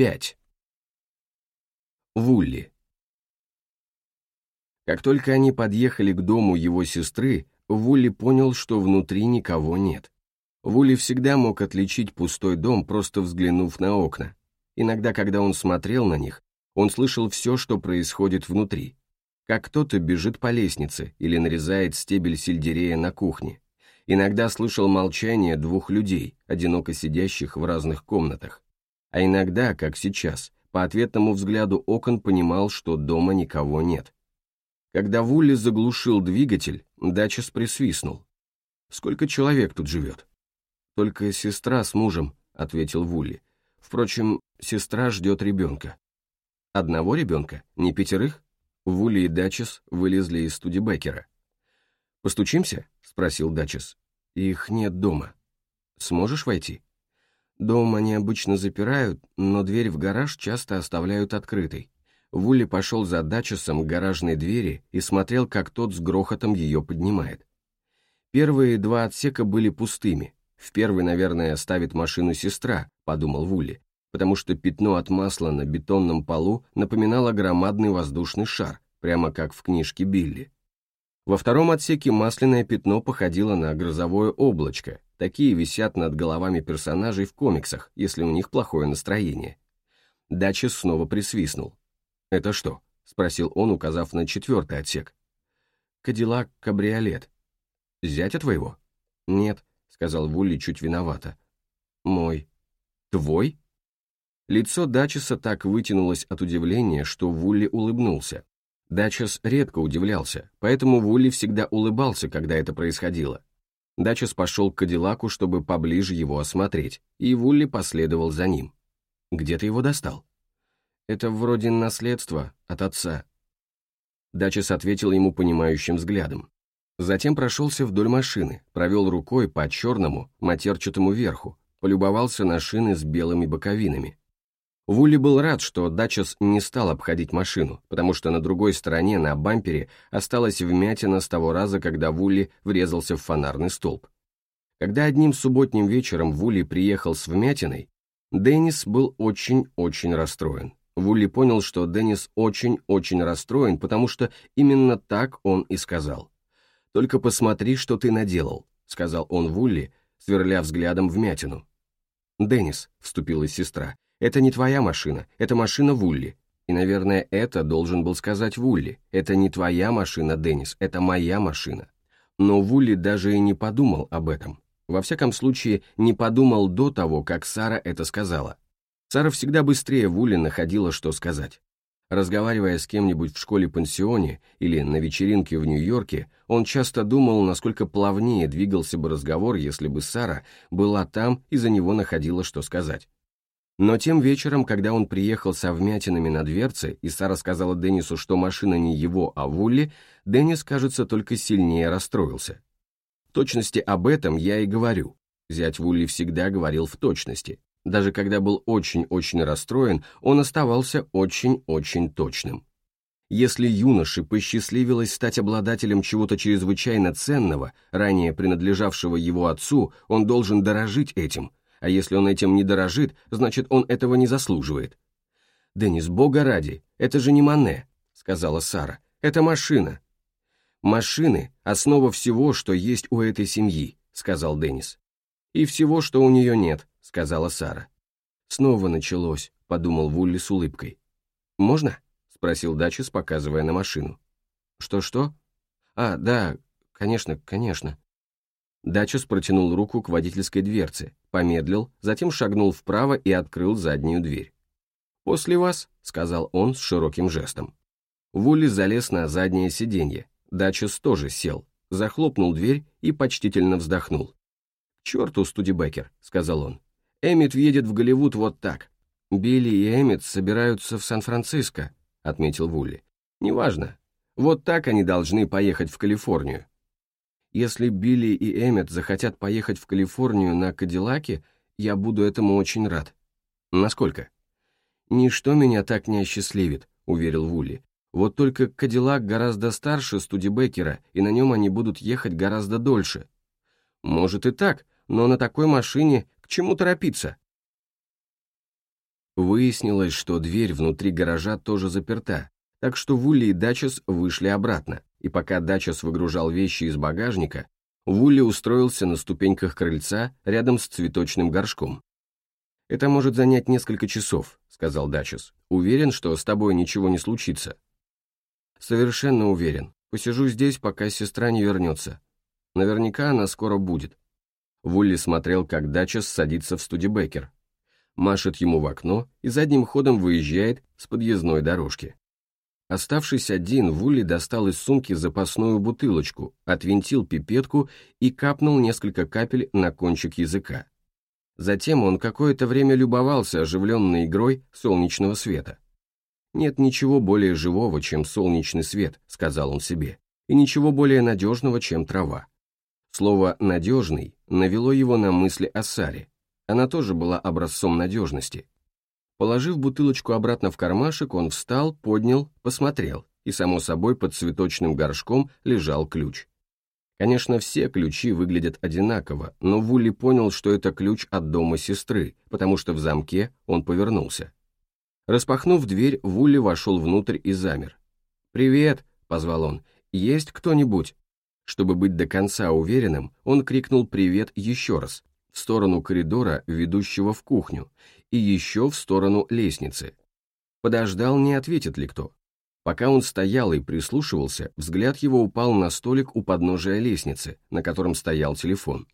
5. Вулли. Как только они подъехали к дому его сестры, Вулли понял, что внутри никого нет. Вулли всегда мог отличить пустой дом, просто взглянув на окна. Иногда, когда он смотрел на них, он слышал все, что происходит внутри. Как кто-то бежит по лестнице или нарезает стебель сельдерея на кухне. Иногда слышал молчание двух людей, одиноко сидящих в разных комнатах. А иногда, как сейчас, по ответному взгляду окон понимал, что дома никого нет. Когда Вулли заглушил двигатель, Дачес присвистнул. «Сколько человек тут живет?» «Только сестра с мужем», — ответил Вулли. «Впрочем, сестра ждет ребенка». «Одного ребенка? Не пятерых?» Вулли и Дачес вылезли из Студебекера. «Постучимся?» — спросил Дачес. «Их нет дома. Сможешь войти?» Дом они обычно запирают, но дверь в гараж часто оставляют открытой. Вулли пошел за Дачесом к гаражной двери и смотрел, как тот с грохотом ее поднимает. Первые два отсека были пустыми. В первый, наверное, ставит машину сестра, подумал Вулли, потому что пятно от масла на бетонном полу напоминало громадный воздушный шар, прямо как в книжке Билли. Во втором отсеке масляное пятно походило на грозовое облачко, такие висят над головами персонажей в комиксах, если у них плохое настроение. Дачес снова присвистнул. «Это что?» — спросил он, указав на четвертый отсек. «Кадиллак кабриолет». «Зятя твоего?» «Нет», — сказал Вулли чуть виновато. «Мой». «Твой?» Лицо Дачеса так вытянулось от удивления, что Вулли улыбнулся. Дачес редко удивлялся, поэтому Вулли всегда улыбался, когда это происходило. Дачес пошел к Кадиллаку, чтобы поближе его осмотреть, и Вулли последовал за ним. «Где ты его достал?» «Это вроде наследство от отца». Дачес ответил ему понимающим взглядом. Затем прошелся вдоль машины, провел рукой по черному, матерчатому верху, полюбовался на шины с белыми боковинами. Вулли был рад, что Дачес не стал обходить машину, потому что на другой стороне, на бампере, осталась вмятина с того раза, когда Вулли врезался в фонарный столб. Когда одним субботним вечером Вулли приехал с вмятиной, Деннис был очень-очень расстроен. Вулли понял, что Деннис очень-очень расстроен, потому что именно так он и сказал. «Только посмотри, что ты наделал», — сказал он Вулли, сверля взглядом вмятину. «Деннис», — вступилась сестра, это не твоя машина, это машина Вулли. И, наверное, это должен был сказать Вулли. Это не твоя машина, Деннис, это моя машина. Но Вулли даже и не подумал об этом. Во всяком случае, не подумал до того, как Сара это сказала. Сара всегда быстрее Вулли находила, что сказать. Разговаривая с кем-нибудь в школе-пансионе или на вечеринке в Нью-Йорке, он часто думал, насколько плавнее двигался бы разговор, если бы Сара была там и за него находила, что сказать. Но тем вечером, когда он приехал со вмятинами на дверце, и Сара сказала Деннису, что машина не его, а Вулли, Деннис, кажется, только сильнее расстроился. В точности об этом я и говорю. Зять Вулли всегда говорил в точности. Даже когда был очень-очень расстроен, он оставался очень-очень точным. Если юноше посчастливилось стать обладателем чего-то чрезвычайно ценного, ранее принадлежавшего его отцу, он должен дорожить этим – а если он этим не дорожит, значит, он этого не заслуживает. «Деннис, бога ради, это же не Мане», — сказала Сара. «Это машина». «Машины — основа всего, что есть у этой семьи», — сказал Деннис. «И всего, что у нее нет», — сказала Сара. «Снова началось», — подумал Вулли с улыбкой. «Можно?» — спросил Дачес, показывая на машину. «Что-что?» «А, да, конечно, конечно». Дачес протянул руку к водительской дверце, помедлил, затем шагнул вправо и открыл заднюю дверь. «После вас», — сказал он с широким жестом. Вулли залез на заднее сиденье, Дачес тоже сел, захлопнул дверь и почтительно вздохнул. «К черту, Студибекер», — сказал он. «Эммит въедет в Голливуд вот так». «Билли и Эммит собираются в Сан-Франциско», — отметил Вулли. «Неважно. Вот так они должны поехать в Калифорнию. Если Билли и Эммет захотят поехать в Калифорнию на Кадиллаке, я буду этому очень рад. Насколько? Ничто меня так не осчастливит, уверил Вулли. Вот только Кадиллак гораздо старше Студебекера, и на нем они будут ехать гораздо дольше. Может и так, но на такой машине к чему торопиться? Выяснилось, что дверь внутри гаража тоже заперта, так что Вулли и Дачес вышли обратно, и пока Дачес выгружал вещи из багажника, Вулли устроился на ступеньках крыльца рядом с цветочным горшком. «Это может занять несколько часов», — сказал Дачес. «Уверен, что с тобой ничего не случится». «Совершенно уверен. Посижу здесь, пока сестра не вернется. Наверняка она скоро будет». Вулли смотрел, как Дачес садится в студибекер. Машет ему в окно и задним ходом выезжает с подъездной дорожки. Оставшись один, Вулли достал из сумки запасную бутылочку, отвинтил пипетку и капнул несколько капель на кончик языка. Затем он какое-то время любовался оживленной игрой солнечного света. «Нет ничего более живого, чем солнечный свет», — сказал он себе, «и ничего более надежного, чем трава». Слово «надежный» навело его на мысли о Саре. Она тоже была образцом надежности. Положив бутылочку обратно в кармашек, он встал, поднял, посмотрел, и, само собой, под цветочным горшком лежал ключ. Конечно, все ключи выглядят одинаково, но Вулли понял, что это ключ от дома сестры, потому что в замке он повернулся. Распахнув дверь, Вулли вошел внутрь и замер. «Привет!» — позвал он. «Есть кто-нибудь?» Чтобы быть до конца уверенным, он крикнул «привет» еще раз, в сторону коридора, ведущего в кухню, и еще в сторону лестницы. Подождал, не ответит ли кто. Пока он стоял и прислушивался, взгляд его упал на столик у подножия лестницы, на котором стоял телефон.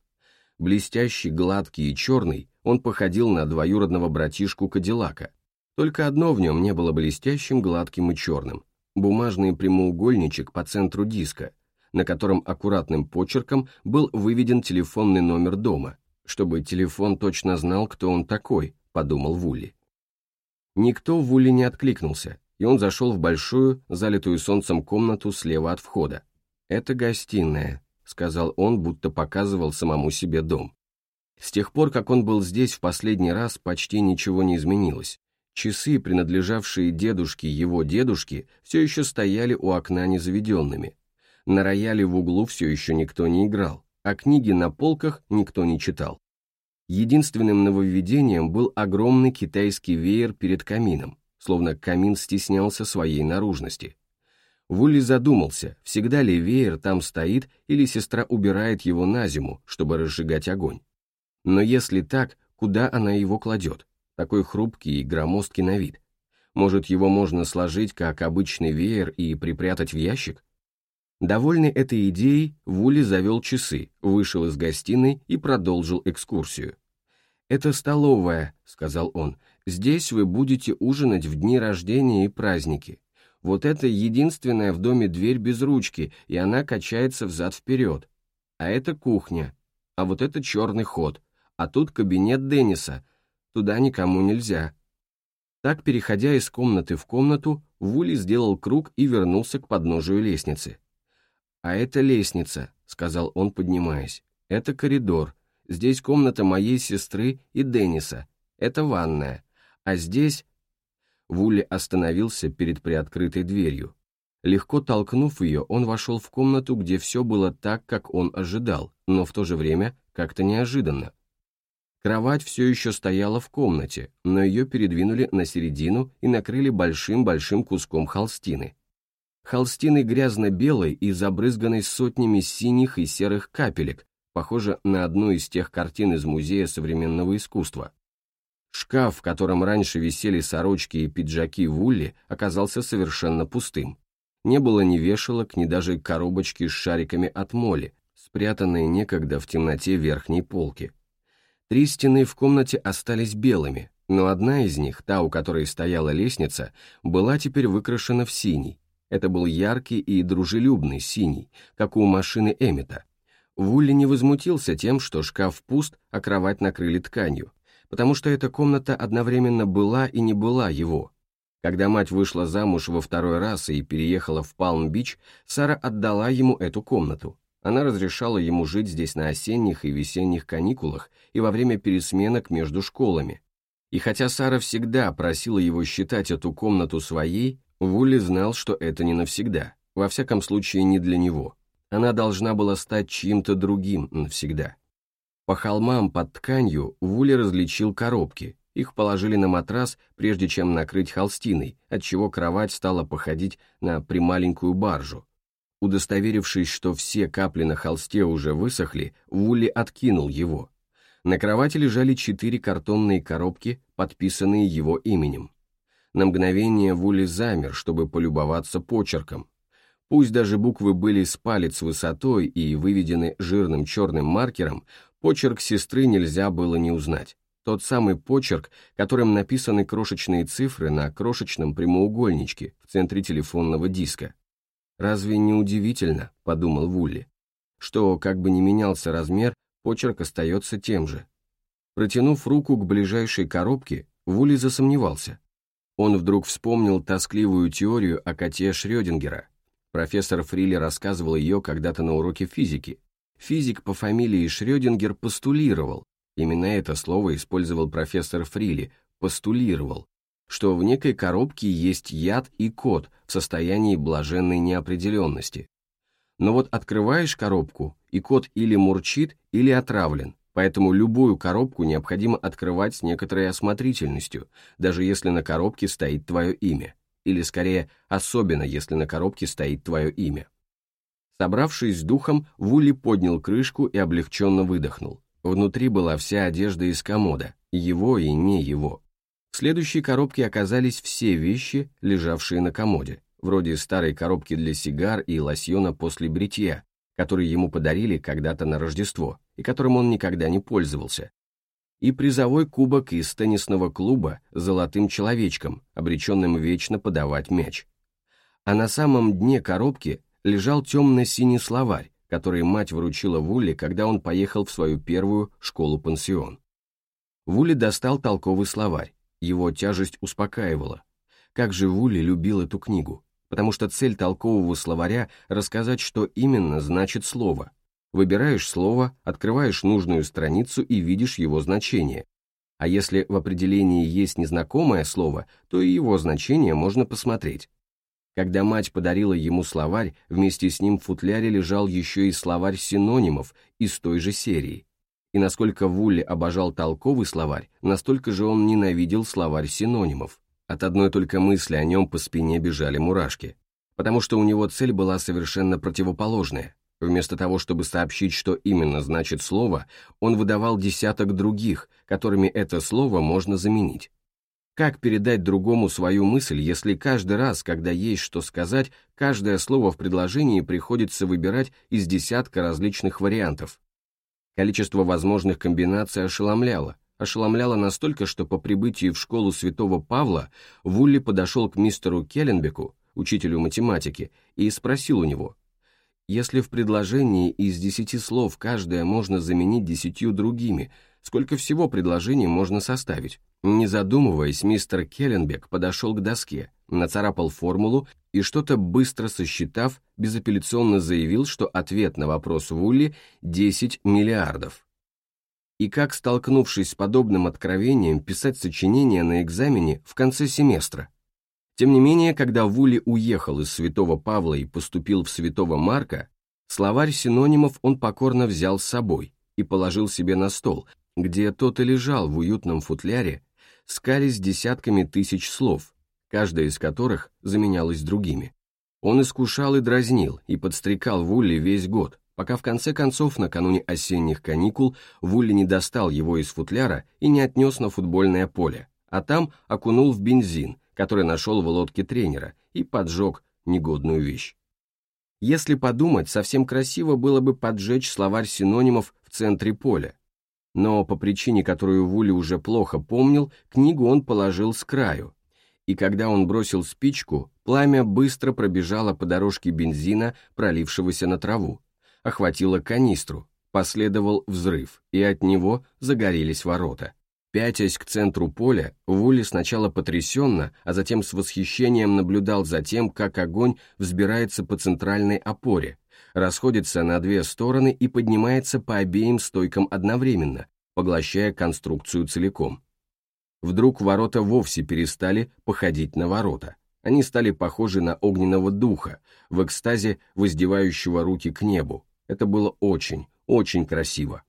Блестящий, гладкий и черный, он походил на двоюродного братишку Кадиллака. Только одно в нем не было блестящим, гладким и черным. Бумажный прямоугольничек по центру диска, на котором аккуратным почерком был выведен телефонный номер дома, чтобы телефон точно знал, кто он такой, подумал Вулли. Никто в Вулли не откликнулся, и он зашел в большую, залитую солнцем комнату слева от входа. «Это гостиная», — сказал он, будто показывал самому себе дом. С тех пор, как он был здесь в последний раз, почти ничего не изменилось. Часы, принадлежавшие дедушке его дедушке, все еще стояли у окна незаведенными. На рояле в углу все еще никто не играл, а книги на полках никто не читал. Единственным нововведением был огромный китайский веер перед камином, словно камин стеснялся своей наружности. Вулли задумался, всегда ли веер там стоит или сестра убирает его на зиму, чтобы разжигать огонь. Но если так, куда она его кладет? Такой хрупкий и громоздкий на вид. Может, его можно сложить как обычный веер и припрятать в ящик? Довольный этой идеей, Вули завел часы, вышел из гостиной и продолжил экскурсию. «Это столовая», — сказал он. «Здесь вы будете ужинать в дни рождения и праздники. Вот это единственная в доме дверь без ручки, и она качается взад-вперед. А это кухня. А вот это черный ход. А тут кабинет Денниса. Туда никому нельзя». Так, переходя из комнаты в комнату, Вули сделал круг и вернулся к подножию лестницы. «А это лестница», — сказал он, поднимаясь. «Это коридор. Здесь комната моей сестры и Денниса. Это ванная. А здесь...» Вулли остановился перед приоткрытой дверью. Легко толкнув ее, он вошел в комнату, где все было так, как он ожидал, но в то же время как-то неожиданно. Кровать все еще стояла в комнате, но ее передвинули на середину и накрыли большим-большим куском холстины холстиной грязно-белой и забрызганной сотнями синих и серых капелек, похоже на одну из тех картин из Музея современного искусства. Шкаф, в котором раньше висели сорочки и пиджаки Вулли, оказался совершенно пустым. Не было ни вешалок, ни даже коробочки с шариками от моли, спрятанные некогда в темноте верхней полки. Три стены в комнате остались белыми, но одна из них, та, у которой стояла лестница, была теперь выкрашена в синий, это был яркий и дружелюбный синий, как у машины Эмита. Вулли не возмутился тем, что шкаф пуст, а кровать накрыли тканью, потому что эта комната одновременно была и не была его. Когда мать вышла замуж во второй раз и переехала в Палм-Бич, Сара отдала ему эту комнату. Она разрешала ему жить здесь на осенних и весенних каникулах и во время пересменок между школами. И хотя Сара всегда просила его считать эту комнату своей, Вулли знал, что это не навсегда, во всяком случае не для него. Она должна была стать чьим-то другим навсегда. По холмам под тканью Вулли различил коробки, Их положили на матрас, прежде чем накрыть холстиной, отчего кровать стала походить на прималенькую баржу. Удостоверившись, что все капли на холсте уже высохли, Вулли откинул его. На кровати лежали четыре картонные коробки, подписанные его именем. На мгновение Вулли замер, чтобы полюбоваться почерком. Пусть даже буквы были с палец высотой и выведены жирным черным маркером, почерк сестры нельзя было не узнать. Тот самый почерк, которым написаны крошечные цифры на крошечном прямоугольничке в центре телефонного диска. «Разве не удивительно?» – подумал Вулли, что, как бы ни менялся размер, почерк остается тем же. Протянув руку к ближайшей коробке, Вулли засомневался. Он вдруг вспомнил тоскливую теорию о коте Шрёдингера. Профессор Фрилли рассказывал ее когда-то на уроке физики. Физик по фамилии Шрёдингер постулировал, Именно это слово использовал профессор Фрили, постулировал, что в некой коробке есть яд и код в состоянии блаженной неопределенности. Но вот открываешь коробку, и код или мурчит, или отравлен, поэтому любую коробку необходимо открывать с некоторой осмотрительностью, даже если на коробке стоит твое имя, или скорее, особенно если на коробке стоит твое имя. Собравшись с духом, Вулли поднял крышку и облегченно выдохнул. Внутри была вся одежда из комода, его и не его. В следующей коробке оказались все вещи, лежавшие на комоде, вроде старой коробки для сигар и лосьона после бритья, который ему подарили когда-то на Рождество и которым он никогда не пользовался, и призовой кубок из теннисного клуба с золотым человечком, обреченным вечно подавать мяч. А на самом дне коробки лежал темно-синий словарь, который мать вручила Вулли, когда он поехал в свою первую школу-пансион. Вулли достал толковый словарь, его тяжесть успокаивала. Как же Вулли любил эту книгу, потому что цель толкового словаря — рассказать, что именно значит слово. Выбираешь слово, открываешь нужную страницу и видишь его значение. А если в определении есть незнакомое слово, то и его значение можно посмотреть. Когда мать подарила ему словарь, вместе с ним в футляре лежал еще и словарь синонимов из той же серии. И насколько Вулли обожал толковый словарь, настолько же он ненавидел словарь синонимов. От одной только мысли о нем по спине бежали мурашки. Потому что у него цель была совершенно противоположная. Вместо того, чтобы сообщить, что именно значит слово, он выдавал десяток других, которыми это слово можно заменить. Как передать другому свою мысль, если каждый раз, когда есть что сказать, каждое слово в предложении приходится выбирать из десятка различных вариантов? Количество возможных комбинаций ошеломляло. Ошеломляло настолько, что по прибытии в школу святого Павла Вулли подошел к мистеру Келленбеку, учителю математики, и спросил у него, «Если в предложении из десяти слов каждое можно заменить десятью другими, сколько всего предложений можно составить?» Не задумываясь, мистер Келленбек подошел к доске, нацарапал формулу и что-то быстро сосчитав, безапелляционно заявил, что ответ на вопрос Вулли – 10 миллиардов. И как, столкнувшись с подобным откровением, писать сочинение на экзамене в конце семестра? Тем не менее, когда Вулли уехал из Святого Павла и поступил в Святого Марка, словарь синонимов он покорно взял с собой и положил себе на стол, где тот и лежал в уютном футляре, скались десятками тысяч слов, каждая из которых заменялась другими. Он искушал и дразнил, и подстрекал Вулли весь год, пока в конце концов, накануне осенних каникул, Вулли не достал его из футляра и не отнес на футбольное поле, а там окунул в бензин, который нашел в лодке тренера, и поджег негодную вещь. Если подумать, совсем красиво было бы поджечь словарь синонимов в центре поля, но по причине, которую Вули уже плохо помнил, книгу он положил с краю. И когда он бросил спичку, пламя быстро пробежало по дорожке бензина, пролившегося на траву, охватило канистру, последовал взрыв, и от него загорелись ворота. Пятясь к центру поля, Вули сначала потрясенно, а затем с восхищением наблюдал за тем, как огонь взбирается по центральной опоре, расходится на две стороны и поднимается по обеим стойкам одновременно, поглощая конструкцию целиком. Вдруг ворота вовсе перестали походить на ворота. Они стали похожи на огненного духа, в экстазе воздевающего руки к небу. Это было очень, очень красиво.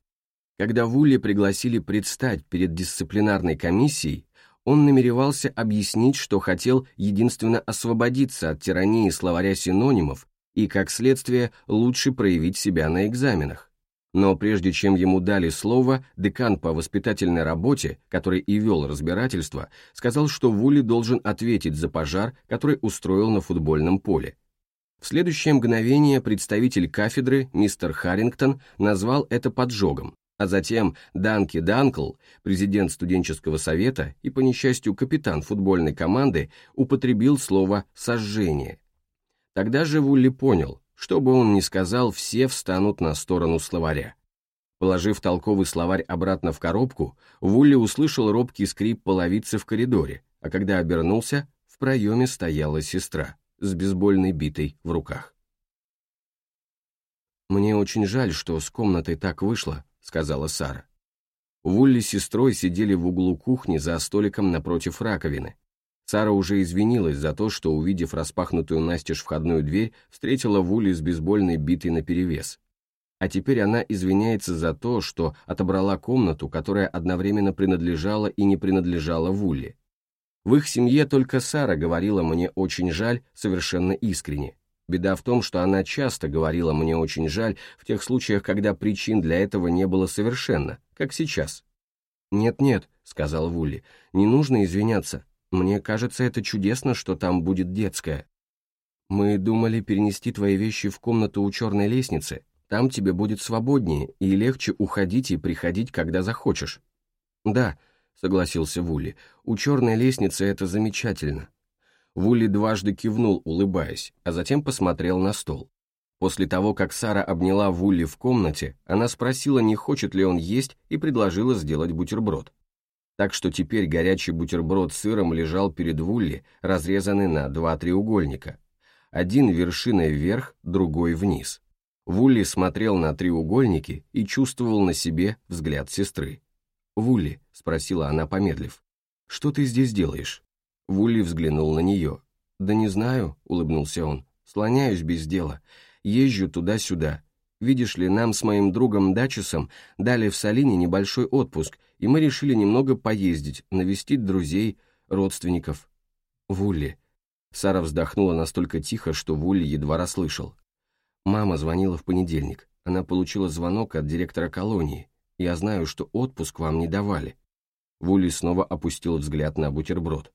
Когда Вулли пригласили предстать перед дисциплинарной комиссией, он намеревался объяснить, что хотел единственно освободиться от тирании словаря синонимов и, как следствие, лучше проявить себя на экзаменах. Но прежде чем ему дали слово, декан по воспитательной работе, который и вел разбирательство, сказал, что Вулли должен ответить за пожар, который устроил на футбольном поле. В следующее мгновение представитель кафедры, мистер Харрингтон, назвал это поджогом, а затем Данки Данкл, президент студенческого совета и, по несчастью, капитан футбольной команды, употребил слово «сожжение». Тогда же Вулли понял, что бы он ни сказал, все встанут на сторону словаря. Положив толковый словарь обратно в коробку, Вулли услышал робкий скрип половицы в коридоре, а когда обернулся, в проеме стояла сестра с бейсбольной битой в руках. «Мне очень жаль, что с комнатой так вышло», — сказала Сара. Вулли с сестрой сидели в углу кухни за столиком напротив раковины. Сара уже извинилась за то, что, увидев распахнутую настежь входную дверь, встретила Вулли с бейсбольной битой наперевес. А теперь она извиняется за то, что отобрала комнату, которая одновременно принадлежала и не принадлежала Вулли. В их семье только Сара говорила «мне очень жаль» совершенно искренне. Беда в том, что она часто говорила «мне очень жаль» в тех случаях, когда причин для этого не было совершенно, как сейчас. «Нет-нет», — сказал Вулли, — «не нужно извиняться. Мне кажется, это чудесно, что там будет детская. Мы думали перенести твои вещи в комнату у черной лестницы. Там тебе будет свободнее и легче уходить и приходить, когда захочешь. Да, согласился Вули, у черной лестницы это замечательно. Вули дважды кивнул, улыбаясь, а затем посмотрел на стол. После того, как Сара обняла Вулли в комнате, она спросила, не хочет ли он есть, и предложила сделать бутерброд так что теперь горячий бутерброд с сыром лежал перед Вулли, разрезанный на два треугольника. Один вершиной вверх, другой вниз. Вулли смотрел на треугольники и чувствовал на себе взгляд сестры. «Вулли», — спросила она, помедлив, — «что ты здесь делаешь?» Вулли взглянул на нее. «Да не знаю», — улыбнулся он, — «слоняюсь без дела, езжу туда-сюда, Видишь ли, нам с моим другом Дачесом дали в Салине небольшой отпуск, и мы решили немного поездить, навестить друзей, родственников. Вулли. Сара вздохнула настолько тихо, что Вулли едва расслышал. Мама звонила в понедельник. Она получила звонок от директора колонии. Я знаю, что отпуск вам не давали. Вулли снова опустил взгляд на бутерброд.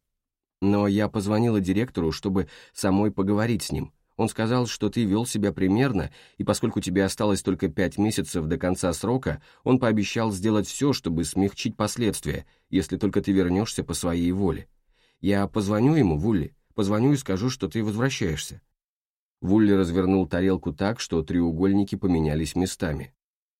Но я позвонила директору, чтобы самой поговорить с ним. Он сказал, что ты вел себя примерно, и поскольку тебе осталось только пять месяцев до конца срока, он пообещал сделать все, чтобы смягчить последствия, если только ты вернешься по своей воле. Я позвоню ему, Вулли, позвоню и скажу, что ты возвращаешься». Вулли развернул тарелку так, что треугольники поменялись местами.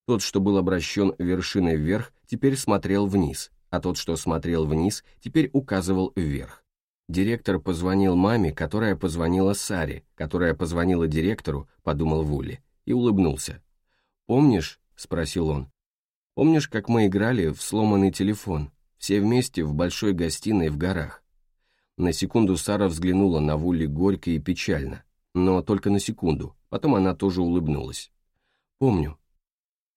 Тот, что был обращен вершиной вверх, теперь смотрел вниз, а тот, что смотрел вниз, теперь указывал вверх. Директор позвонил маме, которая позвонила Саре, которая позвонила директору, подумал Вулли, и улыбнулся. «Помнишь?» — спросил он. «Помнишь, как мы играли в сломанный телефон, все вместе в большой гостиной в горах?» На секунду Сара взглянула на Вулли горько и печально, но только на секунду, потом она тоже улыбнулась. «Помню»,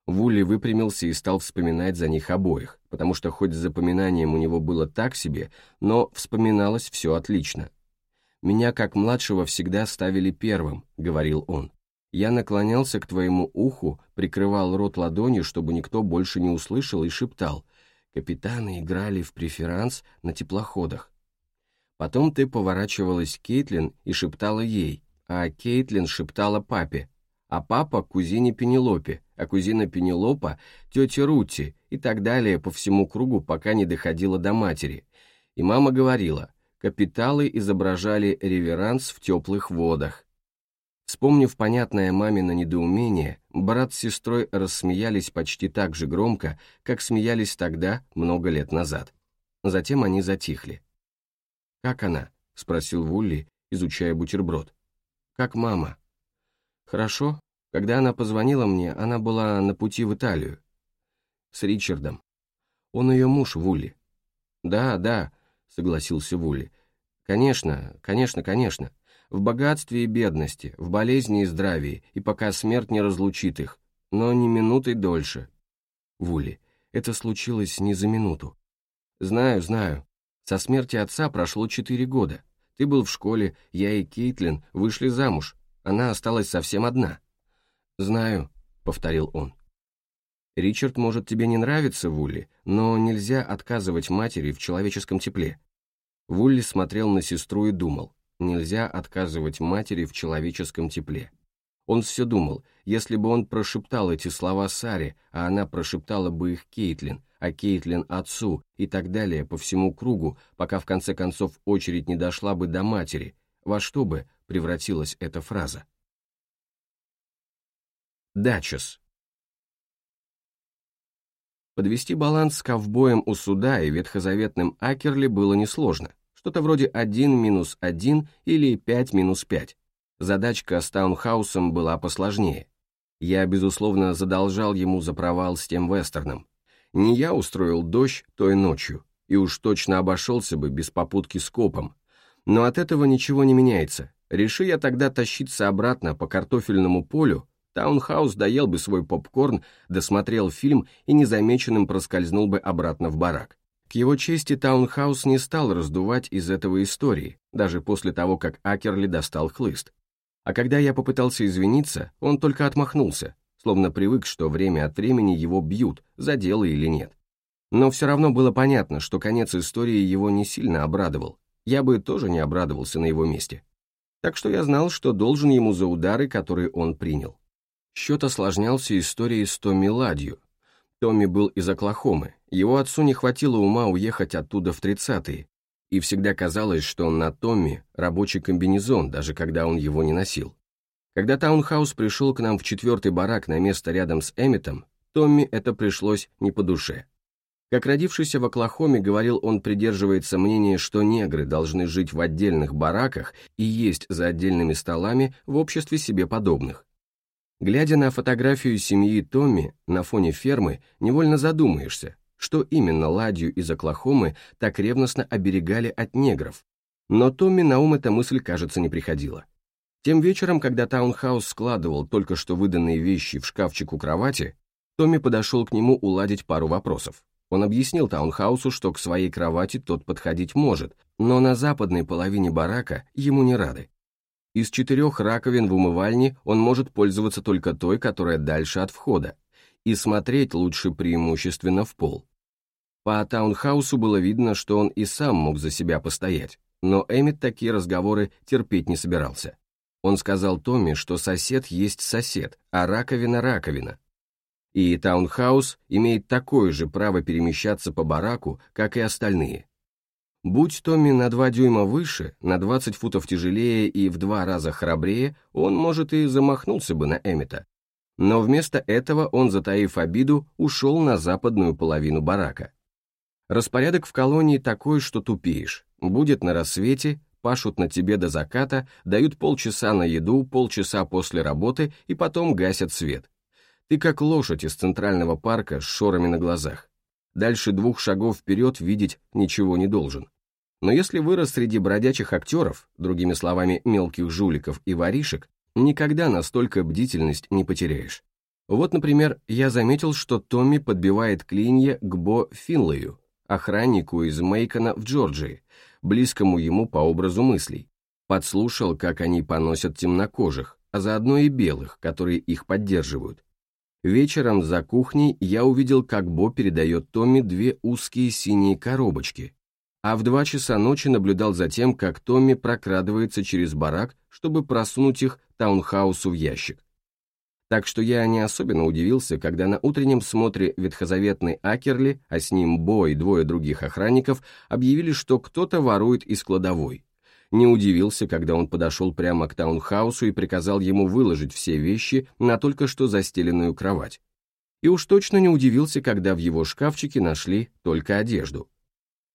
Вулли выпрямился и стал вспоминать за них обоих, потому что хоть с запоминанием у него было так себе, но вспоминалось все отлично. «Меня, как младшего, всегда ставили первым», — говорил он. «Я наклонялся к твоему уху, прикрывал рот ладонью, чтобы никто больше не услышал, и шептал. Капитаны играли в преферанс на теплоходах. Потом ты поворачивалась к Кейтлин и шептала ей, а Кейтлин шептала папе, а папа — кузине Пенелопе, а кузина Пенелопа — тете Рути и так далее по всему кругу, пока не доходила до матери. И мама говорила, капиталы изображали реверанс в теплых водах. Вспомнив понятное мамино недоумение, брат с сестрой рассмеялись почти так же громко, как смеялись тогда, много лет назад. Затем они затихли. «Как она?» — спросил Вулли, изучая бутерброд. «Как мама?» «Хорошо, когда она позвонила мне, она была на пути в Италию. С Ричардом. Он ее муж, Вулли. Да, да, согласился Вулли. Конечно, конечно, конечно. В богатстве и бедности, в болезни и здравии, и пока смерть не разлучит их, но не минутой дольше. Вули, это случилось не за минуту. Знаю, знаю. Со смерти отца прошло четыре года. Ты был в школе, я и Кейтлин вышли замуж. Она осталась совсем одна. Знаю, повторил он. Ричард может тебе не нравиться, Вулли, но нельзя отказывать матери в человеческом тепле. Вулли смотрел на сестру и думал, нельзя отказывать матери в человеческом тепле. Он все думал, если бы он прошептал эти слова Саре, а она прошептала бы их Кейтлин, а Кейтлин отцу и так далее по всему кругу, пока в конце концов очередь не дошла бы до матери, во что бы превратилась эта фраза? Дачес. Подвести баланс с ковбоем у суда и ветхозаветным Акерли было несложно, что-то вроде 1 минус 1 или 5 минус 5. Задачка с таунхаусом была посложнее. Я, безусловно, задолжал ему за провал с тем вестерном. Не я устроил дождь той ночью, и уж точно обошелся бы без попутки с копом. Но от этого ничего не меняется. Реши я тогда тащиться обратно по картофельному полю, Таунхаус доел бы свой попкорн, досмотрел фильм и незамеченным проскользнул бы обратно в барак. К его чести Таунхаус не стал раздувать из этого истории, даже после того, как Акерли достал хлыст. А когда я попытался извиниться, он только отмахнулся, словно привык, что время от времени его бьют, за дело или нет. Но все равно было понятно, что конец истории его не сильно обрадовал. Я бы тоже не обрадовался на его месте. Так что я знал, что должен ему за удары, которые он принял. Счет осложнялся историей с Томми Ладью. Томми был из Оклахомы, его отцу не хватило ума уехать оттуда в 30-е, и всегда казалось, что на Томми рабочий комбинезон, даже когда он его не носил. Когда Таунхаус пришел к нам в четвертый барак на место рядом с Эмметом, Томми это пришлось не по душе. Как родившийся в Оклахоме, говорил он, придерживается мнения, что негры должны жить в отдельных бараках и есть за отдельными столами в обществе себе подобных. Глядя на фотографию семьи Томми на фоне фермы, невольно задумаешься, что именно ладью из Оклахомы так ревностно оберегали от негров. Но Томми на ум эта мысль, кажется, не приходила. Тем вечером, когда Таунхаус складывал только что выданные вещи в шкафчик у кровати, Томми подошел к нему уладить пару вопросов. Он объяснил Таунхаусу, что к своей кровати тот подходить может, но на западной половине барака ему не рады. Из четырех раковин в умывальне он может пользоваться только той, которая дальше от входа, и смотреть лучше преимущественно в пол. По таунхаусу было видно, что он и сам мог за себя постоять, но Эммет такие разговоры терпеть не собирался. Он сказал Томми, что сосед есть сосед, а раковина – раковина. И таунхаус имеет такое же право перемещаться по бараку, как и остальные. Будь Томми на два дюйма выше, на 20 футов тяжелее и в два раза храбрее, он, может, и замахнулся бы на Эммета. Но вместо этого он, затаив обиду, ушел на западную половину барака. Распорядок в колонии такой, что тупеешь. Будет на рассвете, пашут на тебе до заката, дают полчаса на еду, полчаса после работы и потом гасят свет. Ты как лошадь из центрального парка с шорами на глазах. Дальше двух шагов вперед видеть ничего не должен. Но если вырос среди бродячих актеров, другими словами, мелких жуликов и воришек, никогда настолько бдительность не потеряешь. Вот, например, я заметил, что Томми подбивает клинья к Бо Финлею, охраннику из Мейкона в Джорджии, близкому ему по образу мыслей. Подслушал, как они поносят темнокожих, а заодно и белых, которые их поддерживают. Вечером за кухней я увидел, как Бо передает Томми две узкие синие коробочки, а в два часа ночи наблюдал за тем, как Томми прокрадывается через барак, чтобы просунуть их таунхаусу в ящик. Так что я не особенно удивился, когда на утреннем смотре ветхозаветный Акерли, а с ним Бо и двое других охранников, объявили, что кто-то ворует из кладовой. Не удивился, когда он подошел прямо к таунхаусу и приказал ему выложить все вещи на только что застеленную кровать. И уж точно не удивился, когда в его шкафчике нашли только одежду.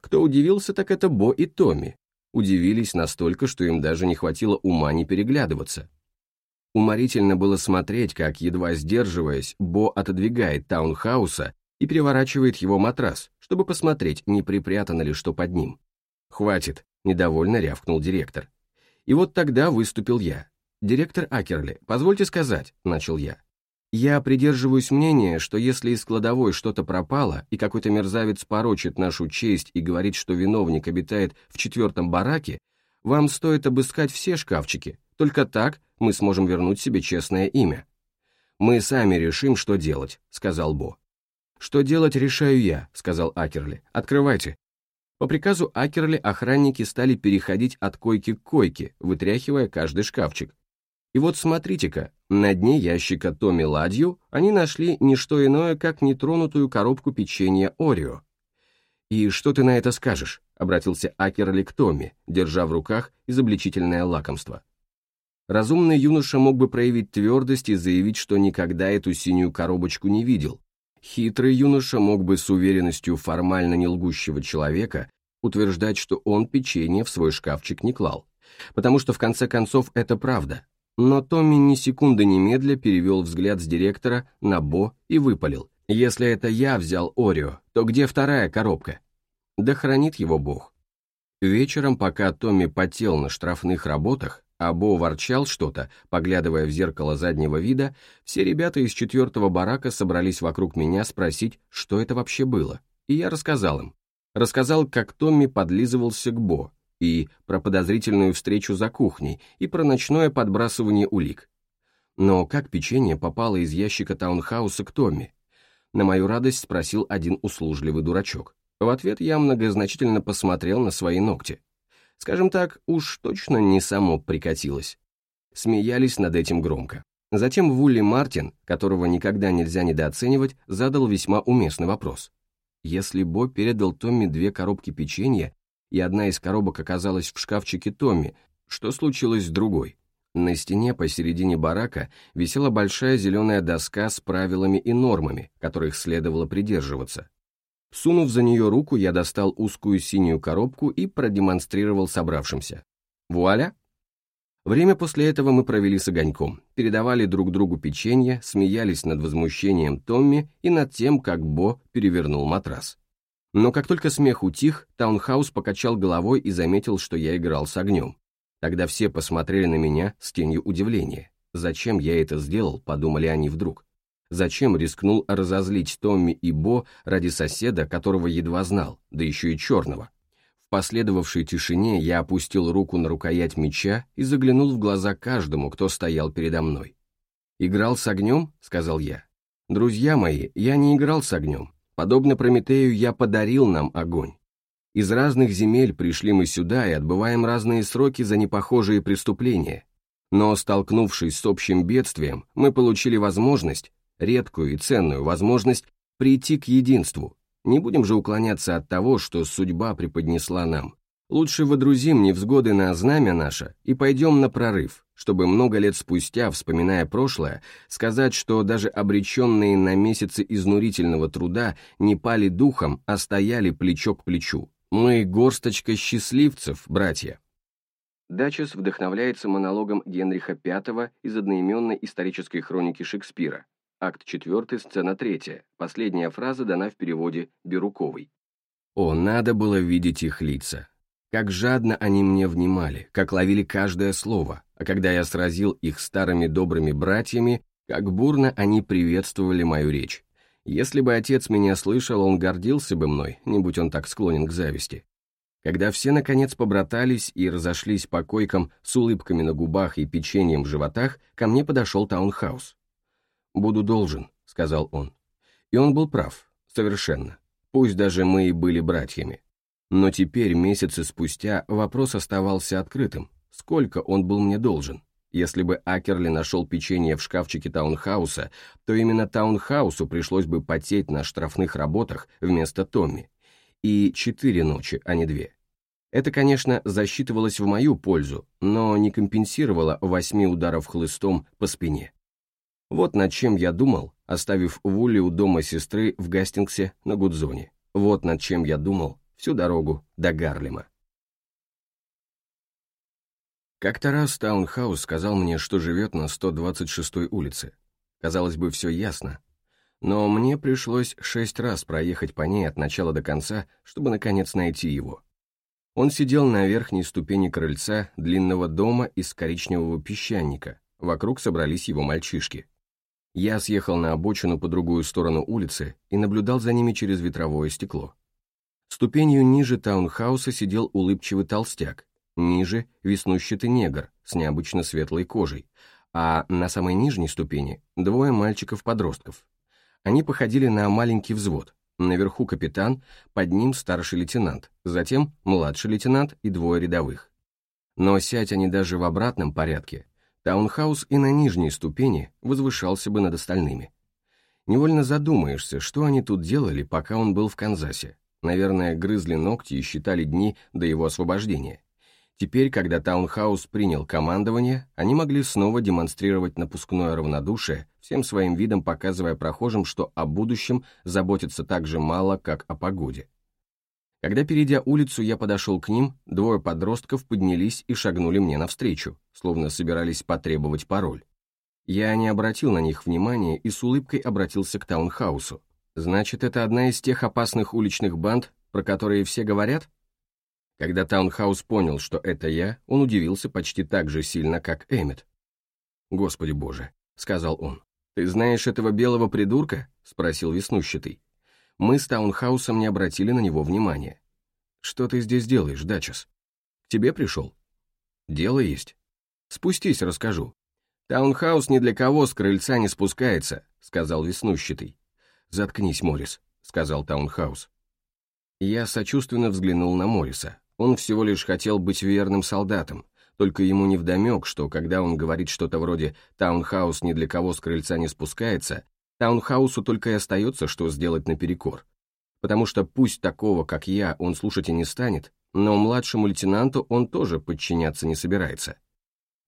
Кто удивился, так это Бо и Томми. Удивились настолько, что им даже не хватило ума не переглядываться. Уморительно было смотреть, как, едва сдерживаясь, Бо отодвигает таунхауса и переворачивает его матрас, чтобы посмотреть, не припрятано ли что под ним. «Хватит», — недовольно рявкнул директор. И вот тогда выступил я. «Директор Акерли, позвольте сказать», — начал я. Я придерживаюсь мнения, что если из кладовой что-то пропало, и какой-то мерзавец порочит нашу честь и говорит, что виновник обитает в четвертом бараке, вам стоит обыскать все шкафчики, только так мы сможем вернуть себе честное имя. «Мы сами решим, что делать», — сказал Бо. «Что делать, решаю я», — сказал Акерли. «Открывайте». По приказу Акерли охранники стали переходить от койки к койке, вытряхивая каждый шкафчик. И вот смотрите-ка, на дне ящика Томми Ладью они нашли не что иное, как нетронутую коробку печенья Орео. «И что ты на это скажешь?» — обратился Акерли к Томми, держа в руках изобличительное лакомство. Разумный юноша мог бы проявить твердость и заявить, что никогда эту синюю коробочку не видел. Хитрый юноша мог бы с уверенностью формально не лгущего человека утверждать, что он печенье в свой шкафчик не клал. Потому что в конце концов это правда. Но Томми ни секунды немедля перевел взгляд с директора на Бо и выпалил. «Если это я взял Орео, то где вторая коробка?» Да хранит его Бог. Вечером, пока Томми потел на штрафных работах, а Бо ворчал что-то, поглядывая в зеркало заднего вида, все ребята из четвертого барака собрались вокруг меня спросить, что это вообще было. И я рассказал им. Рассказал, как Томми подлизывался к Бо, и про подозрительную встречу за кухней, и про ночное подбрасывание улик. Но как печенье попало из ящика таунхауса к Томми? На мою радость спросил один услужливый дурачок. В ответ я многозначительно посмотрел на свои ногти. Скажем так, уж точно не само прикатилось. Смеялись над этим громко. Затем Вулли Мартин, которого никогда нельзя недооценивать, задал весьма уместный вопрос. Если Бо передал Томми две коробки печенья, и одна из коробок оказалась в шкафчике Томми, что случилось с другой? На стене посередине барака висела большая зеленая доска с правилами и нормами, которых следовало придерживаться. Сунув за нее руку, я достал узкую синюю коробку и продемонстрировал собравшимся. Вуаля! Время после этого мы провели с огоньком, передавали друг другу печенье, смеялись над возмущением Томми и над тем, как Бо перевернул матрас. Но как только смех утих, Таунхаус покачал головой и заметил, что я играл с огнем. Тогда все посмотрели на меня с тенью удивления. Зачем я это сделал, подумали они вдруг. Зачем рискнул разозлить Томми и Бо ради соседа, которого едва знал, да еще и черного? В последовавшей тишине я опустил руку на рукоять меча и заглянул в глаза каждому, кто стоял передо мной. «Играл с огнем?» — сказал я. «Друзья мои, я не играл с огнем. Подобно Прометею, я подарил нам огонь. Из разных земель пришли мы сюда и отбываем разные сроки за непохожие преступления. Но, столкнувшись с общим бедствием, мы получили возможность редкую и ценную возможность прийти к единству. Не будем же уклоняться от того, что судьба преподнесла нам. Лучше водрузим невзгоды на знамя наше и пойдем на прорыв, чтобы много лет спустя, вспоминая прошлое, сказать, что даже обреченные на месяцы изнурительного труда не пали духом, а стояли плечо к плечу. Мы горсточка счастливцев, братья. Дачес вдохновляется монологом Генриха V из одноименной исторической хроники Шекспира, Акт 4, сцена 3. Последняя фраза дана в переводе Бируковой. О, надо было видеть их лица. Как жадно они мне внимали, как ловили каждое слово, а когда я сразил их старыми добрыми братьями, как бурно они приветствовали мою речь. Если бы отец меня слышал, он гордился бы мной, не будь он так склонен к зависти. Когда все наконец побратались и разошлись по койкам с улыбками на губах и печеньем в животах, ко мне подошел таунхаус. «Буду должен», — сказал он. И он был прав, совершенно. Пусть даже мы и были братьями. Но теперь, месяцы спустя, вопрос оставался открытым. Сколько он был мне должен? Если бы Акерли нашел печенье в шкафчике таунхауса, то именно таунхаусу пришлось бы потеть на штрафных работах вместо Томми. И четыре ночи, а не две. Это, конечно, засчитывалось в мою пользу, но не компенсировало восьми ударов хлыстом по спине. Вот над чем я думал, оставив Вулли у дома сестры в Гастингсе на Гудзоне. Вот над чем я думал всю дорогу до Гарлема. Как-то раз Таунхаус сказал мне, что живет на 126-й улице. Казалось бы, все ясно. Но мне пришлось шесть раз проехать по ней от начала до конца, чтобы наконец найти его. Он сидел на верхней ступени крыльца длинного дома из коричневого песчаника. Вокруг собрались его мальчишки. Я съехал на обочину по другую сторону улицы и наблюдал за ними через ветровое стекло. Ступенью ниже таунхауса сидел улыбчивый толстяк, ниже — веснущатый негр с необычно светлой кожей, а на самой нижней ступени — двое мальчиков-подростков. Они походили на маленький взвод. Наверху капитан, под ним старший лейтенант, затем младший лейтенант и двое рядовых. Но сядь они даже в обратном порядке, таунхаус и на нижней ступени возвышался бы над остальными. Невольно задумаешься, что они тут делали, пока он был в Канзасе. Наверное, грызли ногти и считали дни до его освобождения. Теперь, когда Таунхаус принял командование, они могли снова демонстрировать напускное равнодушие, всем своим видом показывая прохожим, что о будущем заботятся так же мало, как о погоде. Когда, перейдя улицу, я подошел к ним, двое подростков поднялись и шагнули мне навстречу, словно собирались потребовать пароль. Я не обратил на них внимания и с улыбкой обратился к таунхаусу. Значит, это одна из тех опасных уличных банд, про которые все говорят? Когда Таунхаус понял, что это я, он удивился почти так же сильно, как Эммет. «Господи боже», — сказал он. «Ты знаешь этого белого придурка?» — спросил веснущатый. Мы с Таунхаусом не обратили на него внимания. «Что ты здесь делаешь, Дачес?» «К тебе пришел?» «Дело есть». «Спустись, расскажу». «Таунхаус ни для кого с крыльца не спускается», — сказал веснущатый. «Заткнись, Моррис», — сказал Таунхаус. Я сочувственно взглянул на Морриса. Он всего лишь хотел быть верным солдатом, только ему невдомек, что когда он говорит что-то вроде «Таунхаус ни для кого с крыльца не спускается», Таунхаусу только и остается, что сделать наперекор. Потому что пусть такого, как я, он слушать и не станет, но младшему лейтенанту он тоже подчиняться не собирается.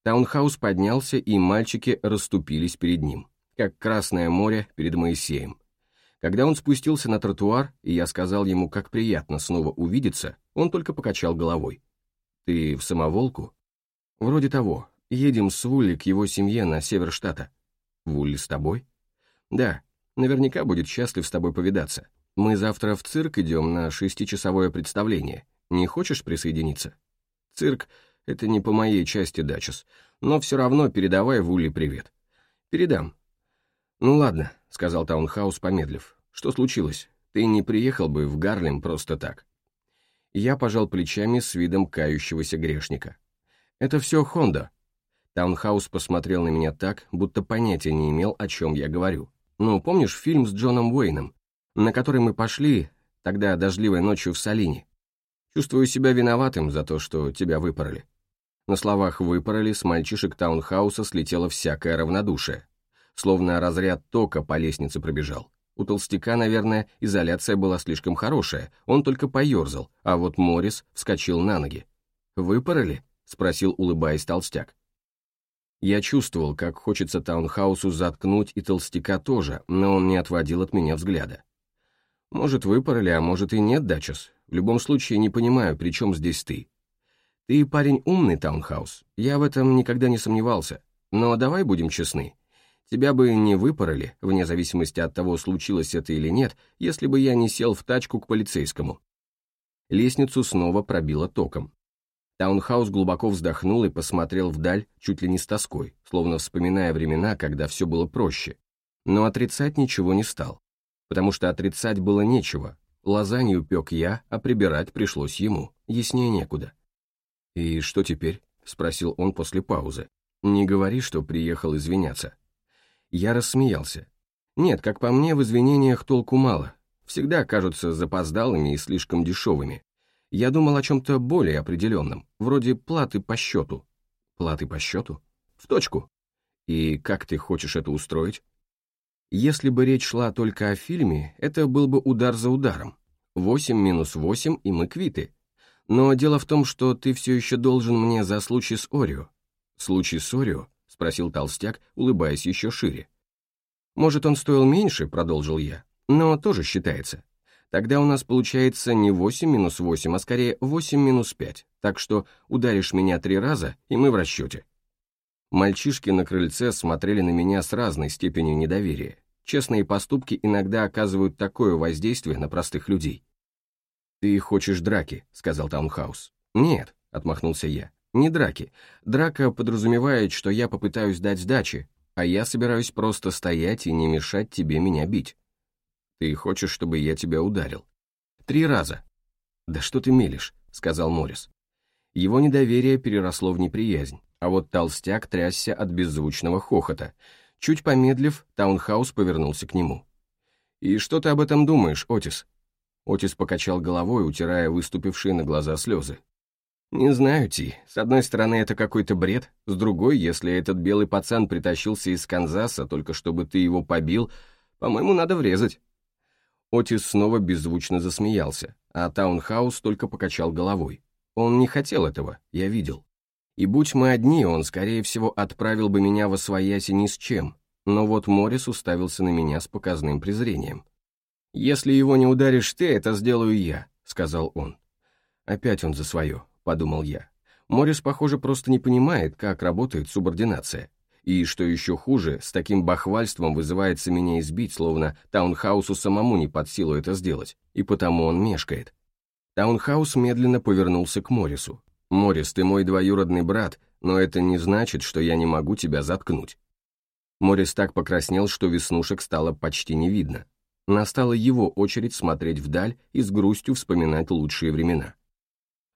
Таунхаус поднялся, и мальчики расступились перед ним, как Красное море перед Моисеем. Когда он спустился на тротуар, и я сказал ему, как приятно снова увидеться, он только покачал головой. «Ты в самоволку?» «Вроде того. Едем с Вулли к его семье на север штата». «Вулли с тобой?» «Да, наверняка будет счастлив с тобой повидаться. Мы завтра в цирк идем на шестичасовое представление. Не хочешь присоединиться?» «Цирк — это не по моей части, Дачес, но все равно передавай Вулли привет». «Передам». «Ну ладно», — сказал Таунхаус, помедлив. «Что случилось? Ты не приехал бы в Гарлем просто так?» Я пожал плечами с видом кающегося грешника. «Это все Хонда». Таунхаус посмотрел на меня так, будто понятия не имел, о чем я говорю. Ну, помнишь фильм с Джоном Уэйном, на который мы пошли тогда дождливой ночью в Салине? Чувствую себя виноватым за то, что тебя выпороли. На словах «выпороли» с мальчишек таунхауса слетело всякое равнодушие. Словно разряд тока по лестнице пробежал. У толстяка, наверное, изоляция была слишком хорошая, он только поерзал, а вот Моррис вскочил на ноги. «Выпороли?» — спросил, улыбаясь толстяк. Я чувствовал, как хочется таунхаусу заткнуть и толстяка тоже, но он не отводил от меня взгляда. Может, выпороли, а может и нет, Дачес. В любом случае, не понимаю, при чем здесь ты. Ты парень умный, Таунхаус, я в этом никогда не сомневался. Но давай будем честны. Тебя бы не выпороли, вне зависимости от того, случилось это или нет, если бы я не сел в тачку к полицейскому. Лестницу снова пробило током. Таунхаус глубоко вздохнул и посмотрел вдаль чуть ли не с тоской, словно вспоминая времена, когда все было проще. Но отрицать ничего не стал, потому что отрицать было нечего. Лазанью пек я, а прибирать пришлось ему, яснее некуда. «И что теперь?» — спросил он после паузы. «Не говори, что приехал извиняться». Я рассмеялся. «Нет, как по мне, в извинениях толку мало. Всегда кажутся запоздалыми и слишком дешевыми. Я думал о чем-то более определенном, вроде платы по счету. Платы по счету? В точку. И как ты хочешь это устроить? Если бы речь шла только о фильме, это был бы удар за ударом. Восемь минус восемь, и мы квиты. Но дело в том, что ты все еще должен мне за случай с Орио. Случай с Орио? Спросил толстяк, улыбаясь еще шире. Может, он стоил меньше, продолжил я, но тоже считается. Тогда у нас получается не 8 минус 8, а скорее 8 минус 5. Так что ударишь меня три раза, и мы в расчете. Мальчишки на крыльце смотрели на меня с разной степенью недоверия. Честные поступки иногда оказывают такое воздействие на простых людей. «Ты хочешь драки», — сказал Таунхаус. «Нет», — отмахнулся я, — «не драки. Драка подразумевает, что я попытаюсь дать сдачи, а я собираюсь просто стоять и не мешать тебе меня бить. Ты хочешь, чтобы я тебя ударил? Три раза. Да что ты мелешь, сказал Морис. Его недоверие переросло в неприязнь, а вот толстяк трясся от беззвучного хохота. Чуть помедлив, Таунхаус повернулся к нему. «И что ты об этом думаешь, Отис?» Отис покачал головой, утирая выступившие на глаза слезы. «Не знаю, Ти. С одной стороны, это какой-то бред, с другой, если этот белый пацан притащился из Канзаса только чтобы ты его побил, по-моему, надо врезать». Отис снова беззвучно засмеялся, а Таунхаус только покачал головой. Он не хотел этого, я видел. И будь мы одни, он, скорее всего, отправил бы меня во свояси ни с чем. Но вот Моррис уставился на меня с показным презрением. «Если его не ударишь ты, это сделаю я», — сказал он. Опять он за свое. — подумал я. Морис, похоже, просто не понимает, как работает субординация. И, что еще хуже, с таким бахвальством вызывается меня избить, словно Таунхаусу самому не под силу это сделать, и потому он мешкает. Таунхаус медленно повернулся к Морису. «Морис, ты мой двоюродный брат, но это не значит, что я не могу тебя заткнуть». Морис так покраснел, что веснушек стало почти не видно. Настала его очередь смотреть вдаль и с грустью вспоминать лучшие времена.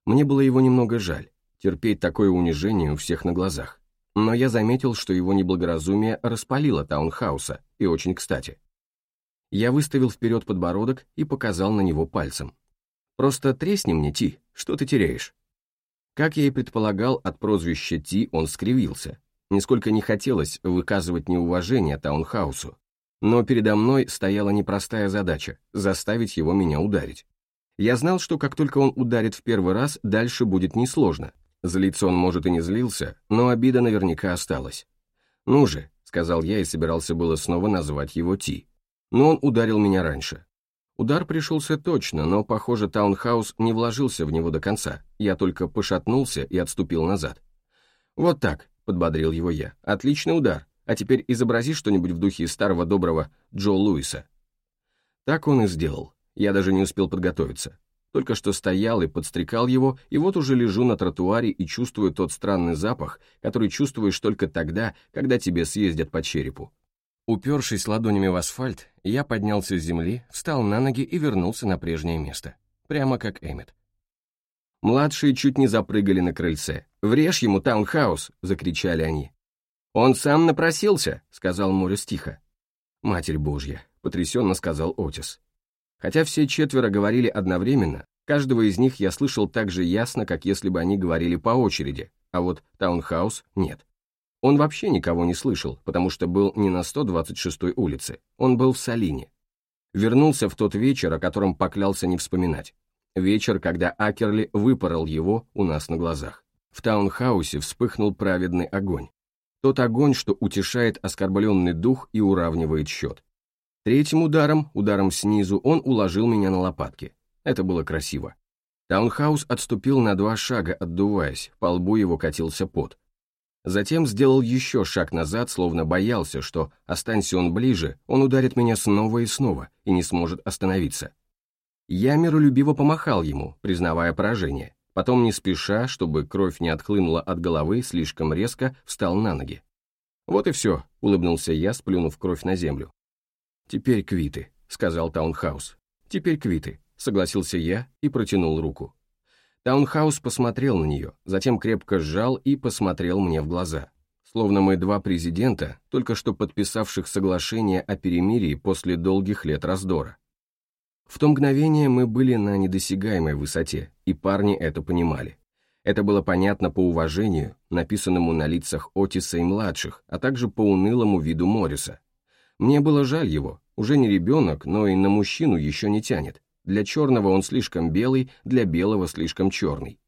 Мне было его немного жаль, терпеть такое унижение у всех на глазах. Но я заметил, что его неблагоразумие распалило Таунхауса, и очень кстати. Я выставил вперед подбородок и показал на него пальцем. «Просто тресни мне, Ти, что ты теряешь?» Как я и предполагал, от прозвища Ти он скривился. Нисколько не хотелось выказывать неуважение Таунхаусу. Но передо мной стояла непростая задача — заставить его меня ударить. Я знал, что как только он ударит в первый раз, дальше будет несложно. Злиться он, может, и не злился, но обида наверняка осталась. «Ну же», — сказал я и собирался было снова назвать его Ти. Но он ударил меня раньше. Удар пришелся точно, но, похоже, Таунхаус не вложился в него до конца. Я только пошатнулся и отступил назад. «Вот так», — подбодрил его я. «Отличный удар. А теперь изобрази что-нибудь в духе старого доброго Джо Луиса». Так он и сделал. Я даже не успел подготовиться. Только что стоял и подстрекал его, и вот уже лежу на тротуаре и чувствую тот странный запах, который чувствуешь только тогда, когда тебе съездят по черепу. Упершись ладонями в асфальт, я поднялся с земли, встал на ноги и вернулся на прежнее место. Прямо как Эммет. Младшие чуть не запрыгали на крыльце. «Врежь ему, Таунхаус!» — закричали они. «Он сам напросился!» — сказал Морис тихо. «Матерь Божья!» — потрясенно сказал Отис. Хотя все четверо говорили одновременно, каждого из них я слышал так же ясно, как если бы они говорили по очереди, а вот Таунхаус нет. Он вообще никого не слышал, потому что был не на 126-й улице, он был в Салине. Вернулся в тот вечер, о котором поклялся не вспоминать. Вечер, когда Акерли выпорол его у нас на глазах. В Таунхаусе вспыхнул праведный огонь. Тот огонь, что утешает оскорбленный дух и уравнивает счет. Третьим ударом, ударом снизу, он уложил меня на лопатки. Это было красиво. Таунхаус отступил на два шага, отдуваясь, по лбу его катился пот. Затем сделал еще шаг назад, словно боялся, что, останься он ближе, он ударит меня снова и снова и не сможет остановиться. Я миролюбиво помахал ему, признавая поражение. Потом, не спеша, чтобы кровь не отхлынула от головы, слишком резко встал на ноги. «Вот и все», — улыбнулся я, сплюнув кровь на землю. «Теперь квиты», — сказал Таунхаус. «Теперь квиты», — согласился я и протянул руку. Таунхаус посмотрел на нее, затем крепко сжал и посмотрел мне в глаза. Словно мы два президента, только что подписавших соглашение о перемирии после долгих лет раздора. В то мгновение мы были на недосягаемой высоте, и парни это понимали. Это было понятно по уважению, написанному на лицах Отиса и младших, а также по унылому виду Морриса, мне было жаль его, уже не ребенок, но и на мужчину еще не тянет. Для черного он слишком белый, для белого слишком черный.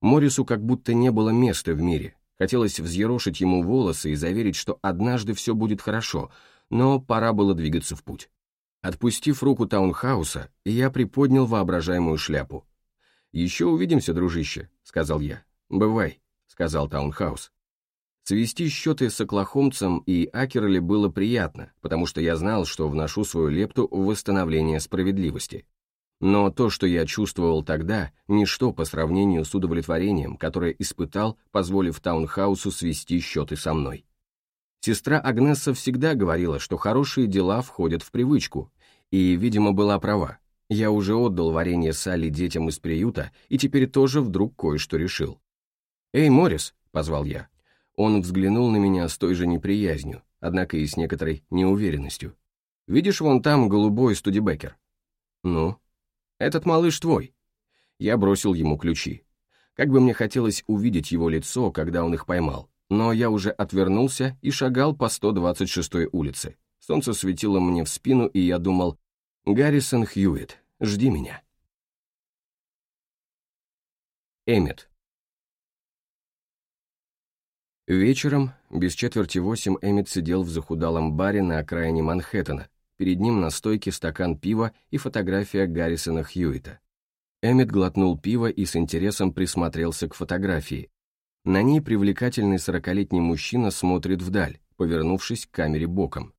Морису как будто не было места в мире. Хотелось взъерошить ему волосы и заверить, что однажды все будет хорошо, но пора было двигаться в путь. Отпустив руку таунхауса, я приподнял воображаемую шляпу. «Еще увидимся, дружище», — сказал я. «Бывай», — сказал таунхаус. Свести счеты с оклахомцем и Акерли было приятно, потому что я знал, что вношу свою лепту в восстановление справедливости. Но то, что я чувствовал тогда, ничто по сравнению с удовлетворением, которое испытал, позволив Таунхаусу свести счеты со мной. Сестра Агнесса всегда говорила, что хорошие дела входят в привычку, и, видимо, была права. Я уже отдал варенье Салли детям из приюта, и теперь тоже вдруг кое-что решил. «Эй, Моррис!» — позвал я. Он взглянул на меня с той же неприязнью, однако и с некоторой неуверенностью. «Видишь вон там голубой студибекер?» «Ну?» «Этот малыш твой». Я бросил ему ключи. Как бы мне хотелось увидеть его лицо, когда он их поймал но я уже отвернулся и шагал по 126-й улице. Солнце светило мне в спину, и я думал, «Гаррисон Хьюитт, жди меня». Эммет. Вечером, без четверти восемь, Эммет сидел в захудалом баре на окраине Манхэттена. Перед ним на стойке стакан пива и фотография Гаррисона Хьюита. Эммет глотнул пиво и с интересом присмотрелся к фотографии, на ней привлекательный сорокалетний мужчина смотрит вдаль, повернувшись к камере боком.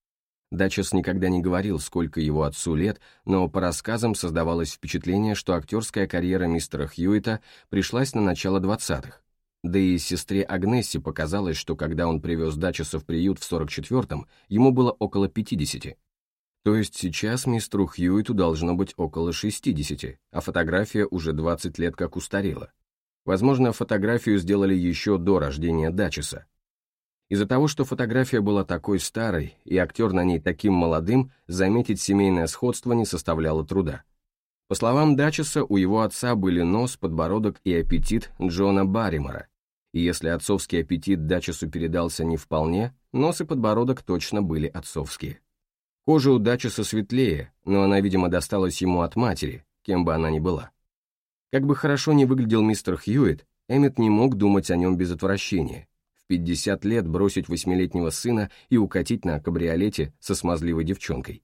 Дачес никогда не говорил, сколько его отцу лет, но по рассказам создавалось впечатление, что актерская карьера мистера Хьюита пришлась на начало двадцатых. Да и сестре Агнессе показалось, что когда он привез Дачеса в приют в 44-м, ему было около 50. То есть сейчас мистеру Хьюиту должно быть около 60, а фотография уже 20 лет как устарела. Возможно, фотографию сделали еще до рождения Дачеса. Из-за того, что фотография была такой старой и актер на ней таким молодым, заметить семейное сходство не составляло труда. По словам Дачеса, у его отца были нос, подбородок и аппетит Джона Барримора, и если отцовский аппетит Дачесу передался не вполне, нос и подбородок точно были отцовские. Кожа у Дачеса светлее, но она, видимо, досталась ему от матери, кем бы она ни была. Как бы хорошо ни выглядел мистер Хьюитт, Эммет не мог думать о нем без отвращения. В 50 лет бросить восьмилетнего сына и укатить на кабриолете со смазливой девчонкой.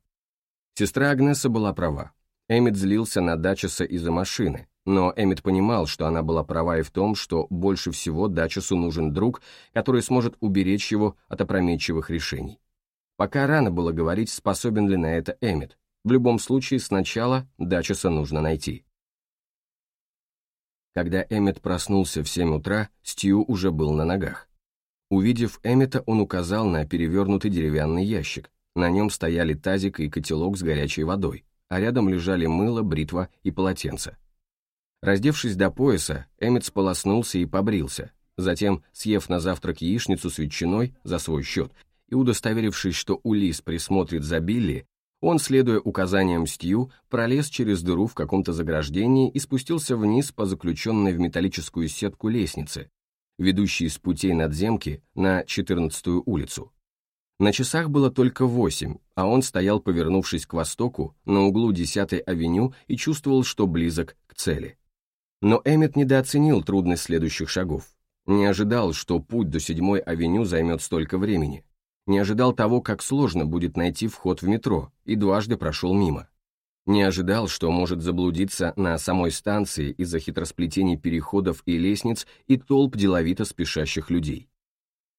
Сестра Агнеса была права. Эммет злился на Дачеса из-за машины, но Эммет понимал, что она была права и в том, что больше всего Дачесу нужен друг, который сможет уберечь его от опрометчивых решений. Пока рано было говорить, способен ли на это Эммет. В любом случае, сначала Дачеса нужно найти. Когда Эммет проснулся в 7 утра, Стью уже был на ногах. Увидев Эммета, он указал на перевернутый деревянный ящик. На нем стояли тазик и котелок с горячей водой, а рядом лежали мыло, бритва и полотенце. Раздевшись до пояса, Эммет сполоснулся и побрился, затем, съев на завтрак яичницу с ветчиной за свой счет и удостоверившись, что Улис присмотрит за Билли, он, следуя указаниям Стью, пролез через дыру в каком-то заграждении и спустился вниз по заключенной в металлическую сетку лестнице, ведущей с путей надземки на 14-ю улицу. На часах было только восемь, а он стоял, повернувшись к востоку, на углу 10-й авеню и чувствовал, что близок к цели. Но Эммет недооценил трудность следующих шагов. Не ожидал, что путь до 7-й авеню займет столько времени не ожидал того, как сложно будет найти вход в метро, и дважды прошел мимо. Не ожидал, что может заблудиться на самой станции из-за хитросплетений переходов и лестниц и толп деловито спешащих людей.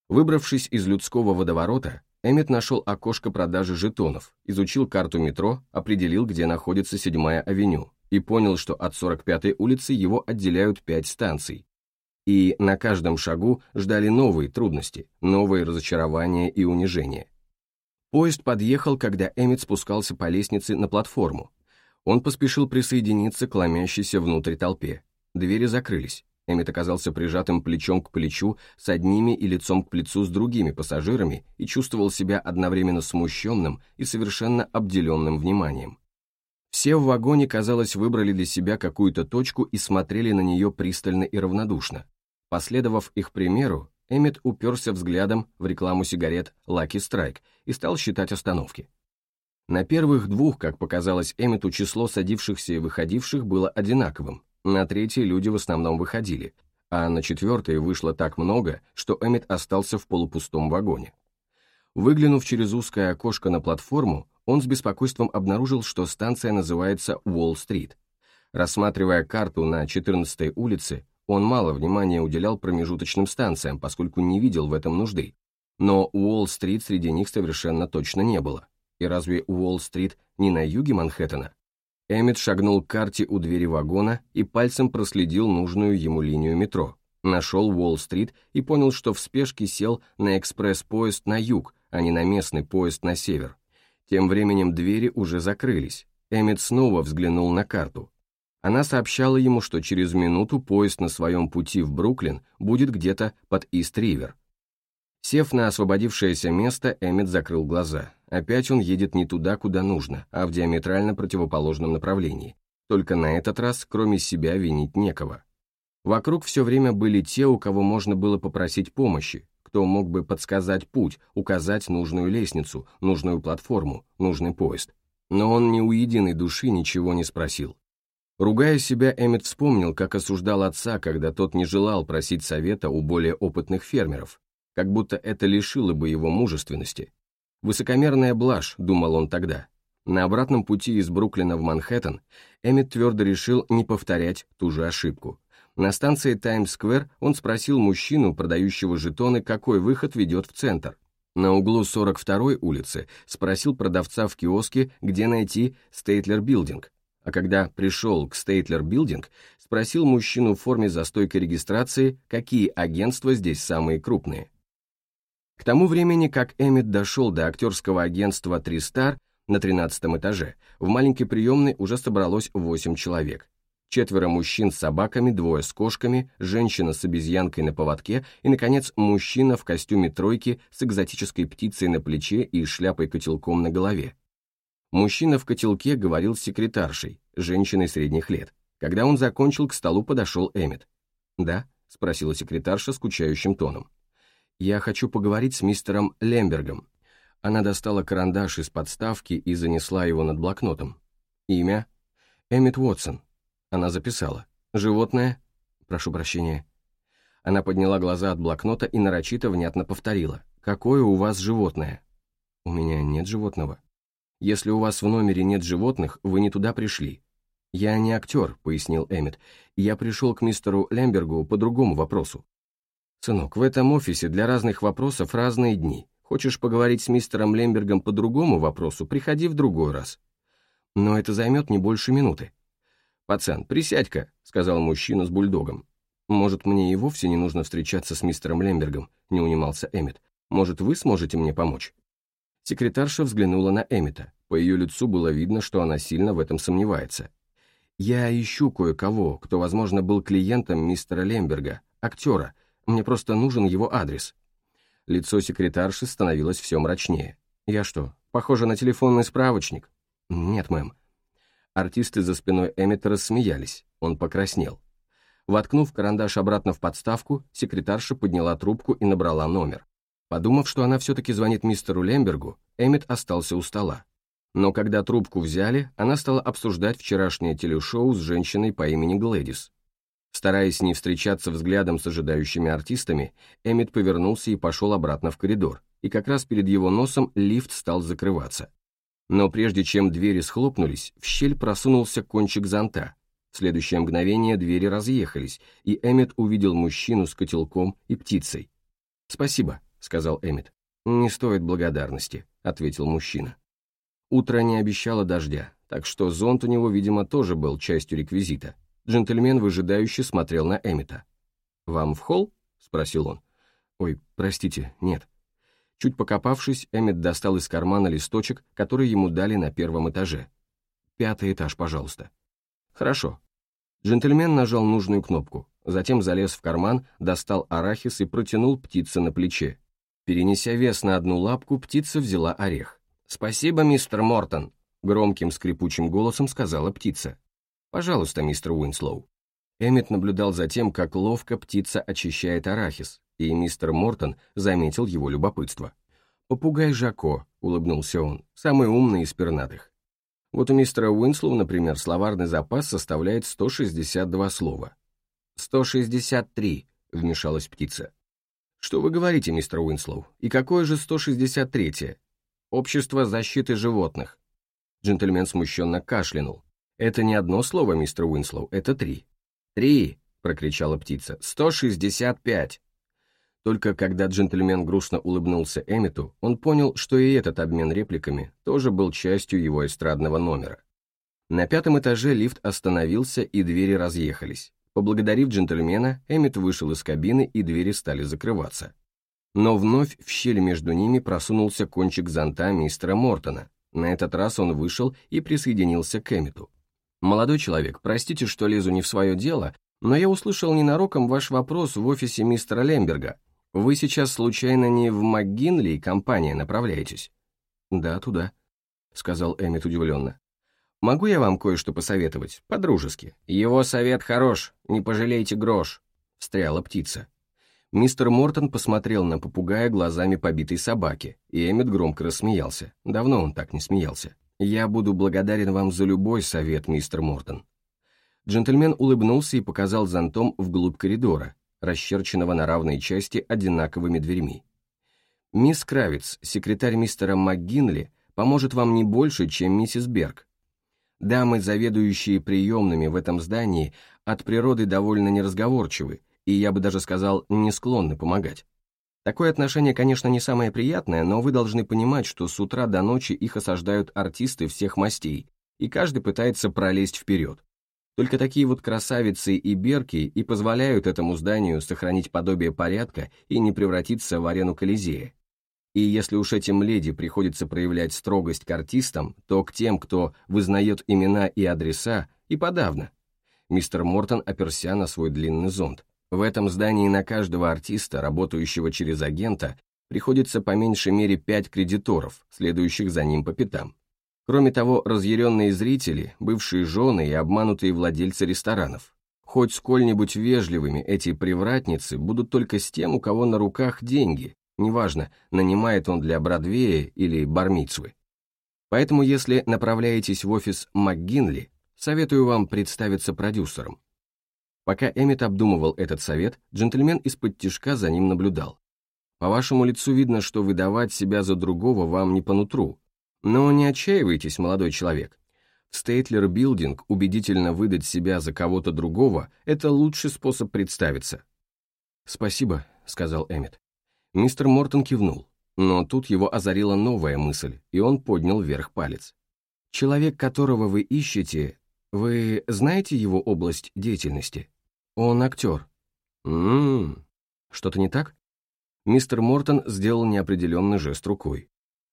Выбравшись из людского водоворота, Эммет нашел окошко продажи жетонов, изучил карту метро, определил, где находится 7-я авеню, и понял, что от 45-й улицы его отделяют пять станций, и на каждом шагу ждали новые трудности, новые разочарования и унижения. Поезд подъехал, когда Эммет спускался по лестнице на платформу. Он поспешил присоединиться к ломящейся внутрь толпе. Двери закрылись. Эммет оказался прижатым плечом к плечу с одними и лицом к плечу с другими пассажирами и чувствовал себя одновременно смущенным и совершенно обделенным вниманием. Все в вагоне, казалось, выбрали для себя какую-то точку и смотрели на нее пристально и равнодушно. Последовав их примеру, Эммет уперся взглядом в рекламу сигарет Lucky Strike и стал считать остановки. На первых двух, как показалось Эммету, число садившихся и выходивших было одинаковым, на третьей люди в основном выходили, а на четвертой вышло так много, что Эммет остался в полупустом вагоне. Выглянув через узкое окошко на платформу, он с беспокойством обнаружил, что станция называется Уолл-стрит. Рассматривая карту на 14-й улице, он мало внимания уделял промежуточным станциям, поскольку не видел в этом нужды. Но Уолл-стрит среди них совершенно точно не было. И разве Уолл-стрит не на юге Манхэттена? Эммет шагнул к карте у двери вагона и пальцем проследил нужную ему линию метро. Нашел Уолл-стрит и понял, что в спешке сел на экспресс-поезд на юг, а не на местный поезд на север. Тем временем двери уже закрылись. Эммет снова взглянул на карту. Она сообщала ему, что через минуту поезд на своем пути в Бруклин будет где-то под Ист-Ривер. Сев на освободившееся место, Эммет закрыл глаза. Опять он едет не туда, куда нужно, а в диаметрально противоположном направлении. Только на этот раз, кроме себя, винить некого. Вокруг все время были те, у кого можно было попросить помощи, кто мог бы подсказать путь, указать нужную лестницу, нужную платформу, нужный поезд. Но он ни у единой души ничего не спросил. Ругая себя, Эммет вспомнил, как осуждал отца, когда тот не желал просить совета у более опытных фермеров, как будто это лишило бы его мужественности. Высокомерная блажь, думал он тогда. На обратном пути из Бруклина в Манхэттен Эммет твердо решил не повторять ту же ошибку. На станции Таймс-сквер он спросил мужчину, продающего жетоны, какой выход ведет в центр. На углу 42-й улицы спросил продавца в киоске, где найти Стейтлер-билдинг, а когда пришел к Стейтлер-билдинг, спросил мужчину в форме за стойкой регистрации, какие агентства здесь самые крупные. К тому времени, как Эммет дошел до актерского агентства «Три Стар» на 13 этаже, в маленькой приемной уже собралось 8 человек. Четверо мужчин с собаками, двое с кошками, женщина с обезьянкой на поводке и, наконец, мужчина в костюме тройки с экзотической птицей на плече и шляпой-котелком на голове. Мужчина в котелке говорил с секретаршей, женщиной средних лет. Когда он закончил, к столу подошел Эммет. «Да?» — спросила секретарша скучающим тоном. «Я хочу поговорить с мистером Лембергом». Она достала карандаш из подставки и занесла его над блокнотом. «Имя?» «Эммет Уотсон». Она записала. «Животное?» «Прошу прощения». Она подняла глаза от блокнота и нарочито внятно повторила. «Какое у вас животное?» «У меня нет животного». Если у вас в номере нет животных, вы не туда пришли. Я не актер, пояснил Эммет. Я пришел к мистеру Лембергу по другому вопросу. Сынок, в этом офисе для разных вопросов разные дни. Хочешь поговорить с мистером Лембергом по другому вопросу, приходи в другой раз. Но это займет не больше минуты. «Пацан, присядь-ка», — сказал мужчина с бульдогом. «Может, мне и вовсе не нужно встречаться с мистером Лембергом», — не унимался Эммет. «Может, вы сможете мне помочь?» Секретарша взглянула на Эмита. По ее лицу было видно, что она сильно в этом сомневается. «Я ищу кое-кого, кто, возможно, был клиентом мистера Лемберга, актера. Мне просто нужен его адрес». Лицо секретарши становилось все мрачнее. «Я что, похоже на телефонный справочник?» «Нет, мэм». Артисты за спиной Эммета рассмеялись. Он покраснел. Воткнув карандаш обратно в подставку, секретарша подняла трубку и набрала номер. Подумав, что она все-таки звонит мистеру Лембергу, Эммет остался у стола. Но когда трубку взяли, она стала обсуждать вчерашнее телешоу с женщиной по имени Глэдис. Стараясь не встречаться взглядом с ожидающими артистами, Эммет повернулся и пошел обратно в коридор, и как раз перед его носом лифт стал закрываться. Но прежде чем двери схлопнулись, в щель просунулся кончик зонта. В следующее мгновение двери разъехались, и Эммет увидел мужчину с котелком и птицей. «Спасибо», — сказал Эммет. «Не стоит благодарности», — ответил мужчина. Утро не обещало дождя, так что зонт у него, видимо, тоже был частью реквизита. Джентльмен выжидающе смотрел на Эммета. «Вам в холл?» — спросил он. «Ой, простите, нет». Чуть покопавшись, Эммет достал из кармана листочек, который ему дали на первом этаже. «Пятый этаж, пожалуйста». «Хорошо». Джентльмен нажал нужную кнопку, затем залез в карман, достал арахис и протянул птице на плече. Перенеся вес на одну лапку, птица взяла орех. «Спасибо, мистер Мортон», — громким скрипучим голосом сказала птица. «Пожалуйста, мистер Уинслоу». Эммет наблюдал за тем, как ловко птица очищает арахис, и мистер Мортон заметил его любопытство. «Попугай Жако», — улыбнулся он, — «самый умный из пернатых». Вот у мистера Уинслоу, например, словарный запас составляет 162 слова. «163», — вмешалась птица. «Что вы говорите, мистер Уинслоу? И какое же 163-е? Общество защиты животных». Джентльмен смущенно кашлянул. «Это не одно слово, мистер Уинслоу, это три». «Три!» — прокричала птица. «Сто шестьдесят пять!» Только когда джентльмен грустно улыбнулся Эммету, он понял, что и этот обмен репликами тоже был частью его эстрадного номера. На пятом этаже лифт остановился, и двери разъехались. Поблагодарив джентльмена, Эммет вышел из кабины, и двери стали закрываться. Но вновь в щель между ними просунулся кончик зонта мистера Мортона. На этот раз он вышел и присоединился к Эммету. «Молодой человек, простите, что лезу не в свое дело, но я услышал ненароком ваш вопрос в офисе мистера Лемберга. Вы сейчас случайно не в МcGinley компания направляетесь?» «Да, туда», — сказал Эммет удивленно. «Могу я вам кое-что посоветовать, по-дружески?» «Его совет хорош, не пожалейте грош», — встряла птица. Мистер Мортон посмотрел на попугая глазами побитой собаки, и Эммет громко рассмеялся. Давно он так не смеялся. «Я буду благодарен вам за любой совет, мистер Мортон». Джентльмен улыбнулся и показал зонтом вглубь коридора, расчерченного на равные части одинаковыми дверьми. «Мисс Кравиц, секретарь мистера МcГинли, поможет вам не больше, чем миссис Берг. Дамы, заведующие приемными в этом здании, от природы довольно неразговорчивы, и я бы даже сказал, не склонны помогать. Такое отношение, конечно, не самое приятное, но вы должны понимать, что с утра до ночи их осаждают артисты всех мастей, и каждый пытается пролезть вперед. Только такие вот красавицы и берки и позволяют этому зданию сохранить подобие порядка и не превратиться в арену Колизея. И если уж этим леди приходится проявлять строгость к артистам, то к тем, кто вызнает имена и адреса, и подавно. Мистер Мортон оперся на свой длинный зонт. В этом здании на каждого артиста, работающего через агента, приходится по меньшей мере пять кредиторов, следующих за ним по пятам. Кроме того, разъяренные зрители, бывшие жены и обманутые владельцы ресторанов. Хоть сколь-нибудь вежливыми эти привратницы будут только с тем, у кого на руках деньги, неважно, нанимает он для Бродвея или Бармицвы. Поэтому, если направляетесь в офис МакГинли, советую вам представиться продюсером. Пока Эммет обдумывал этот совет, джентльмен исподтишка за ним наблюдал. По вашему лицу видно, что выдавать себя за другого вам не по нутру. Но не отчаивайтесь, молодой человек. В Стейтлер Билдинг убедительно выдать себя за кого-то другого – это лучший способ представиться. «Спасибо», — сказал Эммет. Мистер Мортон кивнул, но тут его озарила новая мысль, и он поднял вверх палец. «Человек, которого вы ищете, вы знаете его область деятельности? Он актер. Ммм, что-то не так? Мистер Мортон сделал неопределенный жест рукой.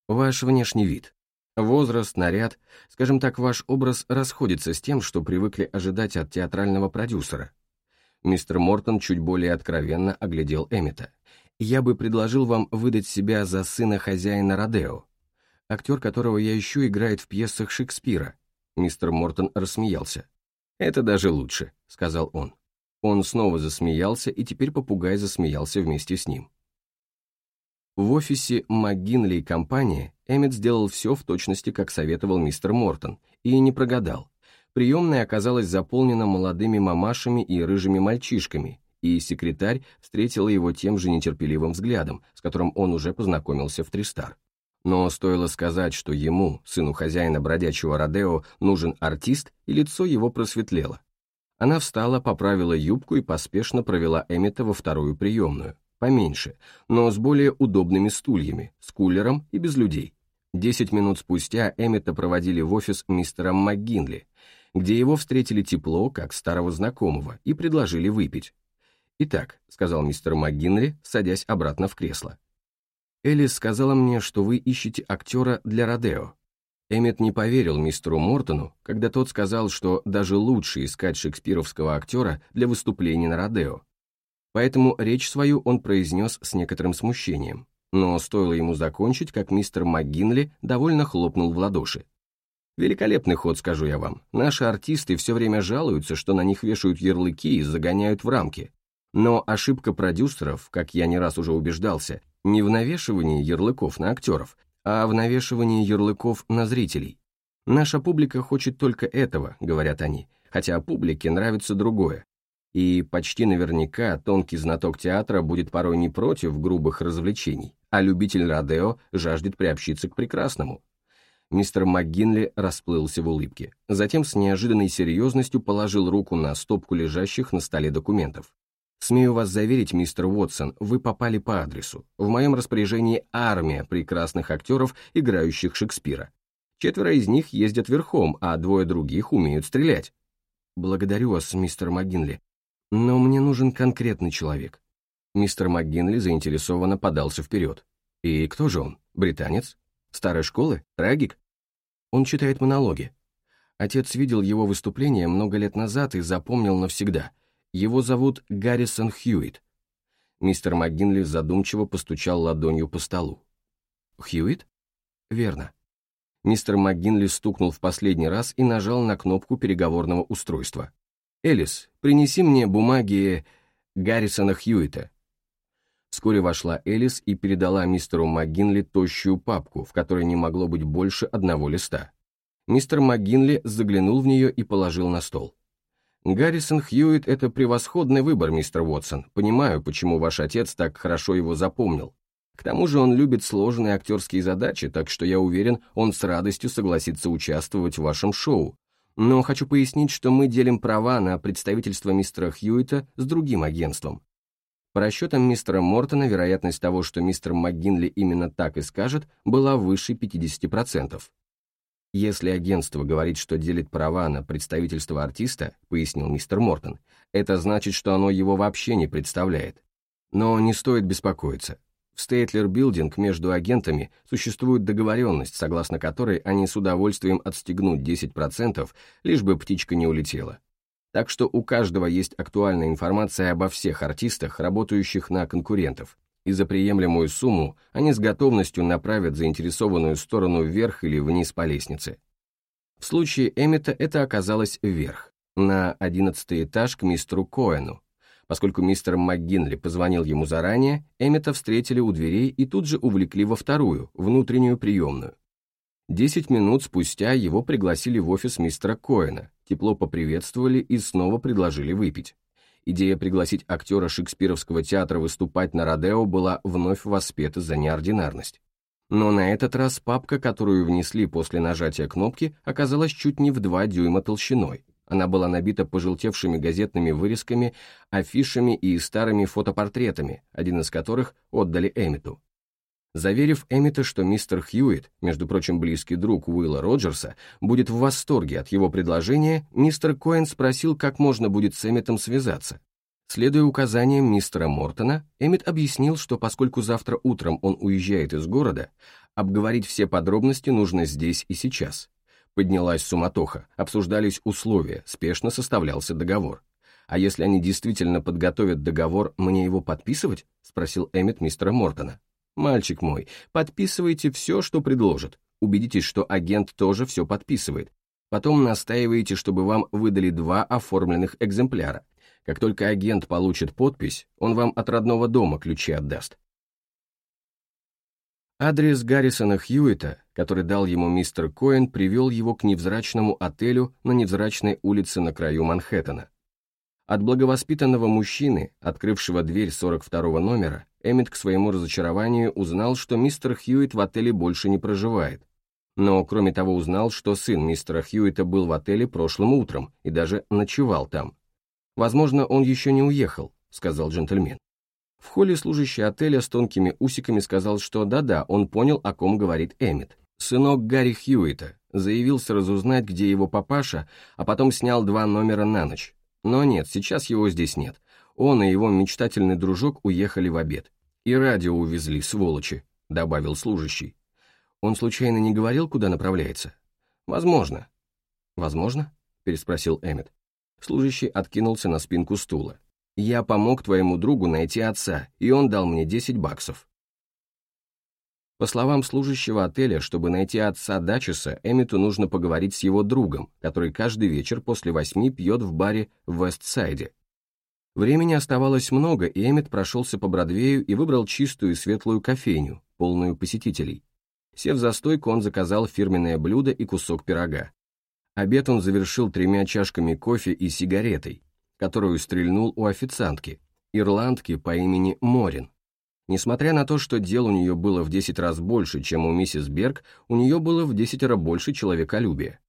Ваш внешний вид. Возраст, наряд, скажем так, ваш образ расходится с тем, что привыкли ожидать от театрального продюсера. Мистер Мортон чуть более откровенно оглядел Эммета. «Я бы предложил вам выдать себя за сына хозяина Родео, актер которого я ищу играет в пьесах Шекспира, Мистер Мортон рассмеялся. «Это даже лучше», — сказал он. Он снова засмеялся, и теперь попугай засмеялся вместе с ним. В офисе МcGinley компании Эммет сделал все в точности, как советовал мистер Мортон, и не прогадал. Приемная оказалась заполнена молодыми мамашами и рыжими мальчишками, и секретарь встретила его тем же нетерпеливым взглядом, с которым он уже познакомился в Тристар. Но стоило сказать, что ему, сыну хозяина бродячего Родео, нужен артист, и лицо его просветлело. Она встала, поправила юбку и поспешно провела Эммета во вторую приемную, поменьше, но с более удобными стульями, с кулером и без людей. Десять минут спустя Эммета проводили в офис мистера МcГинли, где его встретили тепло, как старого знакомого, и предложили выпить. «Итак», — сказал мистер МcГинли, садясь обратно в кресло, Элис сказала мне, что вы ищете актера для Родео. Эммет не поверил мистеру Мортону, когда тот сказал, что даже лучше искать шекспировского актера для выступления на Родео. Поэтому речь свою он произнес с некоторым смущением. Но стоило ему закончить, как мистер МcГинли довольно хлопнул в ладоши. Великолепный ход, скажу я вам. Наши артисты все время жалуются, что на них вешают ярлыки и загоняют в рамки. Но ошибка продюсеров, как я не раз уже убеждался, не в навешивании ярлыков на актеров, а в навешивании ярлыков на зрителей. Наша публика хочет только этого, говорят они, хотя публике нравится другое. И почти наверняка тонкий знаток театра будет порой не против грубых развлечений, а любитель Родео жаждет приобщиться к прекрасному. Мистер МcГинли расплылся в улыбке, затем с неожиданной серьезностью положил руку на стопку лежащих на столе документов. Смею вас заверить, мистер Уотсон, вы попали по адресу. В моем распоряжении армия прекрасных актеров, играющих Шекспира. Четверо из них ездят верхом, а двое других умеют стрелять. Благодарю вас, мистер МcГинли. Но мне нужен конкретный человек. Мистер МcГинли заинтересованно подался вперед. И кто же он? Британец? Старой школы? Трагик? Он читает монологи. Отец видел его выступление много лет назад и запомнил навсегда. Его зовут Гаррисон Хьюитт. Мистер МcГинли задумчиво постучал ладонью по столу. «Хьюитт?» «Верно». Мистер МcГинли стукнул в последний раз и нажал на кнопку переговорного устройства. «Элис, принеси мне бумаги Гаррисона Хьюита». Вскоре вошла Элис и передала мистеру МcГинли тощую папку, в которой не могло быть больше одного листа. Мистер МcГинли заглянул в нее и положил на стол. «Гаррисон Хьюитт — это превосходный выбор, мистер Уотсон. Понимаю, почему ваш отец так хорошо его запомнил. К тому же он любит сложные актерские задачи, так что я уверен, он с радостью согласится участвовать в вашем шоу. Но хочу пояснить, что мы делим права на представительство мистера Хьюита с другим агентством. По расчетам мистера Мортона, вероятность того, что мистер МакГинли именно так и скажет, была выше 50%. Если агентство говорит, что делит права на представительство артиста, пояснил мистер Мортон, это значит, что оно его вообще не представляет. Но не стоит беспокоиться. В Стейтлер Билдинг между агентами существует договоренность, согласно которой они с удовольствием отстегнут 10%, лишь бы птичка не улетела. Так что у каждого есть актуальная информация обо всех артистах, работающих на конкурентов, и за приемлемую сумму они с готовностью направят заинтересованную сторону вверх или вниз по лестнице. В случае Эммета это оказалось вверх, на одиннадцатый этаж к мистеру Коэну, Поскольку мистер МcГинли позвонил ему заранее, Эммета встретили у дверей и тут же увлекли во вторую, внутреннюю приемную. Десять минут спустя его пригласили в офис мистера Коэна, тепло поприветствовали и снова предложили выпить. Идея пригласить актера шекспировского театра выступать на Родео была вновь воспета за неординарность. Но на этот раз папка, которую внесли после нажатия кнопки, оказалась чуть не в два дюйма толщиной, она была набита пожелтевшими газетными вырезками, афишами и старыми фотопортретами, один из которых отдали Эмиту. Заверив Эмита, что мистер Хьюитт, между прочим, близкий друг Уилла Роджерса, будет в восторге от его предложения, мистер Коэн спросил, как можно будет с Эмитом связаться. Следуя указаниям мистера Мортона, Эмит объяснил, что поскольку завтра утром он уезжает из города, обговорить все подробности нужно здесь и сейчас. Поднялась суматоха, обсуждались условия, спешно составлялся договор. «А если они действительно подготовят договор, мне его подписывать?» — спросил Эммет мистера Мортона. «Мальчик мой, подписывайте все, что предложат. Убедитесь, что агент тоже все подписывает. Потом настаиваете, чтобы вам выдали два оформленных экземпляра. Как только агент получит подпись, он вам от родного дома ключи отдаст. Адрес Гаррисона Хьюита, который дал ему мистер Коэн, привел его к невзрачному отелю на невзрачной улице на краю Манхэттена. От благовоспитанного мужчины, открывшего дверь 42 номера, Эммет к своему разочарованию узнал, что мистер Хьюит в отеле больше не проживает. Но, кроме того, узнал, что сын мистера Хьюита был в отеле прошлым утром и даже ночевал там. «Возможно, он еще не уехал», — сказал джентльмен. В холле служащий отеля с тонкими усиками сказал, что да-да, он понял, о ком говорит Эммет. Сынок Гарри Хьюита заявился разузнать, где его папаша, а потом снял два номера на ночь. Но нет, сейчас его здесь нет. Он и его мечтательный дружок уехали в обед. И радио увезли, сволочи, добавил служащий. Он случайно не говорил, куда направляется? Возможно. Возможно? переспросил Эммет. Служащий откинулся на спинку стула. Я помог твоему другу найти отца, и он дал мне 10 баксов. По словам служащего отеля, чтобы найти отца Дачеса, Эмиту нужно поговорить с его другом, который каждый вечер после восьми пьет в баре в Вестсайде. Времени оставалось много, и Эмит прошелся по Бродвею и выбрал чистую и светлую кофейню, полную посетителей. Сев за стойку, он заказал фирменное блюдо и кусок пирога. Обед он завершил тремя чашками кофе и сигаретой, которую стрельнул у официантки, ирландки по имени Морин. Несмотря на то, что дел у нее было в 10 раз больше, чем у миссис Берг, у нее было в 10 раз больше человеколюбия.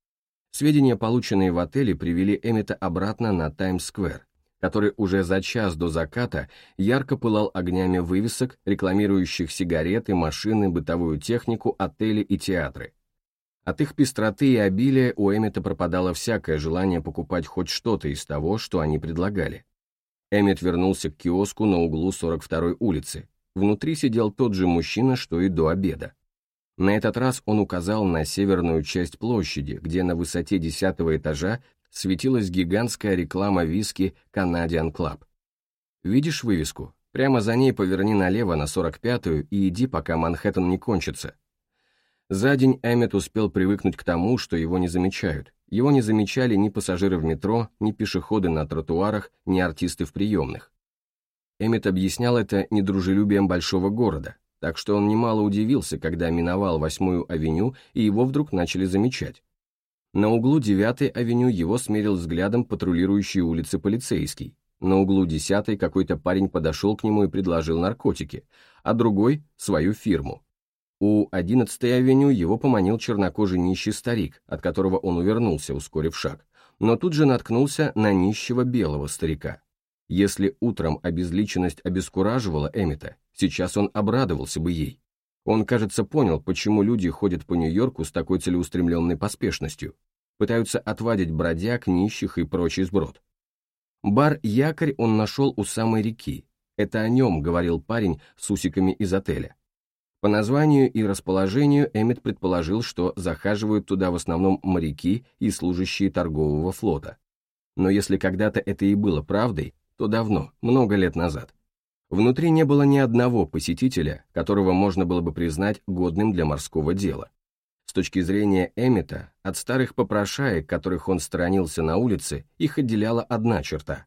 Сведения, полученные в отеле, привели Эмита обратно на Таймс-сквер, который уже за час до заката ярко пылал огнями вывесок, рекламирующих сигареты, машины, бытовую технику, отели и театры. От их пестроты и обилия у Эммета пропадало всякое желание покупать хоть что-то из того, что они предлагали. Эммет вернулся к киоску на углу 42-й улицы. Внутри сидел тот же мужчина, что и до обеда. На этот раз он указал на северную часть площади, где на высоте десятого этажа светилась гигантская реклама виски «Canadian Club». «Видишь вывеску? Прямо за ней поверни налево на 45-ю и иди, пока Манхэттен не кончится». За день Эммет успел привыкнуть к тому, что его не замечают. Его не замечали ни пассажиры в метро, ни пешеходы на тротуарах, ни артисты в приемных. Эммет объяснял это недружелюбием большого города, так что он немало удивился, когда миновал Восьмую авеню и его вдруг начали замечать. На углу 9-й авеню его смерил взглядом патрулирующий улицы полицейский. На углу 10-й какой-то парень подошел к нему и предложил наркотики, а другой – свою фирму. У 11-й авеню его поманил чернокожий нищий старик, от которого он увернулся, ускорив шаг, но тут же наткнулся на нищего белого старика. Если утром обезличенность обескураживала Эмита, сейчас он обрадовался бы ей. Он, кажется, понял, почему люди ходят по Нью-Йорку с такой целеустремленной поспешностью. Пытаются отвадить бродяг, нищих и прочий сброд. Бар «Якорь» он нашел у самой реки. Это о нем говорил парень с усиками из отеля. По названию и расположению Эммет предположил, что захаживают туда в основном моряки и служащие торгового флота. Но если когда-то это и было правдой, то давно, много лет назад. Внутри не было ни одного посетителя, которого можно было бы признать годным для морского дела. С точки зрения Эммета, от старых попрошаек, которых он сторонился на улице, их отделяла одна черта.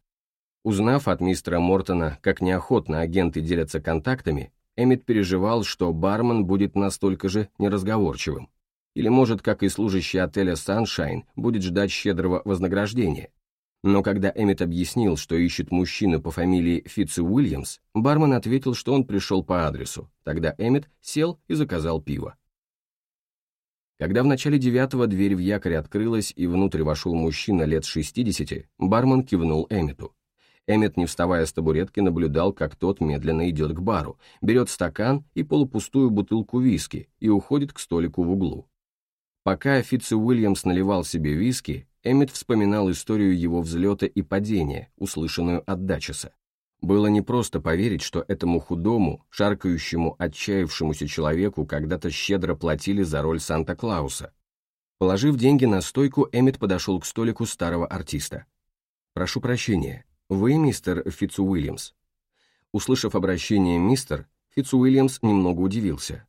Узнав от мистера Мортона, как неохотно агенты делятся контактами, Эммет переживал, что бармен будет настолько же неразговорчивым. Или, может, как и служащий отеля «Саншайн», будет ждать щедрого вознаграждения. Но когда Эммет объяснил, что ищет мужчину по фамилии Фитци Уильямс, бармен ответил, что он пришел по адресу. Тогда Эммет сел и заказал пиво. Когда в начале девятого дверь в якоре открылась и внутрь вошел мужчина лет 60, бармен кивнул Эммету. Эммет, не вставая с табуретки, наблюдал, как тот медленно идет к бару, берет стакан и полупустую бутылку виски и уходит к столику в углу. Пока Фитци Уильямс наливал себе виски, Эммет вспоминал историю его взлета и падения, услышанную от Дачеса. Было непросто поверить, что этому худому, шаркающему, отчаявшемуся человеку когда-то щедро платили за роль Санта-Клауса. Положив деньги на стойку, Эммет подошел к столику старого артиста. «Прошу прощения, вы мистер Фитцуильямс?» Услышав обращение «мистер», Фитцуильямс немного удивился.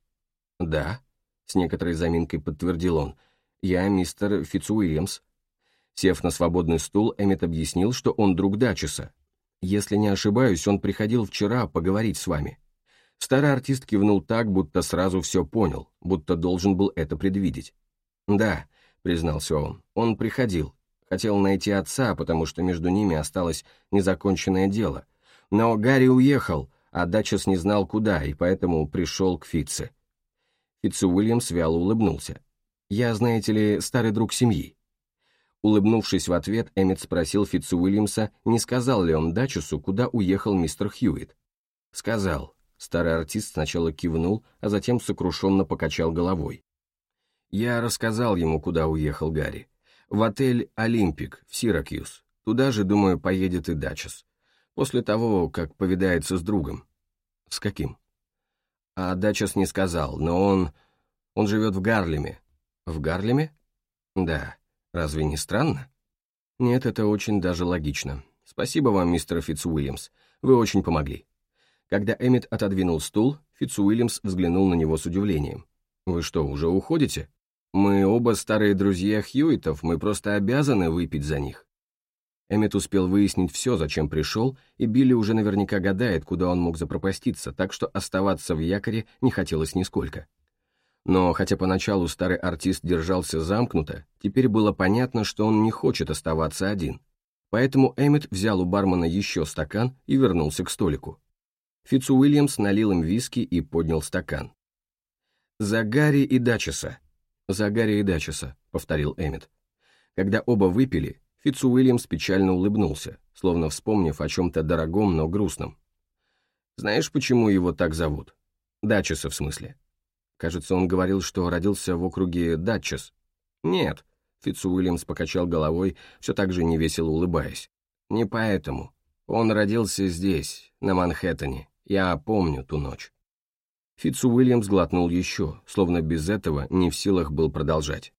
«Да», — с некоторой заминкой подтвердил он, — «я мистер Фитцуильямс». Сев на свободный стул, Эммет объяснил, что он друг Дачеса. «Если не ошибаюсь, он приходил вчера поговорить с вами». Старый артист кивнул так, будто сразу все понял, будто должен был это предвидеть. «Да», — признался он, — «он приходил. Хотел найти отца, потому что между ними осталось незаконченное дело. Но Гарри уехал, а Дачес не знал куда, и поэтому пришел к Фитце». Фитце Уильямс вяло улыбнулся. «Я, знаете ли, старый друг семьи. Улыбнувшись в ответ, Эммет спросил Фитцуильямса, не сказал ли он Дачусу, куда уехал мистер Хьюитт. «Сказал». Старый артист сначала кивнул, а затем сокрушенно покачал головой. «Я рассказал ему, куда уехал Гарри. В отель «Олимпик» в Сиракьюз. Туда же, думаю, поедет и Дачес. После того, как повидается с другом». «С каким?» А Дачес не сказал, но он... Он живет в Гарлеме. «В Гарлеме?» «Да». Разве не странно? Нет, это очень даже логично. Спасибо вам, мистер Фитцуильямс. Вы очень помогли. Когда Эммет отодвинул стул, Фитцуильямс взглянул на него с удивлением. «Вы что, уже уходите? Мы оба старые друзья Хьюитов, мы просто обязаны выпить за них». Эммет успел выяснить все, зачем пришел, и Билли уже наверняка гадает, куда он мог запропаститься, так что оставаться в якоре не хотелось нисколько. Но хотя поначалу старый артист держался замкнуто, теперь было понятно, что он не хочет оставаться один. Поэтому Эммет взял у бармена еще стакан и вернулся к столику. Фитцу Уильямс налил им виски и поднял стакан. «За Гарри и Дачеса!» «За Гарри и Дачеса», — повторил Эммет. Когда оба выпили, Фитцу Уильямс печально улыбнулся, словно вспомнив о чем-то дорогом, но грустном. «Знаешь, почему его так зовут?» «Дачеса, в смысле?» Кажется, он говорил, что родился в округе Датчес. Нет, Фитцу Уильямс покачал головой, все так же невесело улыбаясь. Не поэтому. Он родился здесь, на Манхэттене. Я помню ту ночь». Фитц Уильямс глотнул еще, словно без этого не в силах был продолжать.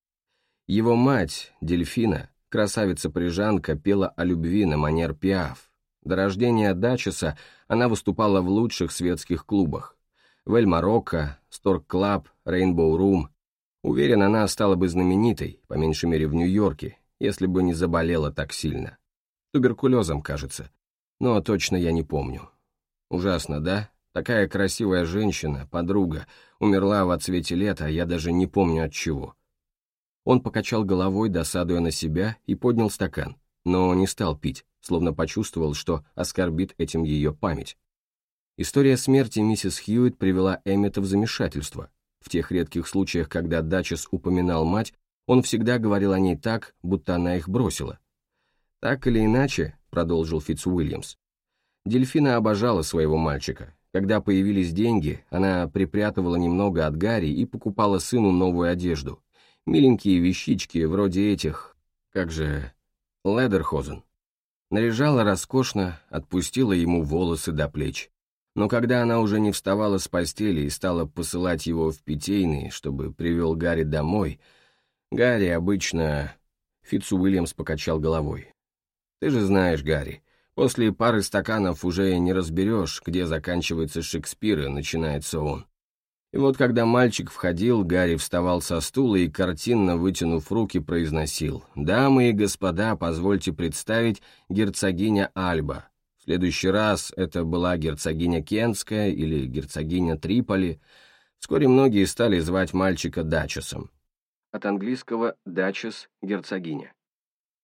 Его мать, Дельфина, красавица-парижанка, пела о любви на манер Пиаф. До рождения Дачеса она выступала в лучших светских клубах. В Эль-Марокко, Сторк Клаб, Рейнбоу Рум. Уверен, она стала бы знаменитой, по меньшей мере в Нью-Йорке, если бы не заболела так сильно. Туберкулезом, кажется. Но точно я не помню. Ужасно, да? Такая красивая женщина, подруга, умерла в отсвете лета, я даже не помню от чего. Он покачал головой, досадуя на себя, и поднял стакан, но не стал пить, словно почувствовал, что оскорбит этим ее память. История смерти миссис Хьюитт привела Эммета в замешательство. В тех редких случаях, когда Дачес упоминал мать, он всегда говорил о ней так, будто она их бросила. «Так или иначе», — продолжил Фитц Уильямс, Дельфина обожала своего мальчика. Когда появились деньги, она припрятывала немного от Гарри и покупала сыну новую одежду. Миленькие вещички, вроде этих, как же, Ледерхозен. Наряжала роскошно, отпустила ему волосы до плеч. Но когда она уже не вставала с постели и стала посылать его в питейный, чтобы привел Гарри домой, Гарри обычно... Фитц Уильямс покачал головой. «Ты же знаешь, Гарри, после пары стаканов уже не разберешь, где заканчивается Шекспир и начинается он. И вот когда мальчик входил, Гарри вставал со стула и, картинно вытянув руки, произносил «Дамы и господа, позвольте представить герцогиня Альба». Следующий раз это была герцогиня Кентская или герцогиня Триполи. Вскоре многие стали звать мальчика Дачесом. От английского «дачес» — герцогиня.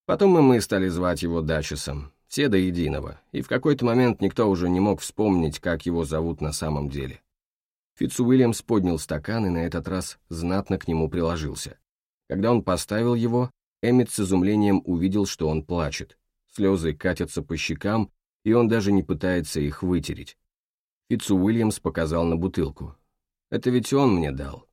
Потом и мы стали звать его Дачесом, все до единого, и в какой-то момент никто уже не мог вспомнить, как его зовут на самом деле. Фитцуильямс поднял стакан и на этот раз знатно к нему приложился. Когда он поставил его, Эммет с изумлением увидел, что он плачет. Слезы катятся по щекам, и он даже не пытается их вытереть. Фитцуильямс показал на бутылку. «Это ведь он мне дал.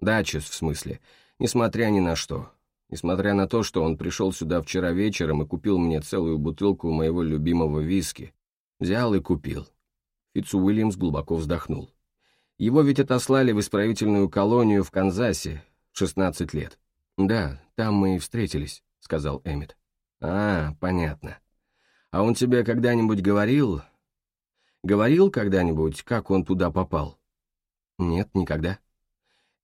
Дачес, в смысле, несмотря ни на что. Несмотря на то, что он пришел сюда вчера вечером и купил мне целую бутылку моего любимого виски. Взял и купил». Фитцуильямс глубоко вздохнул. Его ведь отослали в исправительную колонию в Канзасе, 16 лет. Да, там мы и встретились, сказал Эммет. А, понятно. А он тебе когда-нибудь говорил... Говорил когда-нибудь, как он туда попал? Нет, никогда.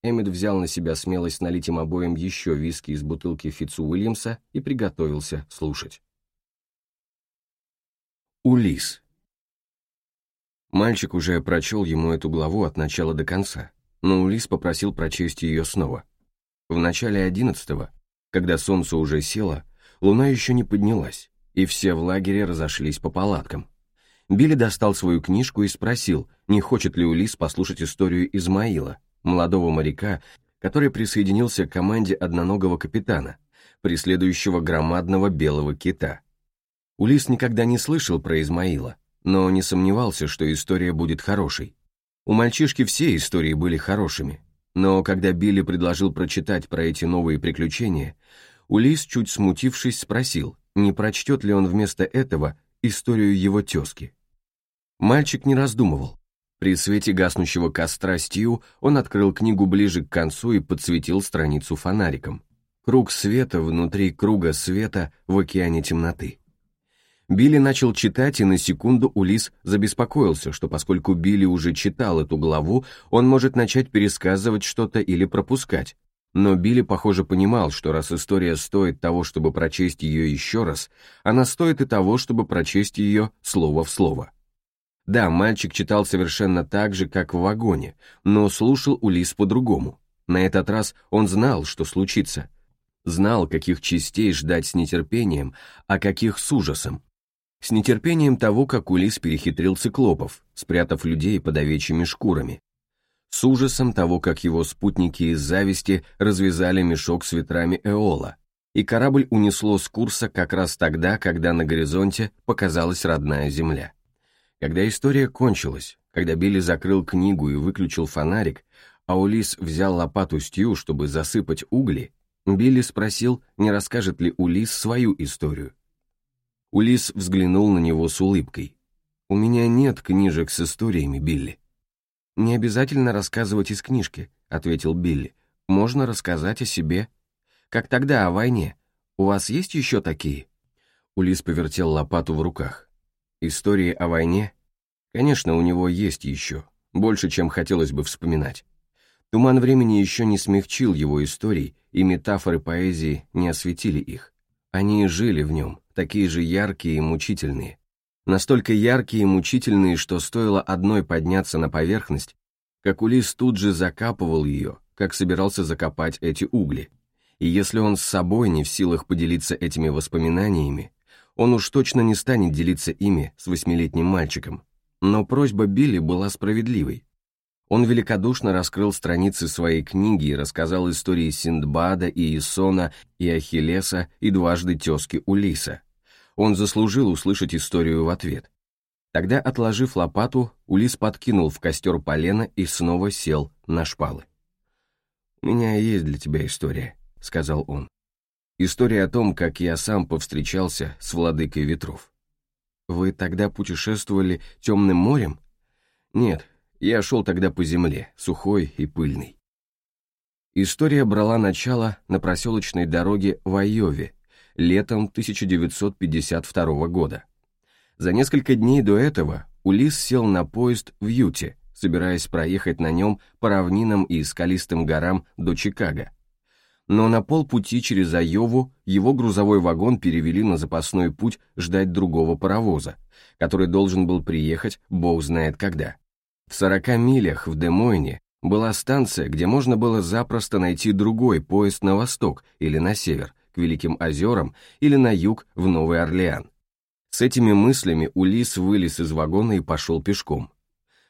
Эммет взял на себя смелость налить им обоим еще виски из бутылки Фитцу Уильямса и приготовился слушать. Улис. Мальчик уже прочел ему эту главу от начала до конца, но Улис попросил прочесть ее снова. В начале одиннадцатого, когда солнце уже село, луна еще не поднялась, и все в лагере разошлись по палаткам. Билли достал свою книжку и спросил, не хочет ли Улис послушать историю Измаила, молодого моряка, который присоединился к команде одноногого капитана, преследующего громадного белого кита. Улис никогда не слышал про Измаила, но не сомневался, что история будет хорошей. У мальчишки все истории были хорошими, но когда Билли предложил прочитать про эти новые приключения, Улис, чуть смутившись, спросил, не прочтет ли он вместо этого историю его тезки. Мальчик не раздумывал. При свете гаснущего костра Стью он открыл книгу ближе к концу и подсветил страницу фонариком. Круг света внутри круга света в океане темноты. Билли начал читать, и на секунду Улис забеспокоился, что поскольку Билли уже читал эту главу, он может начать пересказывать что-то или пропускать. Но Билли, похоже, понимал, что раз история стоит того, чтобы прочесть ее еще раз, она стоит и того, чтобы прочесть ее слово в слово. Да, мальчик читал совершенно так же, как в вагоне, но слушал Улис по-другому. На этот раз он знал, что случится. Знал, каких частей ждать с нетерпением, а каких с ужасом с нетерпением того, как Улис перехитрил циклопов, спрятав людей под овечьими шкурами, с ужасом того, как его спутники из зависти развязали мешок с ветрами Эола, и корабль унесло с курса как раз тогда, когда на горизонте показалась родная земля. Когда история кончилась, когда Билли закрыл книгу и выключил фонарик, а Улис взял лопату Стью, чтобы засыпать угли, Билли спросил, не расскажет ли Улис свою историю. Улис взглянул на него с улыбкой. «У меня нет книжек с историями, Билли». «Не обязательно рассказывать из книжки», — ответил Билли. «Можно рассказать о себе. Как тогда, о войне. У вас есть еще такие?» Улис повертел лопату в руках. «Истории о войне? Конечно, у него есть еще. Больше, чем хотелось бы вспоминать. Туман времени еще не смягчил его историй, и метафоры поэзии не осветили их. Они жили в нем, такие же яркие и мучительные. Настолько яркие и мучительные, что стоило одной подняться на поверхность, как Улис тут же закапывал ее, как собирался закопать эти угли. И если он с собой не в силах поделиться этими воспоминаниями, он уж точно не станет делиться ими с восьмилетним мальчиком. Но просьба Билли была справедливой. Он великодушно раскрыл страницы своей книги и рассказал истории Синдбада и Исона, и Ахиллеса, и дважды тезки Улиса. Он заслужил услышать историю в ответ. Тогда, отложив лопату, Улис подкинул в костер полено и снова сел на шпалы. «У меня есть для тебя история», — сказал он. «История о том, как я сам повстречался с владыкой ветров». «Вы тогда путешествовали темным морем?» «Нет, я шел тогда по земле, сухой и пыльный. История брала начало на проселочной дороге в Айове летом 1952 года. За несколько дней до этого Улис сел на поезд в Юте, собираясь проехать на нем по равнинам и скалистым горам до Чикаго. Но на полпути через Айову его грузовой вагон перевели на запасной путь ждать другого паровоза, который должен был приехать бог знает когда. В 40 милях в Демойне была станция, где можно было запросто найти другой поезд на восток или на север, к Великим озерам или на юг в Новый Орлеан. С этими мыслями Улис вылез из вагона и пошел пешком.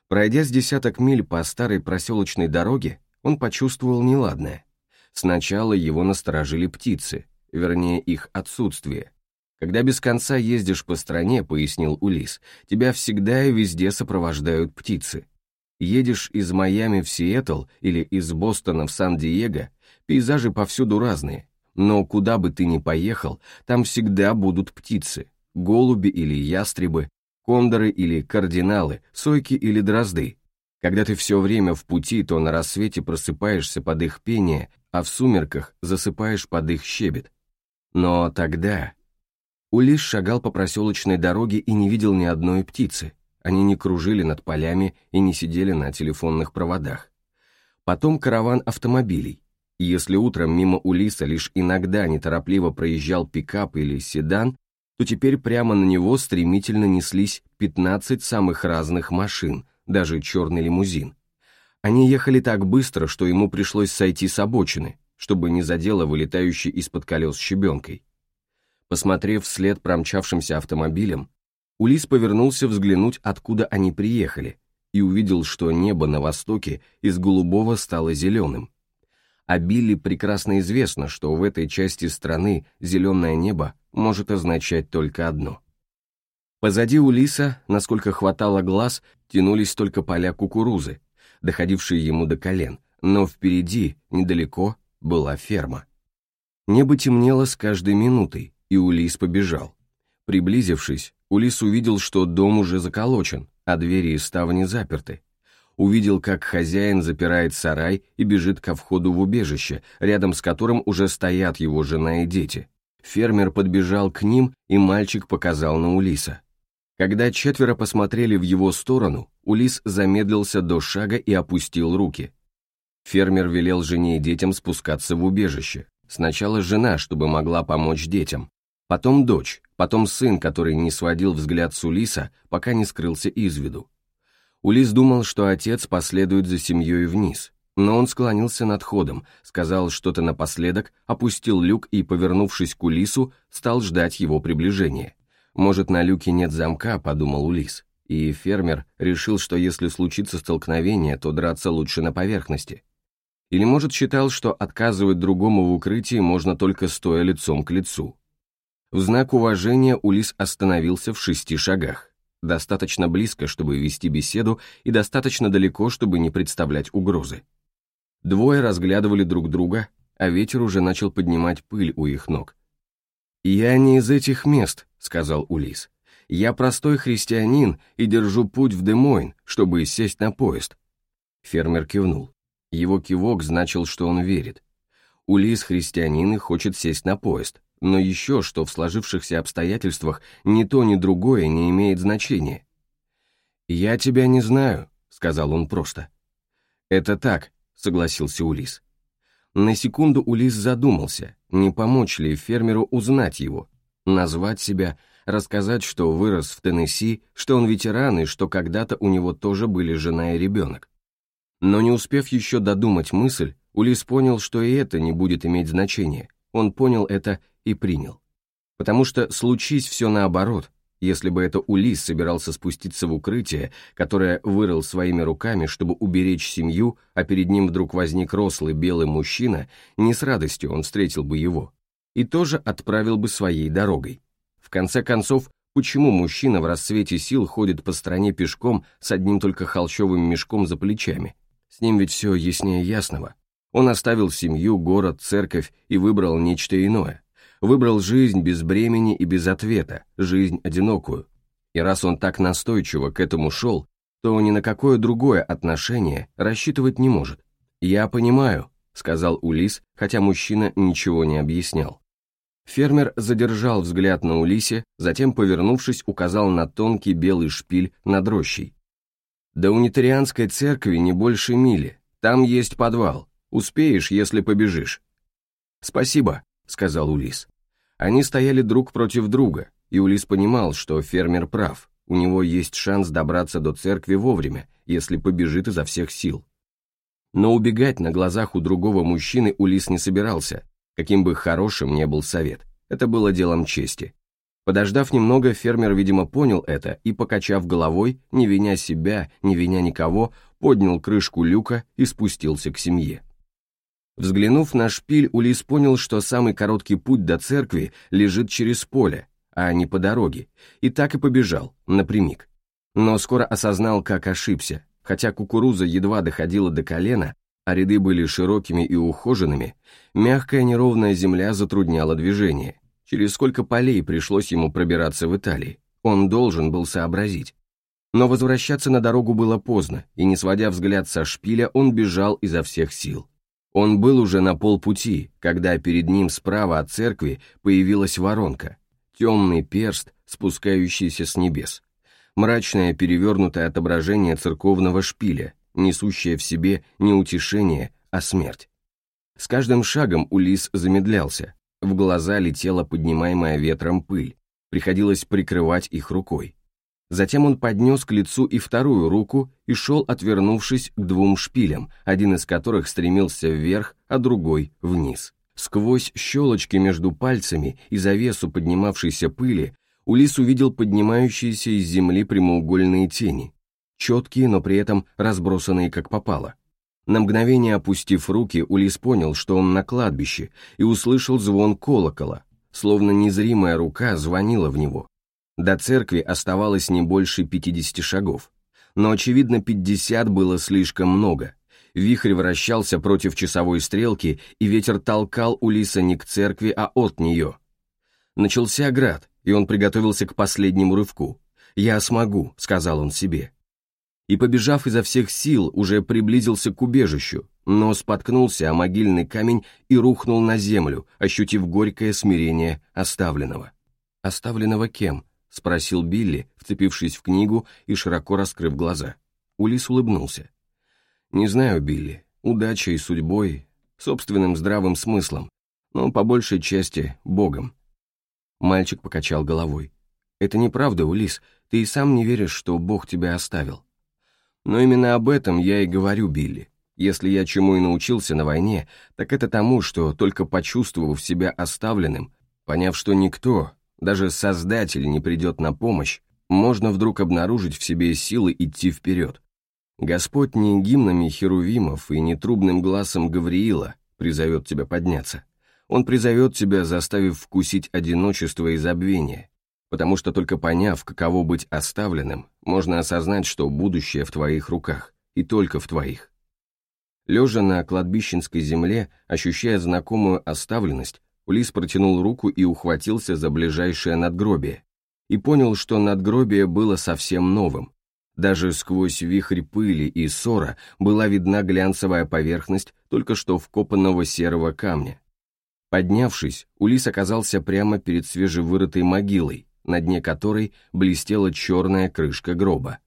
Пройдя с десяток миль по старой проселочной дороге, он почувствовал неладное. Сначала его насторожили птицы, вернее их отсутствие. Когда без конца ездишь по стране, пояснил Улис, тебя всегда и везде сопровождают птицы. Едешь из Майами в Сиэтл или из Бостона в Сан-Диего, пейзажи повсюду разные, но куда бы ты ни поехал, там всегда будут птицы, голуби или ястребы, кондоры или кардиналы, сойки или дрозды. Когда ты все время в пути, то на рассвете просыпаешься под их пение, а в сумерках засыпаешь под их щебет. Но тогда, Улис шагал по проселочной дороге и не видел ни одной птицы. Они не кружили над полями и не сидели на телефонных проводах. Потом караван автомобилей. И если утром мимо Улиса лишь иногда неторопливо проезжал пикап или седан, то теперь прямо на него стремительно неслись 15 самых разных машин, даже черный лимузин. Они ехали так быстро, что ему пришлось сойти с обочины, чтобы не задело вылетающей из-под колес щебенкой. Посмотрев вслед промчавшимся автомобилем, Улис повернулся взглянуть, откуда они приехали, и увидел, что небо на востоке из голубого стало зеленым. А Билли прекрасно известно, что в этой части страны зеленое небо может означать только одно. Позади Улиса, насколько хватало глаз, тянулись только поля кукурузы, доходившие ему до колен, но впереди, недалеко, была ферма. Небо темнело с каждой минутой, и Улис побежал. Приблизившись, Улис увидел, что дом уже заколочен, а двери и ставни заперты. Увидел, как хозяин запирает сарай и бежит ко входу в убежище, рядом с которым уже стоят его жена и дети. Фермер подбежал к ним, и мальчик показал на Улиса. Когда четверо посмотрели в его сторону, Улис замедлился до шага и опустил руки. Фермер велел жене и детям спускаться в убежище. Сначала жена, чтобы могла помочь детям, потом дочь, потом сын, который не сводил взгляд с Улиса, пока не скрылся из виду. Улис думал, что отец последует за семьей вниз, но он склонился над ходом, сказал что-то напоследок, опустил люк и, повернувшись к Улису, стал ждать его приближения. «Может, на люке нет замка», — подумал Улис, и фермер решил, что если случится столкновение, то драться лучше на поверхности. Или, может, считал, что отказывать другому в укрытии можно только стоя лицом к лицу. В знак уважения Улис остановился в шести шагах. Достаточно близко, чтобы вести беседу, и достаточно далеко, чтобы не представлять угрозы. Двое разглядывали друг друга, а ветер уже начал поднимать пыль у их ног. «Я не из этих мест», — сказал Улис. «Я простой христианин и держу путь в Демойн, чтобы сесть на поезд». Фермер кивнул. Его кивок значил, что он верит. Улис христианин и хочет сесть на поезд, но еще что в сложившихся обстоятельствах ни то, ни другое не имеет значения. «Я тебя не знаю», — сказал он просто. «Это так», — согласился Улис. На секунду Улис задумался, не помочь ли фермеру узнать его, назвать себя, рассказать, что вырос в Теннесси, что он ветеран и что когда-то у него тоже были жена и ребенок. Но не успев еще додумать мысль, Улис понял, что и это не будет иметь значения. Он понял это и принял. Потому что случись все наоборот, если бы это Улис собирался спуститься в укрытие, которое вырыл своими руками, чтобы уберечь семью, а перед ним вдруг возник рослый белый мужчина, не с радостью он встретил бы его. И тоже отправил бы своей дорогой. В конце концов, почему мужчина в расцвете сил ходит по стране пешком с одним только холщовым мешком за плечами? С ним ведь все яснее ясного. Он оставил семью, город, церковь и выбрал нечто иное. Выбрал жизнь без бремени и без ответа, жизнь одинокую. И раз он так настойчиво к этому шел, то ни на какое другое отношение рассчитывать не может. «Я понимаю», — сказал Улис, хотя мужчина ничего не объяснял. Фермер задержал взгляд на Улисе, затем, повернувшись, указал на тонкий белый шпиль над рощей. «До унитарианской церкви не больше мили, там есть подвал, Успеешь, если побежишь». «Спасибо», — сказал Улис. Они стояли друг против друга, и Улис понимал, что фермер прав, у него есть шанс добраться до церкви вовремя, если побежит изо всех сил. Но убегать на глазах у другого мужчины Улис не собирался, каким бы хорошим ни был совет. Это было делом чести. Подождав немного, фермер, видимо, понял это и, покачав головой, не виня себя, не виня никого, поднял крышку люка и спустился к семье. Взглянув на шпиль, Улис понял, что самый короткий путь до церкви лежит через поле, а не по дороге, и так и побежал, напрямик. Но скоро осознал, как ошибся. Хотя кукуруза едва доходила до колена, а ряды были широкими и ухоженными, мягкая неровная земля затрудняла движение. Через сколько полей пришлось ему пробираться в Италии, он должен был сообразить. Но возвращаться на дорогу было поздно, и не сводя взгляд со шпиля, он бежал изо всех сил. Он был уже на полпути, когда перед ним справа от церкви появилась воронка, темный перст, спускающийся с небес, мрачное перевернутое отображение церковного шпиля, несущее в себе не утешение, а смерть. С каждым шагом Улис замедлялся, в глаза летела поднимаемая ветром пыль, приходилось прикрывать их рукой. Затем он поднес к лицу и вторую руку и шел, отвернувшись к двум шпилям, один из которых стремился вверх, а другой — вниз. Сквозь щелочки между пальцами и завесу поднимавшейся пыли Улис увидел поднимающиеся из земли прямоугольные тени, четкие, но при этом разбросанные как попало. На мгновение опустив руки, Улис понял, что он на кладбище, и услышал звон колокола, словно незримая рука звонила в него. До церкви оставалось не больше 50 шагов. Но, очевидно, 50 было слишком много. Вихрь вращался против часовой стрелки, и ветер толкал Улиса не к церкви, а от нее. Начался град, и он приготовился к последнему рывку. «Я смогу», — сказал он себе. И, побежав изо всех сил, уже приблизился к убежищу, но споткнулся о могильный камень и рухнул на землю, ощутив горькое смирение оставленного. Оставленного кем? — спросил Билли, вцепившись в книгу и широко раскрыв глаза. Улис улыбнулся. «Не знаю, Билли, удачей, судьбой, собственным здравым смыслом, но по большей части Богом». Мальчик покачал головой. «Это неправда, Улис, ты и сам не веришь, что Бог тебя оставил». «Но именно об этом я и говорю, Билли. Если я чему и научился на войне, так это тому, что только почувствовав себя оставленным, поняв, что никто, даже Создатель не придет на помощь, можно вдруг обнаружить в себе силы идти вперед. Господь не гимнами херувимов и не трубным глазом Гавриила призовет тебя подняться. Он призовет тебя, заставив вкусить одиночество и забвение, потому что только поняв, каково быть оставленным, можно осознать, что будущее в твоих руках, и только в твоих. Лежа на кладбищенской земле, ощущая знакомую оставленность, Улис протянул руку и ухватился за ближайшее надгробие. И понял, что надгробие было совсем новым. Даже сквозь вихрь пыли и ссора была видна глянцевая поверхность только что вкопанного серого камня. Поднявшись, Улис оказался прямо перед свежевырытой могилой, на дне которой блестела черная крышка гроба.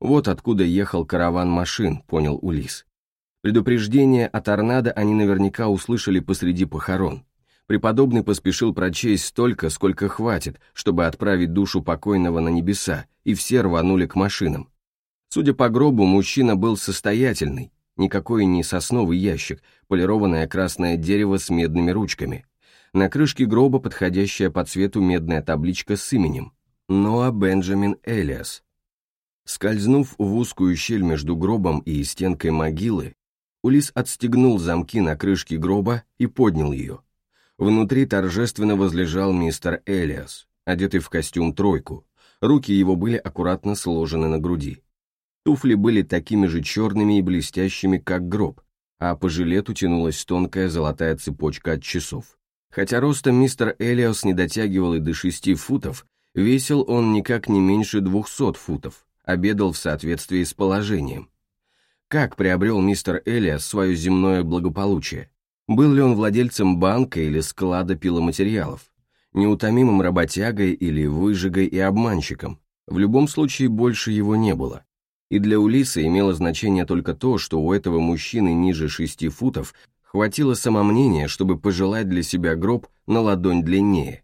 Вот откуда ехал караван машин, понял Улис. Предупреждение о торнадо они наверняка услышали посреди похорон. Преподобный поспешил прочесть столько, сколько хватит, чтобы отправить душу покойного на небеса, и все рванули к машинам. Судя по гробу, мужчина был состоятельный, никакой не сосновый ящик, полированное красное дерево с медными ручками. На крышке гроба подходящая по цвету медная табличка с именем. Ноа Бенджамин Элиас. Скользнув в узкую щель между гробом и стенкой могилы, Улис отстегнул замки на крышке гроба и поднял ее. Внутри торжественно возлежал мистер Элиас, одетый в костюм тройку. Руки его были аккуратно сложены на груди. Туфли были такими же черными и блестящими, как гроб, а по жилету тянулась тонкая золотая цепочка от часов. Хотя ростом мистер Элиас не дотягивал и до шести футов, весил он никак не меньше двухсот футов, обедал в соответствии с положением. Как приобрел мистер Элиас свое земное благополучие? Был ли он владельцем банка или склада пиломатериалов? Неутомимым работягой или выжигой и обманщиком? В любом случае больше его не было. И для Улиса имело значение только то, что у этого мужчины ниже шести футов хватило самомнения, чтобы пожелать для себя гроб на ладонь длиннее.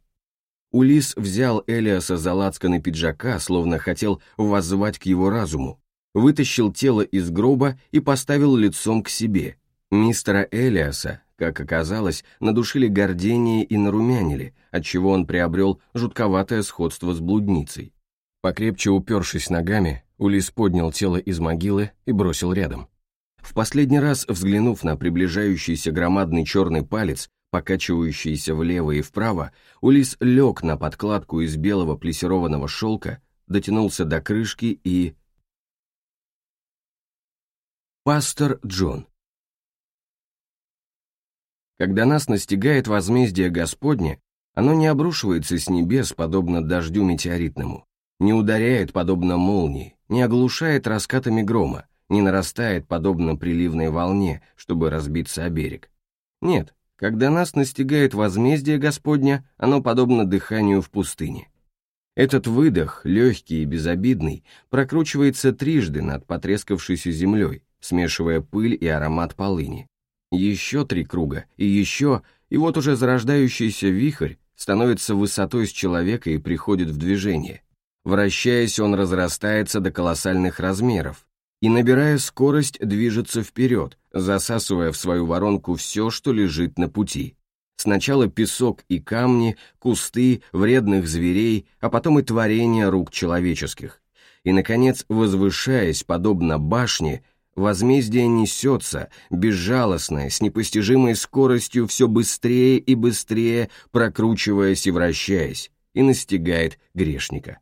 Улис взял Элиаса за лацканы пиджака, словно хотел воззвать к его разуму, вытащил тело из гроба и поставил лицом к себе. Мистера Элиаса, как оказалось, надушили гордение и нарумянили, отчего он приобрел жутковатое сходство с блудницей. Покрепче упершись ногами, Улис поднял тело из могилы и бросил рядом. В последний раз, взглянув на приближающийся громадный черный палец, покачивающийся влево и вправо, Улис лег на подкладку из белого плессированного шелка, дотянулся до крышки и... Пастор Джон когда нас настигает возмездие Господне, оно не обрушивается с небес, подобно дождю метеоритному, не ударяет, подобно молнии, не оглушает раскатами грома, не нарастает, подобно приливной волне, чтобы разбиться о берег. Нет, когда нас настигает возмездие Господня, оно подобно дыханию в пустыне. Этот выдох, легкий и безобидный, прокручивается трижды над потрескавшейся землей, смешивая пыль и аромат полыни, еще три круга, и еще, и вот уже зарождающийся вихрь становится высотой с человека и приходит в движение. Вращаясь, он разрастается до колоссальных размеров и, набирая скорость, движется вперед, засасывая в свою воронку все, что лежит на пути. Сначала песок и камни, кусты, вредных зверей, а потом и творения рук человеческих. И, наконец, возвышаясь, подобно башне, Возмездие несется, безжалостное, с непостижимой скоростью все быстрее и быстрее, прокручиваясь и вращаясь, и настигает грешника.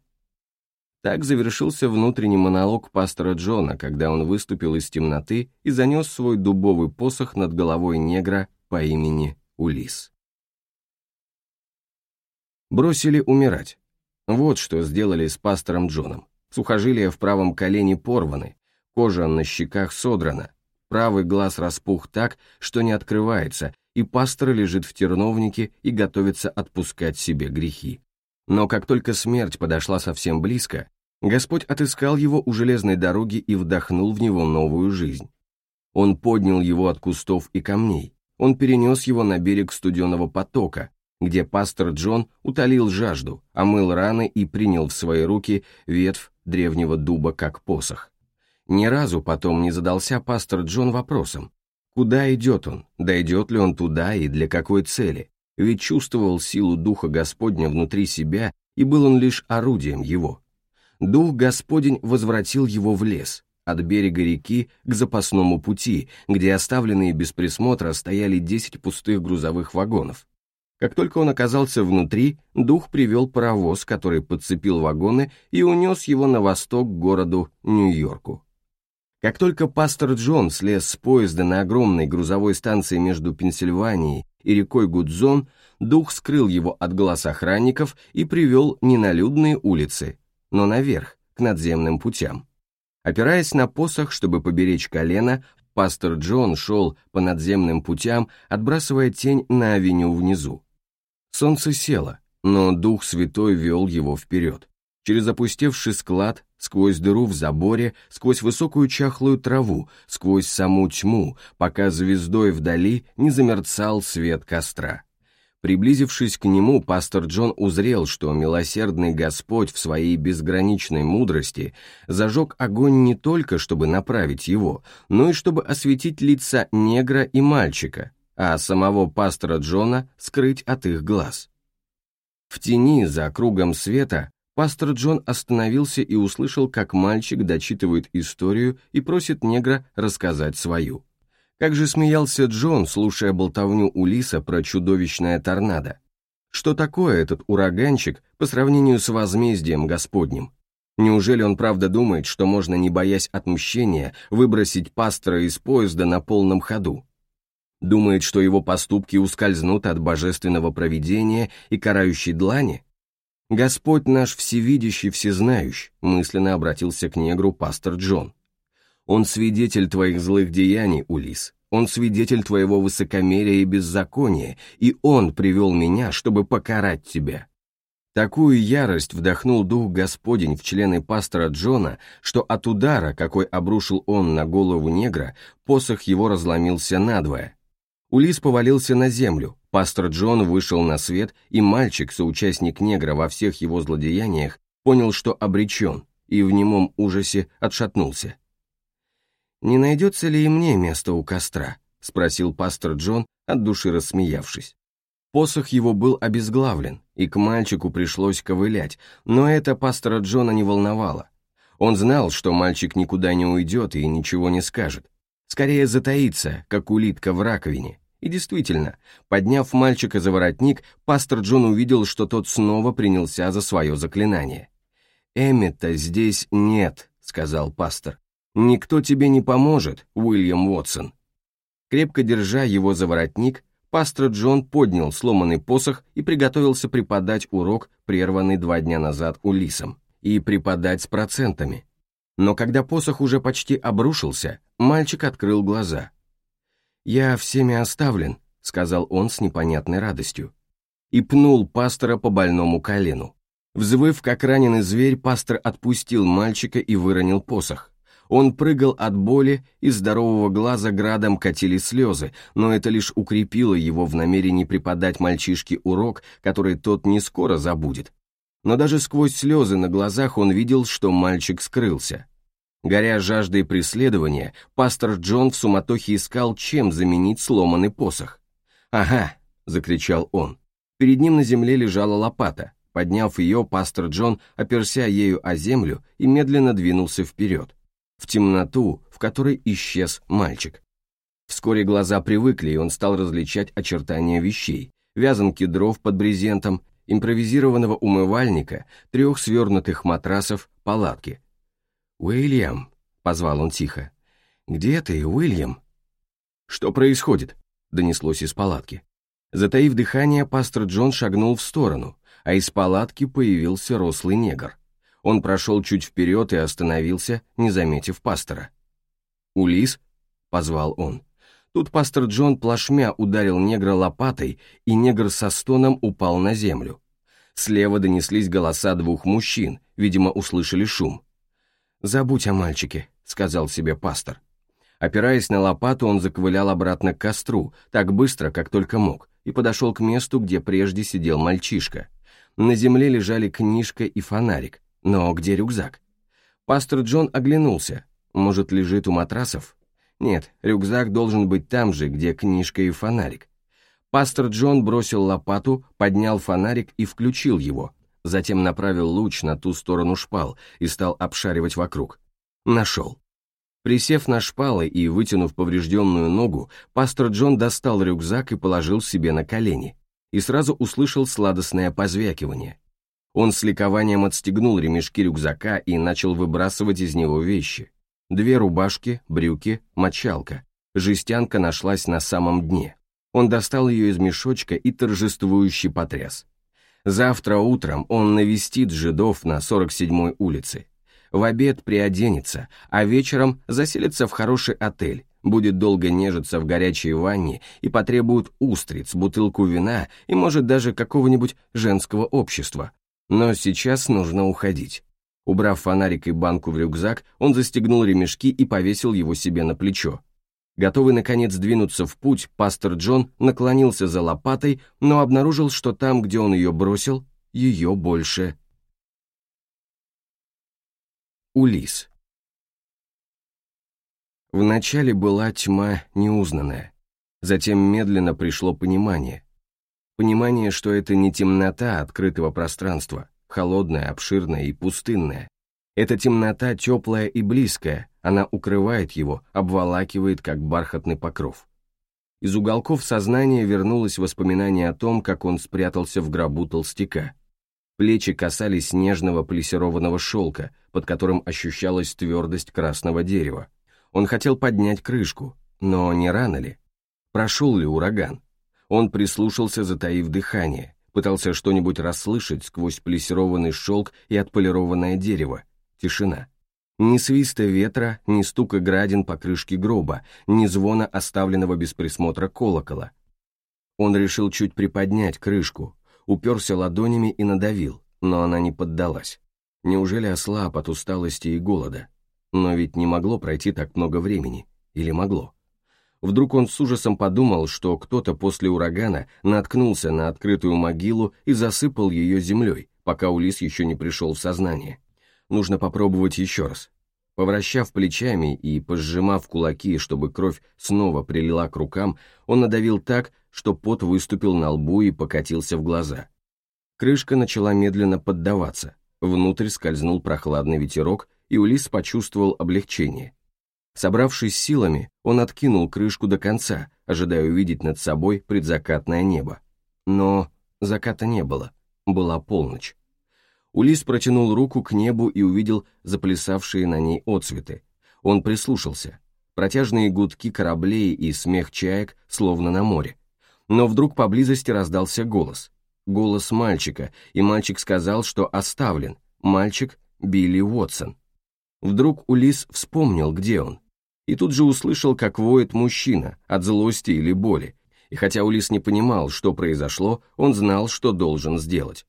Так завершился внутренний монолог пастора Джона, когда он выступил из темноты и занес свой дубовый посох над головой негра по имени Улис. Бросили умирать. Вот что сделали с пастором Джоном. Сухожилия в правом колене порваны, Кожа на щеках содрана, правый глаз распух так, что не открывается, и пастор лежит в терновнике и готовится отпускать себе грехи. Но как только смерть подошла совсем близко, Господь отыскал его у железной дороги и вдохнул в него новую жизнь. Он поднял его от кустов и камней, он перенес его на берег студеного потока, где пастор Джон утолил жажду, омыл раны и принял в свои руки ветвь древнего дуба как посох. Ни разу потом не задался пастор Джон вопросом, куда идет он, дойдет ли он туда и для какой цели, ведь чувствовал силу Духа Господня внутри себя, и был он лишь орудием его. Дух Господень возвратил его в лес, от берега реки к запасному пути, где оставленные без присмотра стояли десять пустых грузовых вагонов. Как только он оказался внутри, дух привел паровоз, который подцепил вагоны и унес его на восток к городу Нью-Йорку. Как только пастор Джон слез с поезда на огромной грузовой станции между Пенсильванией и рекой Гудзон, дух скрыл его от глаз охранников и привел не на людные улицы, но наверх, к надземным путям. Опираясь на посох, чтобы поберечь колено, пастор Джон шел по надземным путям, отбрасывая тень на авеню внизу. Солнце село, но Дух Святой вел его вперед. Через опустевший склад, сквозь дыру в заборе, сквозь высокую чахлую траву, сквозь саму тьму, пока звездой вдали не замерцал свет костра. Приблизившись к нему, пастор Джон узрел, что милосердный Господь в своей безграничной мудрости зажег огонь не только, чтобы направить его, но и чтобы осветить лица негра и мальчика, а самого пастора Джона скрыть от их глаз. В тени за кругом света пастор Джон остановился и услышал, как мальчик дочитывает историю и просит негра рассказать свою. Как же смеялся Джон, слушая болтовню Улиса про чудовищное торнадо. Что такое этот ураганчик по сравнению с возмездием Господним? Неужели он правда думает, что можно, не боясь отмщения, выбросить пастора из поезда на полном ходу? Думает, что его поступки ускользнут от божественного провидения и карающей длани? Господь наш всевидящий, всезнающий, мысленно обратился к негру пастор Джон. Он свидетель твоих злых деяний, Улис. Он свидетель твоего высокомерия и беззакония, и он привел меня, чтобы покарать тебя. Такую ярость вдохнул Дух Господень в члены пастора Джона, что от удара, какой обрушил он на голову негра, посох его разломился надвое. Улис повалился на землю, пастор Джон вышел на свет, и мальчик, соучастник негра во всех его злодеяниях, понял, что обречен, и в немом ужасе отшатнулся. «Не найдется ли и мне место у костра?» — спросил пастор Джон, от души рассмеявшись. Посох его был обезглавлен, и к мальчику пришлось ковылять, но это пастора Джона не волновало. Он знал, что мальчик никуда не уйдет и ничего не скажет. Скорее затаится, как улитка в раковине. И действительно, подняв мальчика за воротник, пастор Джон увидел, что тот снова принялся за свое заклинание. «Эммета здесь нет», — сказал пастор. «Никто тебе не поможет, Уильям Уотсон». Крепко держа его за воротник, пастор Джон поднял сломанный посох и приготовился преподать урок, прерванный два дня назад Улисом, и преподать с процентами. Но когда посох уже почти обрушился, мальчик открыл глаза. «Я всеми оставлен», — сказал он с непонятной радостью, и пнул пастора по больному колену. Взвыв, как раненый зверь, пастор отпустил мальчика и выронил посох. Он прыгал от боли, из здорового глаза градом катили слезы, но это лишь укрепило его в намерении преподать мальчишке урок, который тот не скоро забудет. Но даже сквозь слезы на глазах он видел, что мальчик скрылся. Горя жаждой преследования, пастор Джон в суматохе искал, чем заменить сломанный посох. «Ага!» — закричал он. Перед ним на земле лежала лопата. Подняв ее, пастор Джон оперся ею о землю и медленно двинулся вперед в темноту, в которой исчез мальчик. Вскоре глаза привыкли, и он стал различать очертания вещей, вязанки дров под брезентом, импровизированного умывальника, трех свернутых матрасов, палатки. «Уильям», — позвал он тихо, — «где ты, Уильям?» «Что происходит?» — донеслось из палатки. Затаив дыхание, пастор Джон шагнул в сторону, а из палатки появился рослый негр. Он прошел чуть вперед и остановился, не заметив пастора. «Улис?» — позвал он. Тут пастор Джон плашмя ударил негра лопатой, и негр со стоном упал на землю. Слева донеслись голоса двух мужчин, видимо, услышали шум. «Забудь о мальчике», — сказал себе пастор. Опираясь на лопату, он заковылял обратно к костру, так быстро, как только мог, и подошел к месту, где прежде сидел мальчишка. На земле лежали книжка и фонарик. Но где рюкзак? Пастор Джон оглянулся. Может, лежит у матрасов? Нет, рюкзак должен быть там же, где книжка и фонарик. Пастор Джон бросил лопату, поднял фонарик и включил его. Затем направил луч на ту сторону шпал и стал обшаривать вокруг. Нашел. Присев на шпалы и вытянув поврежденную ногу, пастор Джон достал рюкзак и положил себе на колени. И сразу услышал сладостное позвякивание. Он с ликованием отстегнул ремешки рюкзака и начал выбрасывать из него вещи. Две рубашки, брюки, мочалка. Жестянка нашлась на самом дне. Он достал ее из мешочка и торжествующе потряс. Завтра утром он навестит жидов на 47-й улице. В обед приоденется, а вечером заселится в хороший отель, будет долго нежиться в горячей ванне и потребует устриц, бутылку вина и, может, даже какого-нибудь женского общества. Но сейчас нужно уходить. Убрав фонарик и банку в рюкзак, он застегнул ремешки и повесил его себе на плечо. Готовый, наконец, двинуться в путь, пастор Джон наклонился за лопатой, но обнаружил, что там, где он ее бросил, ее больше. Улис. Вначале была тьма неузнанная, затем медленно пришло понимание. Понимание, что это не темнота открытого пространства, холодная, обширная и пустынная. Это темнота теплая и близкая, она укрывает его, обволакивает, как бархатный покров. Из уголков сознания вернулось воспоминание о том, как он спрятался в гробу толстяка. Плечи касались нежного плессированного шелка, под которым ощущалась твердость красного дерева. Он хотел поднять крышку, но не рано ли? Прошел ли ураган? Он прислушался, затаив дыхание, пытался что-нибудь расслышать сквозь плессированный шелк и отполированное дерево. Тишина. Ни свиста ветра, ни стука градин по крышке гроба, ни звона оставленного без присмотра колокола. Он решил чуть приподнять крышку, уперся ладонями и надавил, но она не поддалась. Неужели ослаб от усталости и голода? Но ведь не могло пройти так много времени. Или могло? Вдруг он с ужасом подумал, что кто-то после урагана наткнулся на открытую могилу и засыпал ее землей, пока Улис еще не пришел в сознание. Нужно попробовать еще раз. Повращав плечами и пожимав кулаки, чтобы кровь снова прилила к рукам, он надавил так, что пот выступил на лбу и покатился в глаза. Крышка начала медленно поддаваться. Внутрь скользнул прохладный ветерок, и Улис почувствовал облегчение. Собравшись силами, он откинул крышку до конца, ожидая увидеть над собой предзакатное небо. Но заката не было, была полночь. Улис протянул руку к небу и увидел заплясавшие на ней отцветы. Он прислушался. Протяжные гудки кораблей и смех чаек, словно на море. Но вдруг поблизости раздался голос. Голос мальчика, и мальчик сказал, что оставлен. Мальчик Билли Уотсон. Вдруг Улис вспомнил, где он, и тут же услышал, как воет мужчина от злости или боли, и хотя Улис не понимал, что произошло, он знал, что должен сделать.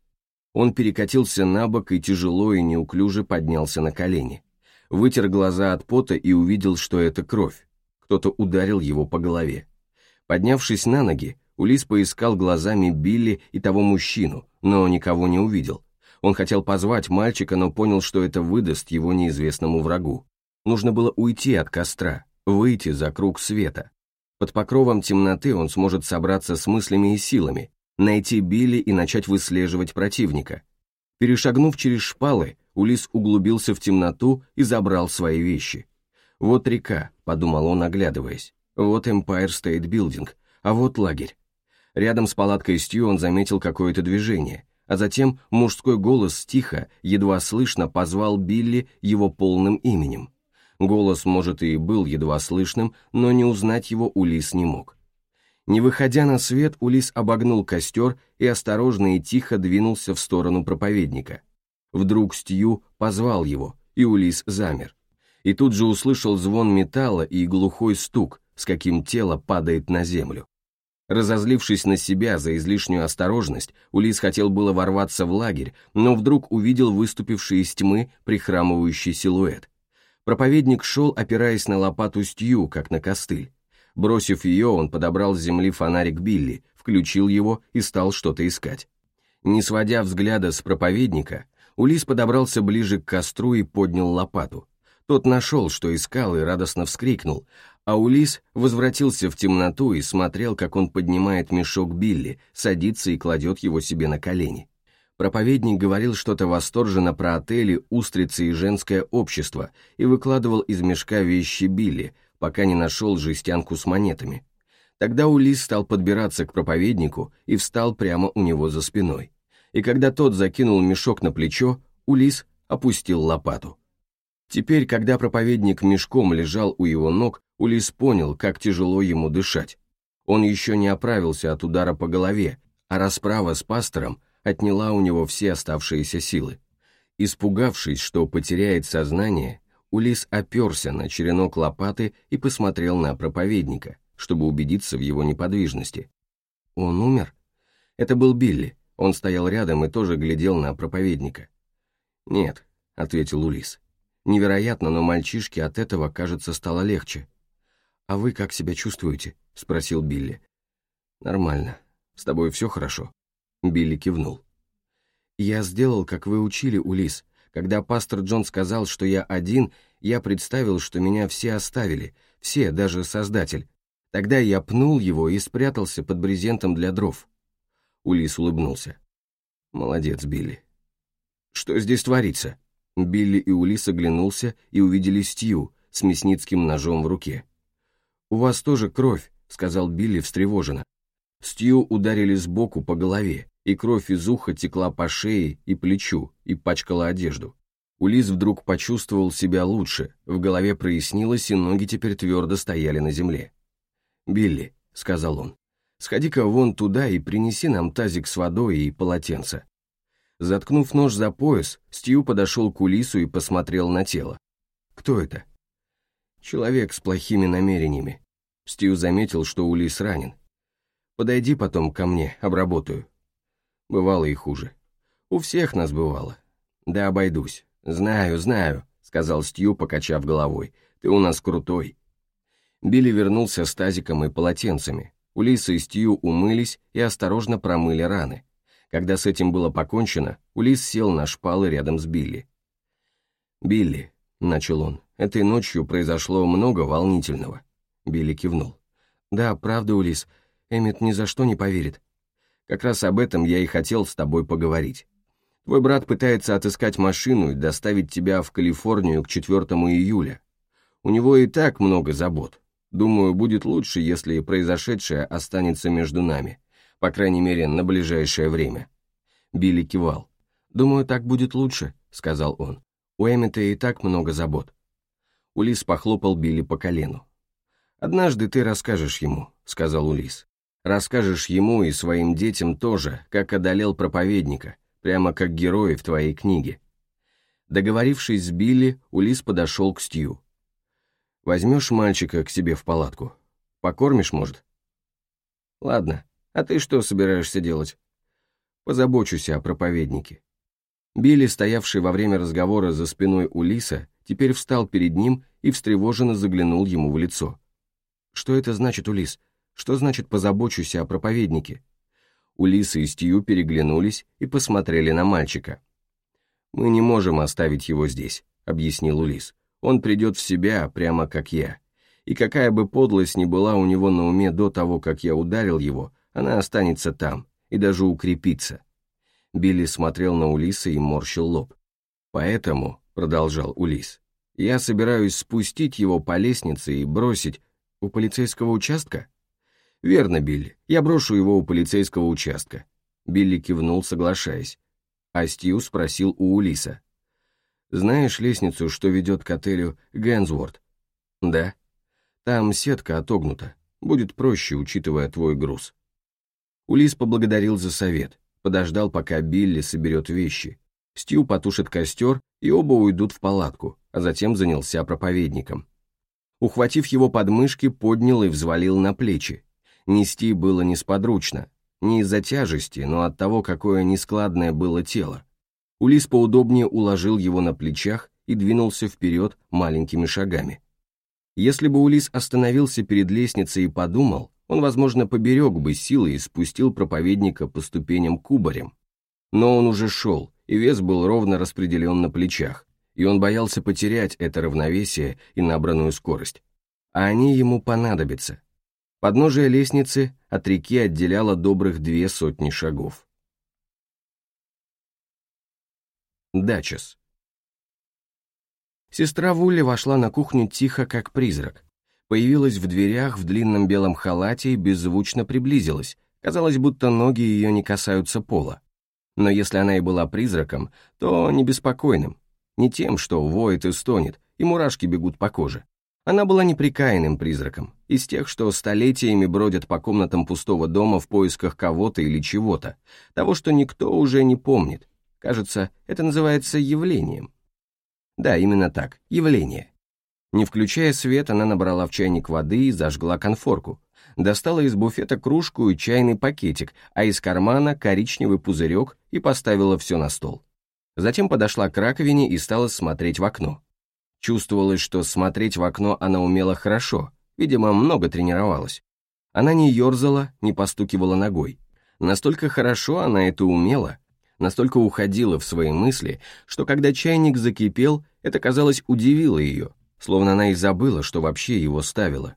Он перекатился на бок и тяжело и неуклюже поднялся на колени. Вытер глаза от пота и увидел, что это кровь. Кто-то ударил его по голове. Поднявшись на ноги, Улис поискал глазами Билли и того мужчину, но никого не увидел. Он хотел позвать мальчика, но понял, что это выдаст его неизвестному врагу. Нужно было уйти от костра, выйти за круг света. Под покровом темноты он сможет собраться с мыслями и силами, найти Билли и начать выслеживать противника. Перешагнув через шпалы, Улис углубился в темноту и забрал свои вещи. «Вот река», — подумал он, оглядываясь. «Вот Empire State Building, а вот лагерь». Рядом с палаткой Стью он заметил какое-то движение — а затем мужской голос тихо, едва слышно позвал Билли его полным именем. Голос, может, и был едва слышным, но не узнать его Улис не мог. Не выходя на свет, Улис обогнул костер и осторожно и тихо двинулся в сторону проповедника. Вдруг Стью позвал его, и Улис замер. И тут же услышал звон металла и глухой стук, с каким тело падает на землю. Разозлившись на себя за излишнюю осторожность, Улис хотел было ворваться в лагерь, но вдруг увидел выступивший из тьмы прихрамывающий силуэт. Проповедник шел, опираясь на лопату стью, как на костыль. Бросив ее, он подобрал с земли фонарик Билли, включил его и стал что-то искать. Не сводя взгляда с проповедника, Улис подобрался ближе к костру и поднял лопату. Тот нашел, что искал, и радостно вскрикнул, а Улис возвратился в темноту и смотрел, как он поднимает мешок Билли, садится и кладет его себе на колени. Проповедник говорил что-то восторженно про отели, устрицы и женское общество и выкладывал из мешка вещи Билли, пока не нашел жестянку с монетами. Тогда Улис стал подбираться к проповеднику и встал прямо у него за спиной. И когда тот закинул мешок на плечо, Улис опустил лопату. Теперь, когда проповедник мешком лежал у его ног, Улис понял, как тяжело ему дышать. Он еще не оправился от удара по голове, а расправа с пастором отняла у него все оставшиеся силы. Испугавшись, что потеряет сознание, Улис оперся на черенок лопаты и посмотрел на проповедника, чтобы убедиться в его неподвижности. Он умер? Это был Билли. Он стоял рядом и тоже глядел на проповедника. «Нет», — ответил Улис. «Невероятно, но мальчишке от этого, кажется, стало легче». «А вы как себя чувствуете?» — спросил Билли. «Нормально. С тобой все хорошо?» Билли кивнул. «Я сделал, как вы учили, Улис. Когда пастор Джон сказал, что я один, я представил, что меня все оставили, все, даже Создатель. Тогда я пнул его и спрятался под брезентом для дров». Улис улыбнулся. «Молодец, Билли». «Что здесь творится?» Билли и Улис оглянулся и увидели Стью с мясницким ножом в руке. «У вас тоже кровь», — сказал Билли встревоженно. Стью ударили сбоку по голове, и кровь из уха текла по шее и плечу и пачкала одежду. Улис вдруг почувствовал себя лучше, в голове прояснилось, и ноги теперь твердо стояли на земле. «Билли», — сказал он, — «сходи-ка вон туда и принеси нам тазик с водой и полотенце». Заткнув нож за пояс, Стью подошел к Улису и посмотрел на тело. «Кто это?» «Человек с плохими намерениями». Стью заметил, что Улис ранен. «Подойди потом ко мне, обработаю». Бывало и хуже. У всех нас бывало. Да обойдусь. Знаю, знаю, сказал Стью, покачав головой. Ты у нас крутой. Билли вернулся с тазиком и полотенцами. Улиса и Стью умылись и осторожно промыли раны. Когда с этим было покончено, Улис сел на шпалы рядом с Билли. «Билли», — начал он, — «этой ночью произошло много волнительного». Билли кивнул. «Да, правда, Улис, Эммет ни за что не поверит. Как раз об этом я и хотел с тобой поговорить. Твой брат пытается отыскать машину и доставить тебя в Калифорнию к 4 июля. У него и так много забот. Думаю, будет лучше, если произошедшее останется между нами, по крайней мере, на ближайшее время». Билли кивал. «Думаю, так будет лучше», — сказал он. «У Эммета и так много забот». Улис похлопал Билли по колену. «Однажды ты расскажешь ему», — сказал Улис. Расскажешь ему и своим детям тоже, как одолел проповедника, прямо как герои в твоей книге. Договорившись с Билли, Улис подошел к Стью. «Возьмешь мальчика к себе в палатку? Покормишь, может?» «Ладно, а ты что собираешься делать?» «Позабочусь о проповеднике». Билли, стоявший во время разговора за спиной Улиса, теперь встал перед ним и встревоженно заглянул ему в лицо. «Что это значит, Улис?» Что значит «позабочусь о проповеднике»?» Улиса и Стью переглянулись и посмотрели на мальчика. «Мы не можем оставить его здесь», — объяснил Улис. «Он придет в себя, прямо как я. И какая бы подлость ни была у него на уме до того, как я ударил его, она останется там и даже укрепится». Билли смотрел на Улиса и морщил лоб. «Поэтому», — продолжал Улис, — «я собираюсь спустить его по лестнице и бросить у полицейского участка?» «Верно, Билли, я брошу его у полицейского участка». Билли кивнул, соглашаясь. А Стью спросил у Улиса. «Знаешь лестницу, что ведет к отелю Гэнсворт?» «Да». «Там сетка отогнута. Будет проще, учитывая твой груз». Улис поблагодарил за совет, подождал, пока Билли соберет вещи. Стью потушит костер, и оба уйдут в палатку, а затем занялся проповедником. Ухватив его подмышки, поднял и взвалил на плечи, Нести было несподручно, не из-за тяжести, но от того, какое нескладное было тело. Улис поудобнее уложил его на плечах и двинулся вперед маленькими шагами. Если бы Улис остановился перед лестницей и подумал, он, возможно, поберег бы силы и спустил проповедника по ступеням кубарем. Но он уже шел, и вес был ровно распределен на плечах, и он боялся потерять это равновесие и набранную скорость. А они ему понадобятся, Подножие лестницы от реки отделяло добрых две сотни шагов. Дачес. Сестра Вулли вошла на кухню тихо, как призрак. Появилась в дверях в длинном белом халате и беззвучно приблизилась. Казалось, будто ноги ее не касаются пола. Но если она и была призраком, то не беспокойным. Не тем, что воет и стонет, и мурашки бегут по коже. Она была неприкаянным призраком, из тех, что столетиями бродят по комнатам пустого дома в поисках кого-то или чего-то, того, что никто уже не помнит. Кажется, это называется явлением. Да, именно так, явление. Не включая свет, она набрала в чайник воды и зажгла конфорку. Достала из буфета кружку и чайный пакетик, а из кармана коричневый пузырек и поставила все на стол. Затем подошла к раковине и стала смотреть в окно. Чувствовалось, что смотреть в окно она умела хорошо, видимо, много тренировалась. Она не ерзала, не постукивала ногой. Настолько хорошо она это умела, настолько уходила в свои мысли, что когда чайник закипел, это, казалось, удивило ее, словно она и забыла, что вообще его ставила.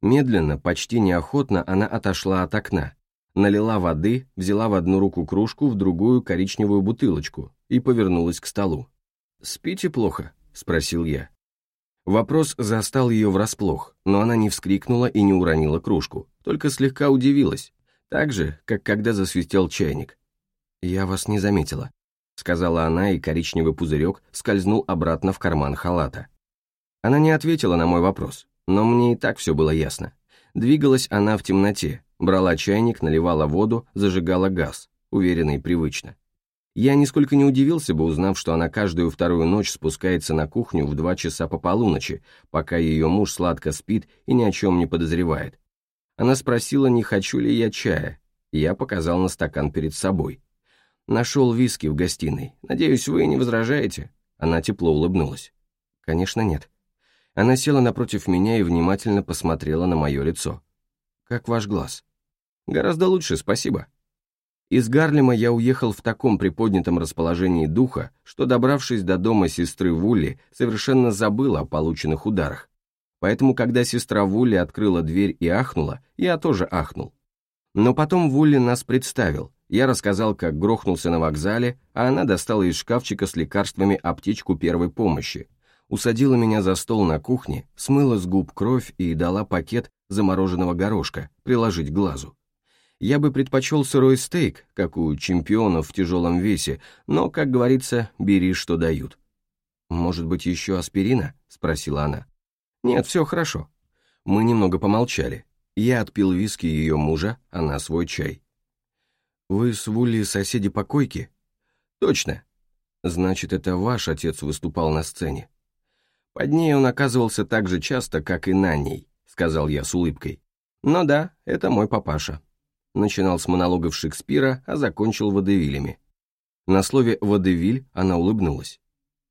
Медленно, почти неохотно она отошла от окна, налила воды, взяла в одну руку кружку, в другую коричневую бутылочку и повернулась к столу. «Спите плохо?» — спросил я. Вопрос застал ее врасплох, но она не вскрикнула и не уронила кружку, только слегка удивилась, так же, как когда засвистел чайник. «Я вас не заметила», — сказала она, и коричневый пузырек скользнул обратно в карман халата. Она не ответила на мой вопрос, но мне и так все было ясно. Двигалась она в темноте, брала чайник, наливала воду, зажигала газ, уверенно и привычно. Я нисколько не удивился бы, узнав, что она каждую вторую ночь спускается на кухню в два часа по полуночи, пока ее муж сладко спит и ни о чем не подозревает. Она спросила, не хочу ли я чая, я показал на стакан перед собой. Нашел виски в гостиной. Надеюсь, вы не возражаете?» Она тепло улыбнулась. «Конечно, нет». Она села напротив меня и внимательно посмотрела на мое лицо. «Как ваш глаз?» «Гораздо лучше, спасибо», из Гарлема я уехал в таком приподнятом расположении духа, что, добравшись до дома сестры Вулли, совершенно забыл о полученных ударах. Поэтому, когда сестра Вулли открыла дверь и ахнула, я тоже ахнул. Но потом Вулли нас представил. Я рассказал, как грохнулся на вокзале, а она достала из шкафчика с лекарствами аптечку первой помощи, усадила меня за стол на кухне, смыла с губ кровь и дала пакет замороженного горошка приложить глазу. Я бы предпочел сырой стейк, как у чемпионов в тяжелом весе, но, как говорится, бери, что дают. «Может быть, еще аспирина?» — спросила она. «Нет, все хорошо». Мы немного помолчали. Я отпил виски ее мужа, она свой чай. «Вы с Вулли соседи по койке?» «Точно». «Значит, это ваш отец выступал на сцене?» «Под ней он оказывался так же часто, как и на ней», — сказал я с улыбкой. «Но да, это мой папаша» начинал с монологов Шекспира, а закончил водевилями. На слове «водевиль» она улыбнулась.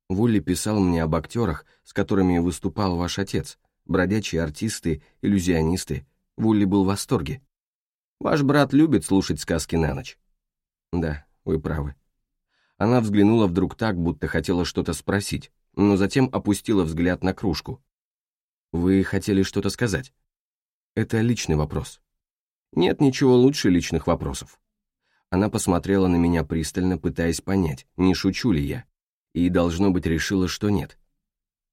Вулли писал мне об актерах, с которыми выступал ваш отец, бродячие артисты, иллюзионисты. Вулли был в восторге. Ваш брат любит слушать сказки на ночь. Да, вы правы. Она взглянула вдруг так, будто хотела что-то спросить, но затем опустила взгляд на кружку. Вы хотели что-то сказать? Это личный вопрос. Нет ничего лучше личных вопросов. Она посмотрела на меня пристально, пытаясь понять, не шучу ли я, и, должно быть, решила, что нет.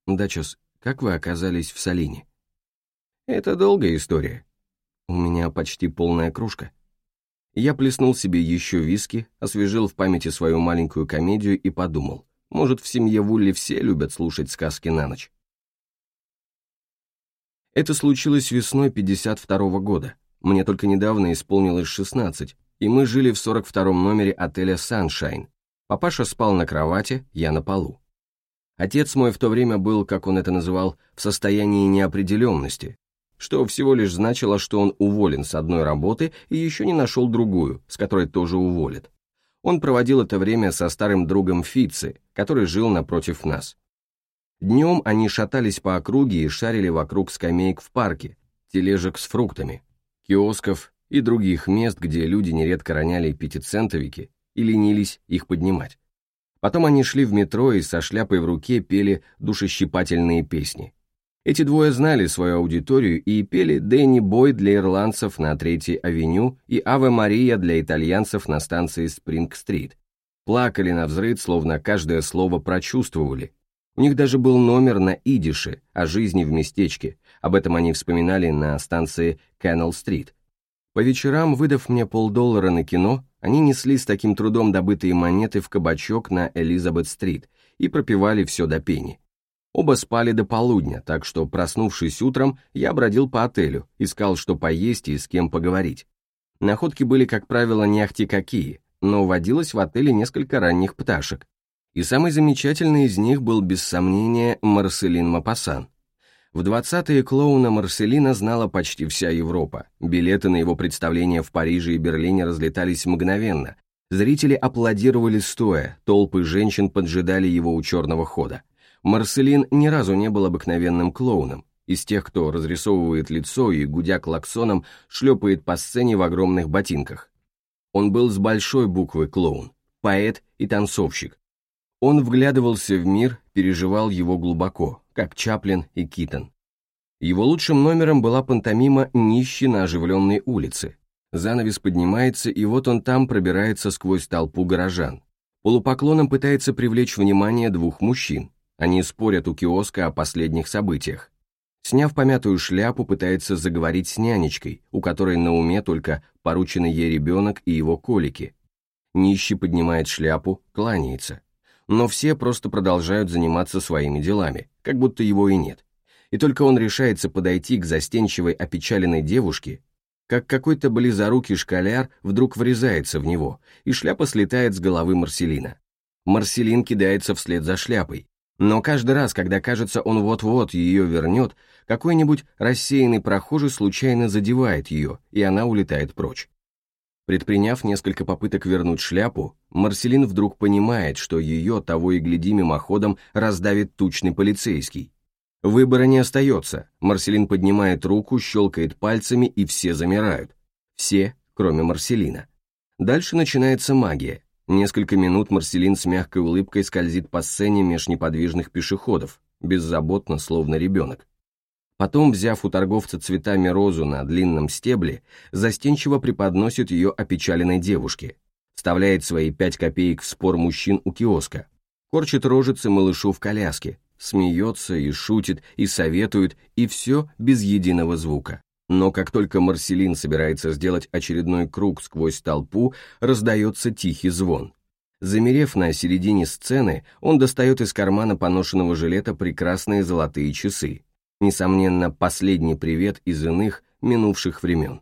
«Дачос, как вы оказались в Салине?» «Это долгая история. У меня почти полная кружка». Я плеснул себе еще виски, освежил в памяти свою маленькую комедию и подумал, может, в семье Вулли все любят слушать сказки на ночь. Это случилось весной 52 -го года. Мне только недавно исполнилось 16, и мы жили в 42-м номере отеля «Саншайн». Папаша спал на кровати, я на полу. Отец мой в то время был, как он это называл, в состоянии неопределенности, что всего лишь значило, что он уволен с одной работы и еще не нашел другую, с которой тоже уволят. Он проводил это время со старым другом Фитци, который жил напротив нас. Днем они шатались по округе и шарили вокруг скамеек в парке, тележек с фруктами, киосков и других мест, где люди нередко роняли пятицентовики и ленились их поднимать. Потом они шли в метро и со шляпой в руке пели душещипательные песни. Эти двое знали свою аудиторию и пели «Дэнни Бой» для ирландцев на Третьей авеню и «Аве Мария» для итальянцев на станции Спринг-стрит. Плакали на взрыв, словно каждое слово прочувствовали. У них даже был номер на идише о жизни в местечке, об этом они вспоминали на станции Кеннелл-стрит. По вечерам, выдав мне полдоллара на кино, они несли с таким трудом добытые монеты в кабачок на Элизабет-стрит и пропивали все до пени. Оба спали до полудня, так что, проснувшись утром, я бродил по отелю, искал, что поесть и с кем поговорить. Находки были, как правило, не ахти какие, но водилось в отеле несколько ранних пташек. И самый замечательный из них был, без сомнения, Марселин Мапасан. В 20-е клоуна Марселина знала почти вся Европа. Билеты на его представления в Париже и Берлине разлетались мгновенно. Зрители аплодировали стоя, толпы женщин поджидали его у черного хода. Марселин ни разу не был обыкновенным клоуном, из тех, кто разрисовывает лицо и, гудя клаксоном, шлепает по сцене в огромных ботинках. Он был с большой буквы клоун, поэт и танцовщик. Он вглядывался в мир, переживал его глубоко, как Чаплин и Китон. Его лучшим номером была пантомима «Нищий на оживленной улице». Занавес поднимается, и вот он там пробирается сквозь толпу горожан. Полупоклоном пытается привлечь внимание двух мужчин. Они спорят у киоска о последних событиях. Сняв помятую шляпу, пытается заговорить с нянечкой, у которой на уме только порученный ей ребенок и его колики. Нищий поднимает шляпу, кланяется но все просто продолжают заниматься своими делами, как будто его и нет. И только он решается подойти к застенчивой опечаленной девушке, как какой-то близорукий школяр вдруг врезается в него, и шляпа слетает с головы Марселина. Марселин кидается вслед за шляпой, но каждый раз, когда кажется, он вот-вот ее вернет, какой-нибудь рассеянный прохожий случайно задевает ее, и она улетает прочь. Предприняв несколько попыток вернуть шляпу, Марселин вдруг понимает, что ее, того и гляди, мимоходом раздавит тучный полицейский. Выбора не остается, Марселин поднимает руку, щелкает пальцами, и все замирают. Все, кроме Марселина. Дальше начинается магия. Несколько минут Марселин с мягкой улыбкой скользит по сцене меж неподвижных пешеходов, беззаботно, словно ребенок. Потом, взяв у торговца цветами розу на длинном стебле, застенчиво преподносит ее опечаленной девушке, вставляет свои пять копеек в спор мужчин у киоска, корчит рожицы малышу в коляске, смеется и шутит, и советует, и все без единого звука. Но как только Марселин собирается сделать очередной круг сквозь толпу, раздается тихий звон. Замерев на середине сцены, он достает из кармана поношенного жилета прекрасные золотые часы, несомненно, последний привет из иных, минувших времен.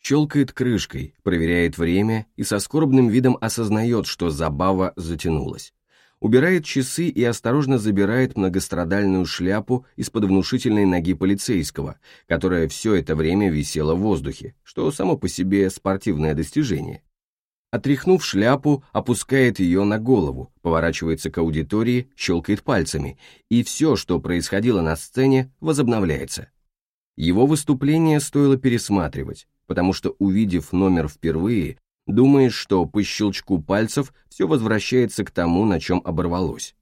Щелкает крышкой, проверяет время и со скорбным видом осознает, что забава затянулась. Убирает часы и осторожно забирает многострадальную шляпу из-под внушительной ноги полицейского, которая все это время висела в воздухе, что само по себе спортивное достижение. Отряхнув шляпу, опускает ее на голову, поворачивается к аудитории, щелкает пальцами, и все, что происходило на сцене, возобновляется. Его выступление стоило пересматривать, потому что, увидев номер впервые, думаешь, что по щелчку пальцев все возвращается к тому, на чем оборвалось.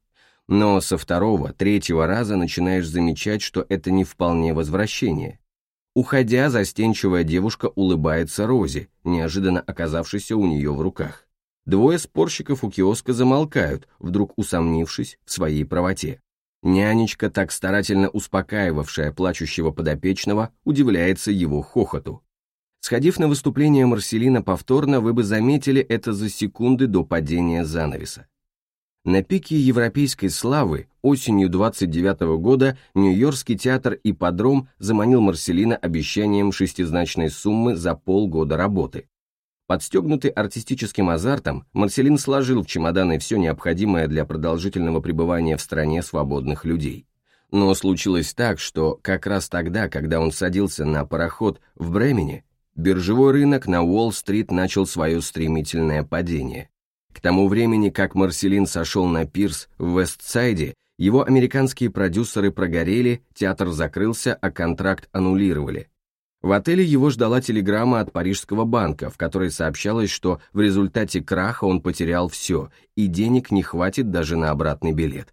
Но со второго, третьего раза начинаешь замечать, что это не вполне возвращение, Уходя, застенчивая девушка улыбается Розе, неожиданно оказавшейся у нее в руках. Двое спорщиков у киоска замолкают, вдруг усомнившись в своей правоте. Нянечка, так старательно успокаивавшая плачущего подопечного, удивляется его хохоту. Сходив на выступление Марселина повторно, вы бы заметили это за секунды до падения занавеса. На пике европейской славы осенью 29 года Нью-Йоркский театр «Ипподром» заманил Марселина обещанием шестизначной суммы за полгода работы. Подстегнутый артистическим азартом, Марселин сложил в чемоданы все необходимое для продолжительного пребывания в стране свободных людей. Но случилось так, что как раз тогда, когда он садился на пароход в Бремене, биржевой рынок на Уолл-стрит начал свое стремительное падение. К тому времени, как Марселин сошел на пирс в Вестсайде, его американские продюсеры прогорели, театр закрылся, а контракт аннулировали. В отеле его ждала телеграмма от Парижского банка, в которой сообщалось, что в результате краха он потерял все, и денег не хватит даже на обратный билет.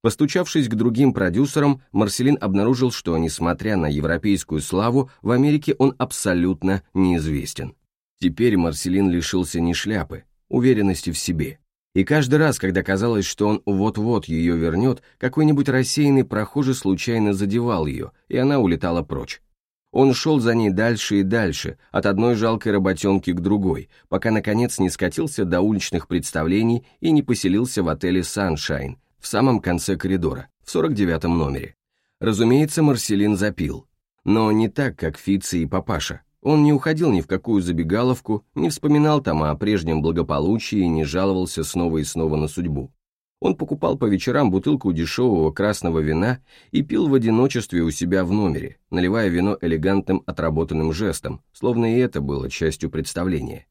Постучавшись к другим продюсерам, Марселин обнаружил, что, несмотря на европейскую славу, в Америке он абсолютно неизвестен. Теперь Марселин лишился не шляпы, уверенности в себе. И каждый раз, когда казалось, что он вот-вот ее вернет, какой-нибудь рассеянный прохожий случайно задевал ее, и она улетала прочь. Он шел за ней дальше и дальше, от одной жалкой работенки к другой, пока наконец не скатился до уличных представлений и не поселился в отеле «Саншайн» в самом конце коридора. в 49-м номере. Разумеется, Марселин запил. Но не так, как Фитци и папаша. Он не уходил ни в какую забегаловку, не вспоминал там о прежнем благополучии и не жаловался снова и снова на судьбу. Он покупал по вечерам бутылку дешевого красного вина и пил в одиночестве у себя в номере, наливая вино элегантным отработанным жестом, словно и это было частью представления.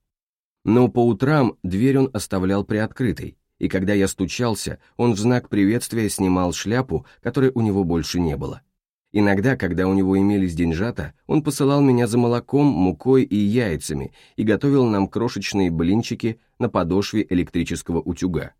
Но по утрам дверь он оставлял приоткрытой, и когда я стучался, он в знак приветствия снимал шляпу, которой у него больше не было. Иногда, когда у него имелись деньжата, он посылал меня за молоком, мукой и яйцами и готовил нам крошечные блинчики на подошве электрического утюга.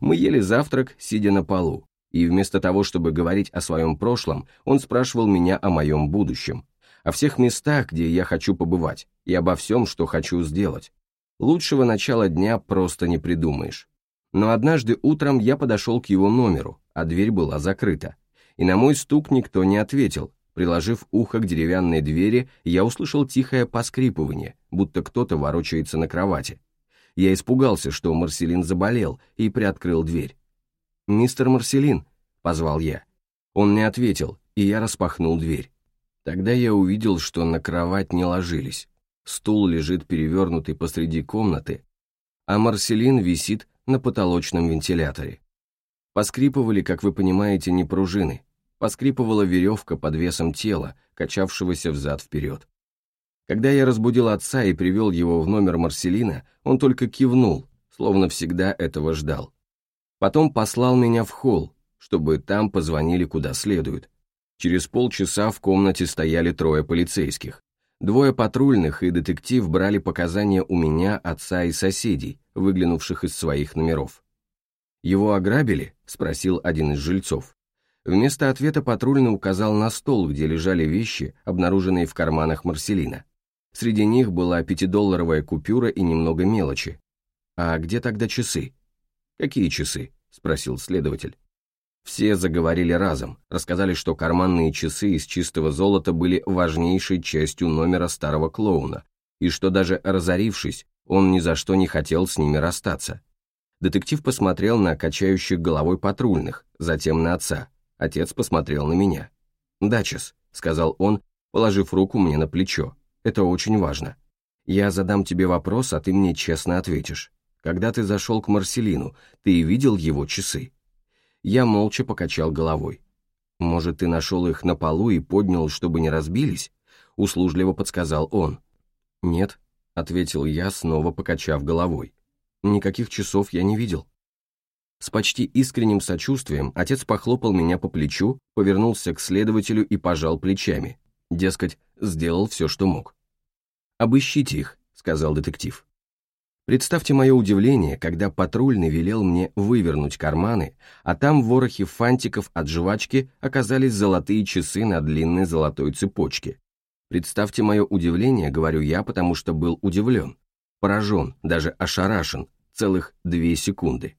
Мы ели завтрак, сидя на полу, и вместо того, чтобы говорить о своем прошлом, он спрашивал меня о моем будущем, о всех местах, где я хочу побывать, и обо всем, что хочу сделать. Лучшего начала дня просто не придумаешь. Но однажды утром я подошел к его номеру, а дверь была закрыта и на мой стук никто не ответил. Приложив ухо к деревянной двери, я услышал тихое поскрипывание, будто кто-то ворочается на кровати. Я испугался, что Марселин заболел, и приоткрыл дверь. «Мистер Марселин», — позвал я. Он не ответил, и я распахнул дверь. Тогда я увидел, что на кровать не ложились. Стул лежит перевернутый посреди комнаты, а Марселин висит на потолочном вентиляторе. Поскрипывали, как вы понимаете, не пружины. Поскрипывала веревка под весом тела, качавшегося взад-вперед. Когда я разбудил отца и привел его в номер Марселина, он только кивнул, словно всегда этого ждал. Потом послал меня в холл, чтобы там позвонили куда следует. Через полчаса в комнате стояли трое полицейских. Двое патрульных и детектив брали показания у меня, отца и соседей, выглянувших из своих номеров. «Его ограбили?» — спросил один из жильцов. Вместо ответа патрульный указал на стол, где лежали вещи, обнаруженные в карманах Марселина. Среди них была пятидолларовая купюра и немного мелочи. «А где тогда часы?» «Какие часы?» — спросил следователь. Все заговорили разом, рассказали, что карманные часы из чистого золота были важнейшей частью номера старого клоуна, и что даже разорившись, он ни за что не хотел с ними расстаться. Детектив посмотрел на качающих головой патрульных, затем на отца. Отец посмотрел на меня. «Дачес», — сказал он, положив руку мне на плечо. «Это очень важно. Я задам тебе вопрос, а ты мне честно ответишь. Когда ты зашел к Марселину, ты видел его часы?» Я молча покачал головой. «Может, ты нашел их на полу и поднял, чтобы не разбились?» Услужливо подсказал он. «Нет», — ответил я, снова покачав головой. Никаких часов я не видел. С почти искренним сочувствием отец похлопал меня по плечу, повернулся к следователю и пожал плечами. Дескать, сделал все, что мог. «Обыщите их», — сказал детектив. Представьте мое удивление, когда патрульный велел мне вывернуть карманы, а там в ворохе фантиков от жвачки оказались золотые часы на длинной золотой цепочке. Представьте мое удивление, говорю я, потому что был удивлен, поражен, даже ошарашен, целых две секунды.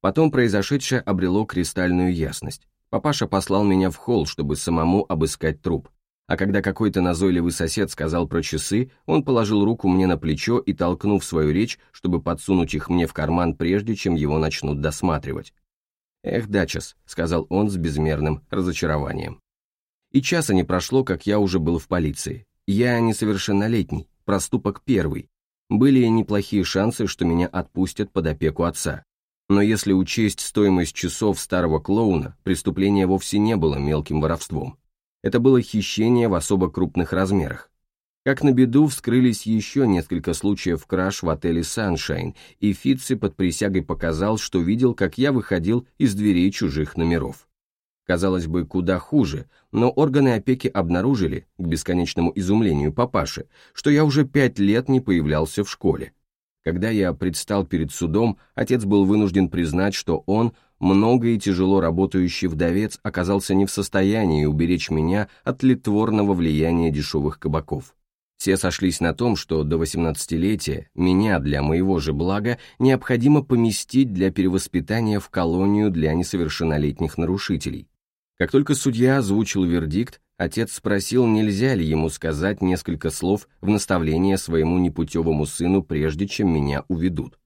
Потом произошедшее обрело кристальную ясность. Папаша послал меня в холл, чтобы самому обыскать труп. А когда какой-то назойливый сосед сказал про часы, он положил руку мне на плечо и, толкнув свою речь, чтобы подсунуть их мне в карман, прежде чем его начнут досматривать. «Эх, Дачес», — сказал он с безмерным разочарованием. И часа не прошло, как я уже был в полиции. Я несовершеннолетний, проступок первый, были неплохие шансы, что меня отпустят под опеку отца. Но если учесть стоимость часов старого клоуна, преступление вовсе не было мелким воровством. Это было хищение в особо крупных размерах. Как на беду, вскрылись еще несколько случаев краж в отеле «Саншайн», и Фитци под присягой показал, что видел, как я выходил из дверей чужих номеров казалось бы, куда хуже, но органы опеки обнаружили, к бесконечному изумлению папаши, что я уже пять лет не появлялся в школе. Когда я предстал перед судом, отец был вынужден признать, что он, много и тяжело работающий вдовец, оказался не в состоянии уберечь меня от литворного влияния дешевых кабаков. Все сошлись на том, что до 18-летия меня для моего же блага необходимо поместить для перевоспитания в колонию для несовершеннолетних нарушителей. Как только судья озвучил вердикт, отец спросил, нельзя ли ему сказать несколько слов в наставление своему непутевому сыну, прежде чем меня уведут.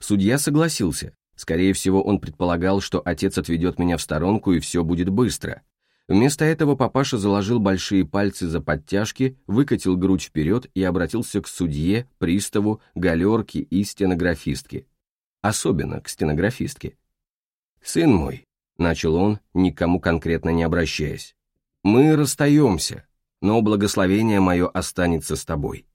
Судья согласился, Скорее всего, он предполагал, что отец отведет меня в сторонку и все будет быстро. Вместо этого папаша заложил большие пальцы за подтяжки, выкатил грудь вперед и обратился к судье, приставу, галерке и стенографистке. Особенно к стенографистке. «Сын мой», — начал он, никому конкретно не обращаясь, — «мы расстаемся, но благословение мое останется с тобой.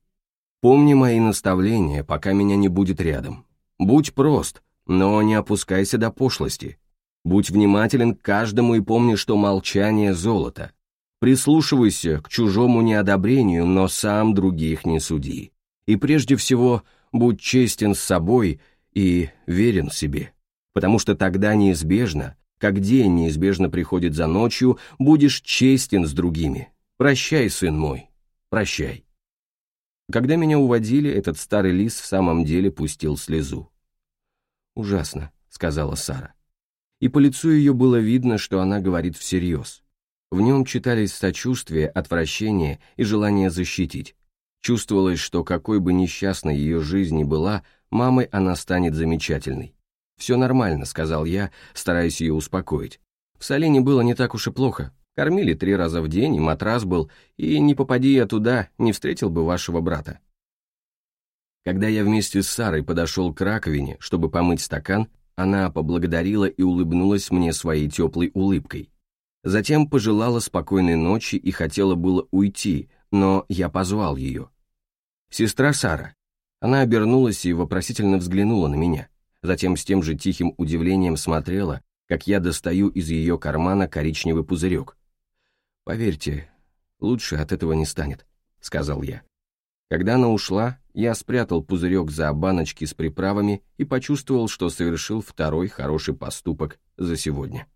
Помни мои наставления, пока меня не будет рядом. Будь прост, но не опускайся до пошлости. Будь внимателен к каждому и помни, что молчание — золото. Прислушивайся к чужому неодобрению, но сам других не суди. И прежде всего, будь честен с собой и верен себе. Потому что тогда неизбежно, как день неизбежно приходит за ночью, будешь честен с другими. Прощай, сын мой, прощай. Когда меня уводили, этот старый лис в самом деле пустил слезу. «Ужасно», — сказала Сара. И по лицу ее было видно, что она говорит всерьез. В нем читались сочувствие, отвращение и желание защитить. Чувствовалось, что какой бы несчастной ее жизнь ни была, мамой она станет замечательной. «Все нормально», — сказал я, стараясь ее успокоить. «В Салине было не так уж и плохо. Кормили три раза в день, и матрас был, и не попади я туда, не встретил бы вашего брата». Когда я вместе с Сарой подошел к раковине, чтобы помыть стакан, она поблагодарила и улыбнулась мне своей теплой улыбкой. Затем пожелала спокойной ночи и хотела было уйти, но я позвал ее. «Сестра Сара». Она обернулась и вопросительно взглянула на меня. Затем с тем же тихим удивлением смотрела, как я достаю из ее кармана коричневый пузырек. «Поверьте, лучше от этого не станет», — сказал я. Когда она ушла, я спрятал пузырек за баночки с приправами и почувствовал, что совершил второй хороший поступок за сегодня.